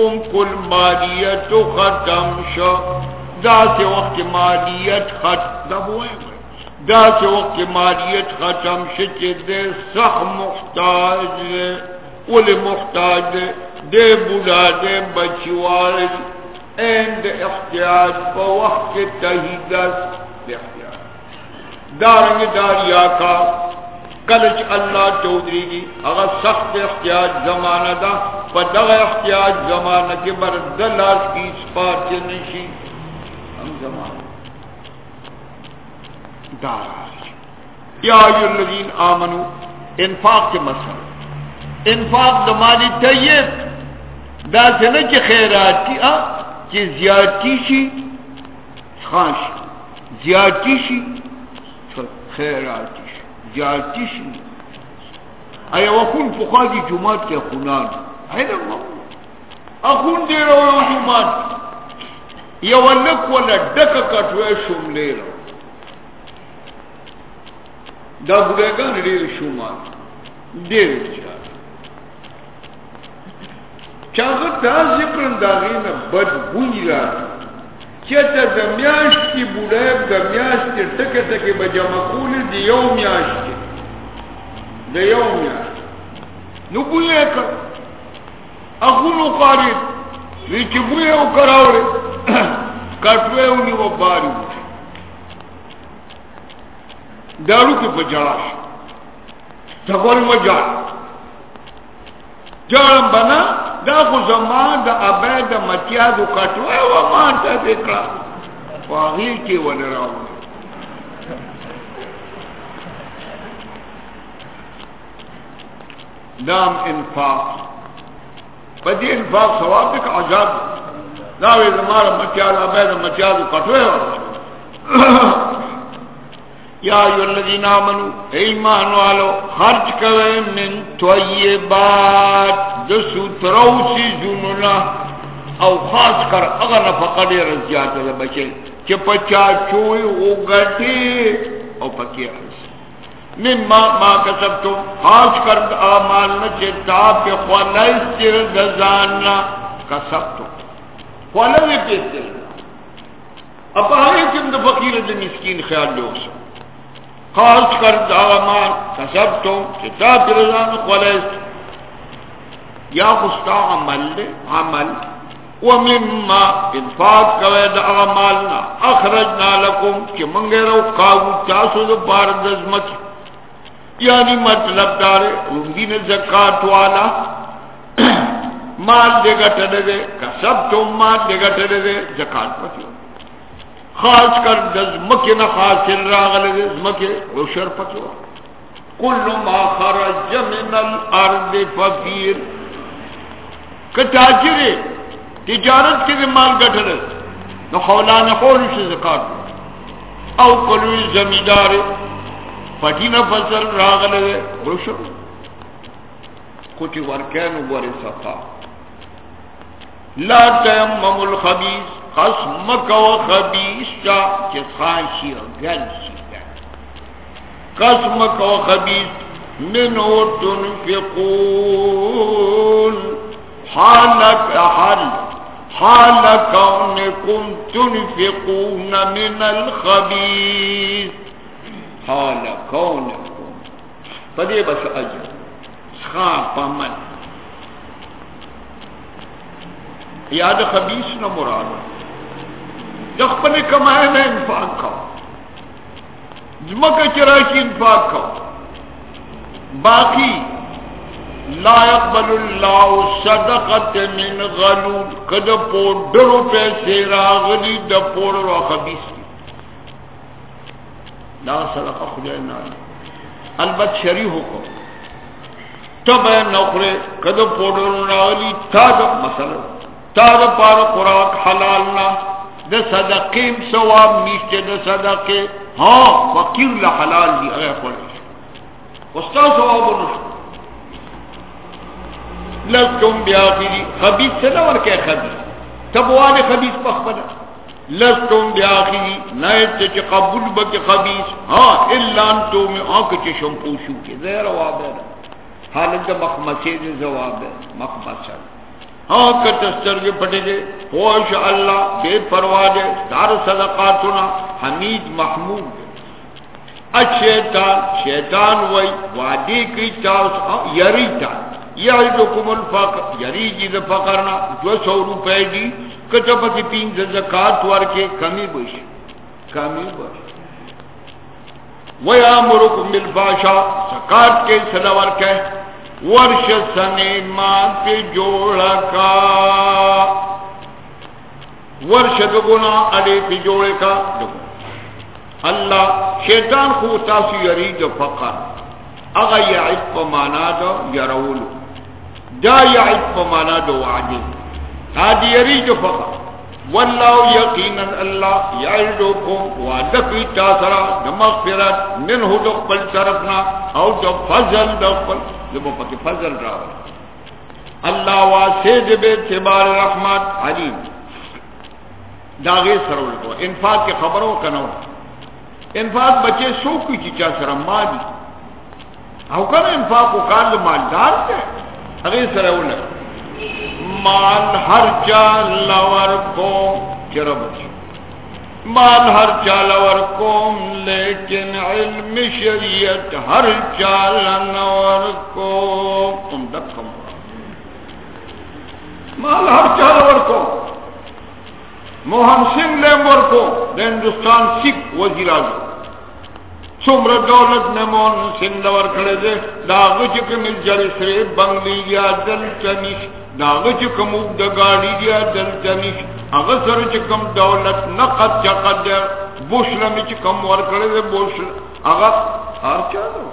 ام کل مالیت ختم شو دا سی وقت مالیت ختم دا بوئے دا چې وخت مالیت ختم شي چې د صح محتاج دے. ول محتاج دے. دے بلا دې بوډا دې بچوال اند احتیاج په وخت کې تهیدس احتیاج دارنګ داریا کا کلچ اللہ چودری کی اگر سخت احتیاج زمانہ دا، پدغ احتیاج زمانہ کے بر دلاس کی سپار کے نشی۔ ہم زمانہ۔ دارا یا ایو الذین آمنو، انفاق کے مسئلہ۔ انفاق دمالی طیب دا سنے چی خیراتی آ، چی زیادتی شی۔ خانش زیادتی شی۔ خیراتی جاتی شي ایا وکون فقادی جمعات کې خونان. ایدا اخون دی رو جمعات یو لک ولا ډک کټوي شوملې رو دا بډاګان ډېر شومان ډېر چا چاغه تاسو پرن داغینه بد بوی راځي چته د میاشت کی بوډای د میاشت ټکه ټکه به جمع کول دی یو میاشت د یو میاشت نو بوې کړ اغونو قاری. وی چې بوې او کراوړې کټوې ونی و باري دارو کې بجاش تقول مجال. جارم بنا. دا خو زمان دا ابای دا متیادو کٹوئی و مان تا دکڑا واغیل کی ونراو دام انفاق پا دی انفاق ثواب دک عجاب داوی زمان متیادو ابای دا متیادو کٹوئی و یا ایو الذین آمنو ایمان والو خرچ کوئے من طیبات دسو تروسی زنونا او خاص کر اگر نفقہ دیر زیادہ دا بچے چی پچا چوئی او گٹی او پکی رس مما ما کسبتو خاص کر آمال نچے تاپ خوالیس تیر دزاننا کسبتو خوالی پیتے اپا ہے کم دا فقیر دا مسکین خیال لوگ سو خاص کر داغمان کسب تو کتاب رضان خلیست یا خستا عمل لے عمل. ومما انفاق کوئے دا اغمالنا اخرجنا لکم کہ منگے رو کاغو تاسو دا بارد ازمت یعنی مطلب دارے، رنگین زکاة والا. مال دے گا ٹڑے دے، کسب تو مال دے گا ٹڑے دے زکاة پتیو خاص کر دز مکه نه حاصل راغله دز مکه او شر پکو کل ما خرج من الارض فقير کتاجر تجارت کې مال ګټل نو خولانه خور شي زکات. او کلوی زمیدار پټینا فصل راغله او شر کوټي ورکانو ورثه لا تیمم الخبیث قسم کو خبیث چا، چه خاشی و گل شی قسم کو خبیث، منو تنفقون. حالک حل حال کونکم تنفقون من الخبیث حال کونکم پدی بس اجر سخاپ من یاد خبیث نہ مراد. جخ کمائے میں انفاق کھاؤ جمک چرا کی انفاق کھاؤ باقی لا يقبل الله صدقه من غلول. کده کد پوډرو پیسې راغلي د پوډرو خبيث دا صدقه خدای نه البته شری حکم تب نوخره کد پوډرو راغلي تا د مثلا تا د پار خوراک حلال نه د صدقې ثواب نشته د صدقې ها ہاں، فقیر له حلال دی هغه خوري استاد ثواب نشته لستم بیاخری خبیث سے نہ ورکے خبیث۔ تبوان خبیث پخبنا لستم بیاخری نایت چے قبول بک خبیث۔ ہاں الا انتو میں آنکھ چے شمپوشو کے زیر وابر حالت دا مخمسے زواب مخمسہ۔ ہاں کتستر کے پٹے دے۔ پوش اللہ بے پرواہ دار صدقاتنا، حمید محمود۔ اچھیتان شیطان وی وعدی کی تاس یریتان یعیدکم الفقر. یعنی یریجی دا فقرنا دو سو روپے دی کتبتی پین دا زکاة ورکے، کمی بش کمی بش ویامرکم بالفاشا کاٹ کے سدور کے ورش سنے ماں پہ جوڑا کا. ورش دگنا اڑے پہ جوڑے کا. دگنا اللہ شیطان کو تاسو یرید فقر. اغا یعید پا مانا دا یرولو. دا یعید پا مانا دا وعدی هادی یرید فقر واللہ یقینا اللہ یعیدوکم وعدکی تاثرا دا مغفرت منہ دا طرفنا او دا فضل دا قبل پاکی فضل راولا اللہ واسد بے تبار رحمت علیم داغی سرول کو انفاق کے خبروں کا نو انفاق بچے سو کی چیچا سر مالی. او کنه انفاق کو کار مالدار تے اگے سرول مال ہر چا لور کو چرب مال ہر چا لور کو لیکن علم شریعت ہر چا لور کو تم دکم مال ہر چا لور کو موہن سنگھ لیمور کو ہندوستان سکھ وزیر اعظم۔ سمر دولت نمون سندور کھڑے دے، داغ چکم جر بنگلی یا دل چنش داغ چکم اگد گاڑی یا دل چنش اغسر چکم دولت نقد چقد دے بوشل چکم ور کھڑے دے بوشل اغا ہر کیا دو؟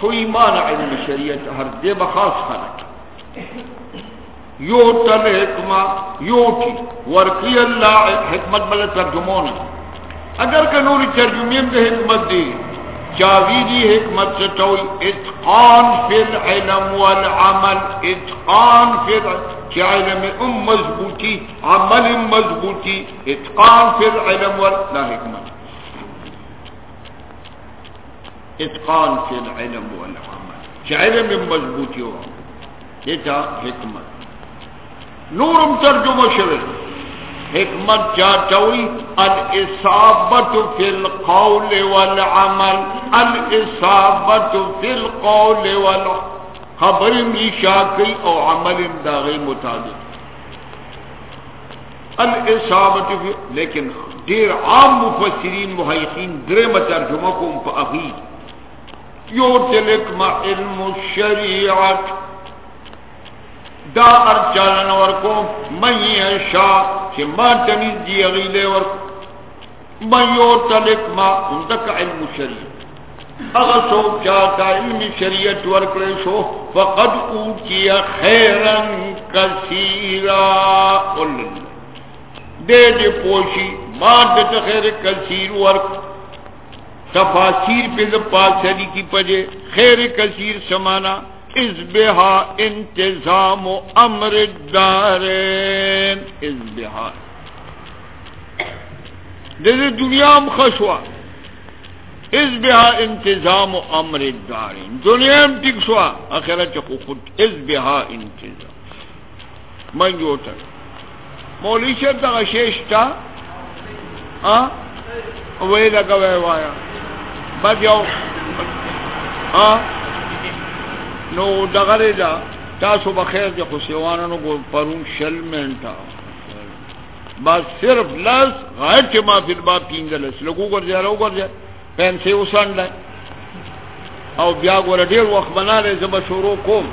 خو ایمان علم شریعت ہر دے بخاص خلق۔ یو تل حکمہ، یو ٹی ورکی اللہ حکمت بل ترجمون اگر کہ نوری ترجمیم دے حکمت دی، جاویدی حکمت سے توئی اتقان فی العلم والعمل، اتقان فی العلم علم ام مضبوطی، عمل مضبوطی، اتقان فی العلم والعمل حکمت. اتقان فی العلم والعمل چی علم مضبوطی ہو، یہ حکمت. نورم ترجمہ شوی حکمت چاچوی الاصابت فی القول والعمل الاصابت فی القول والعمل خبر میشا کی او عمل داغی مطابق. الاصابت فی لیکن دیر عام مفسرین محیقین درم ترجمہ کو ام پا یو تلک ما علم الشریعت دا ارچالن ورکو، من یشا چی ما تنیز دی اغیلے ورکو. من یو تلک ما، اندک علم شریعت. اغا سو چاہتا علم شریعت ورکلے شو، فقد اوٹی خیرا کثیرا. دے دے پوشی، ما دے خیر کثیر ورک تفاصیر پہ دپا کی پجے، خیر کثیر سمانا. از بها انتظام و امر الدارین از بها دیده دنیا هم خشوا از بها انتظام و امر الدارین دنیا هم تک شوا اخیرت چکو خود از بها انتظام۔ من جو تک مولی شد دغا شیشتا وی لگا وی وایا۔ بس یو آه نو دغره دا تاسو بخیر دی خو سیوانانو کو پرون شل منټا بس صرف لاس غیر چې ما فی الباب پینګلس لګو ګرځي راو ګرځي پنسه وساندل او بیا ګور ډیر وخت بناله زما شروع کوم.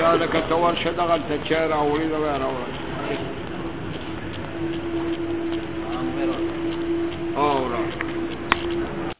یا لکه توار شدغل ته چیر اوړي دا راوړل Ah, número. Oh, right.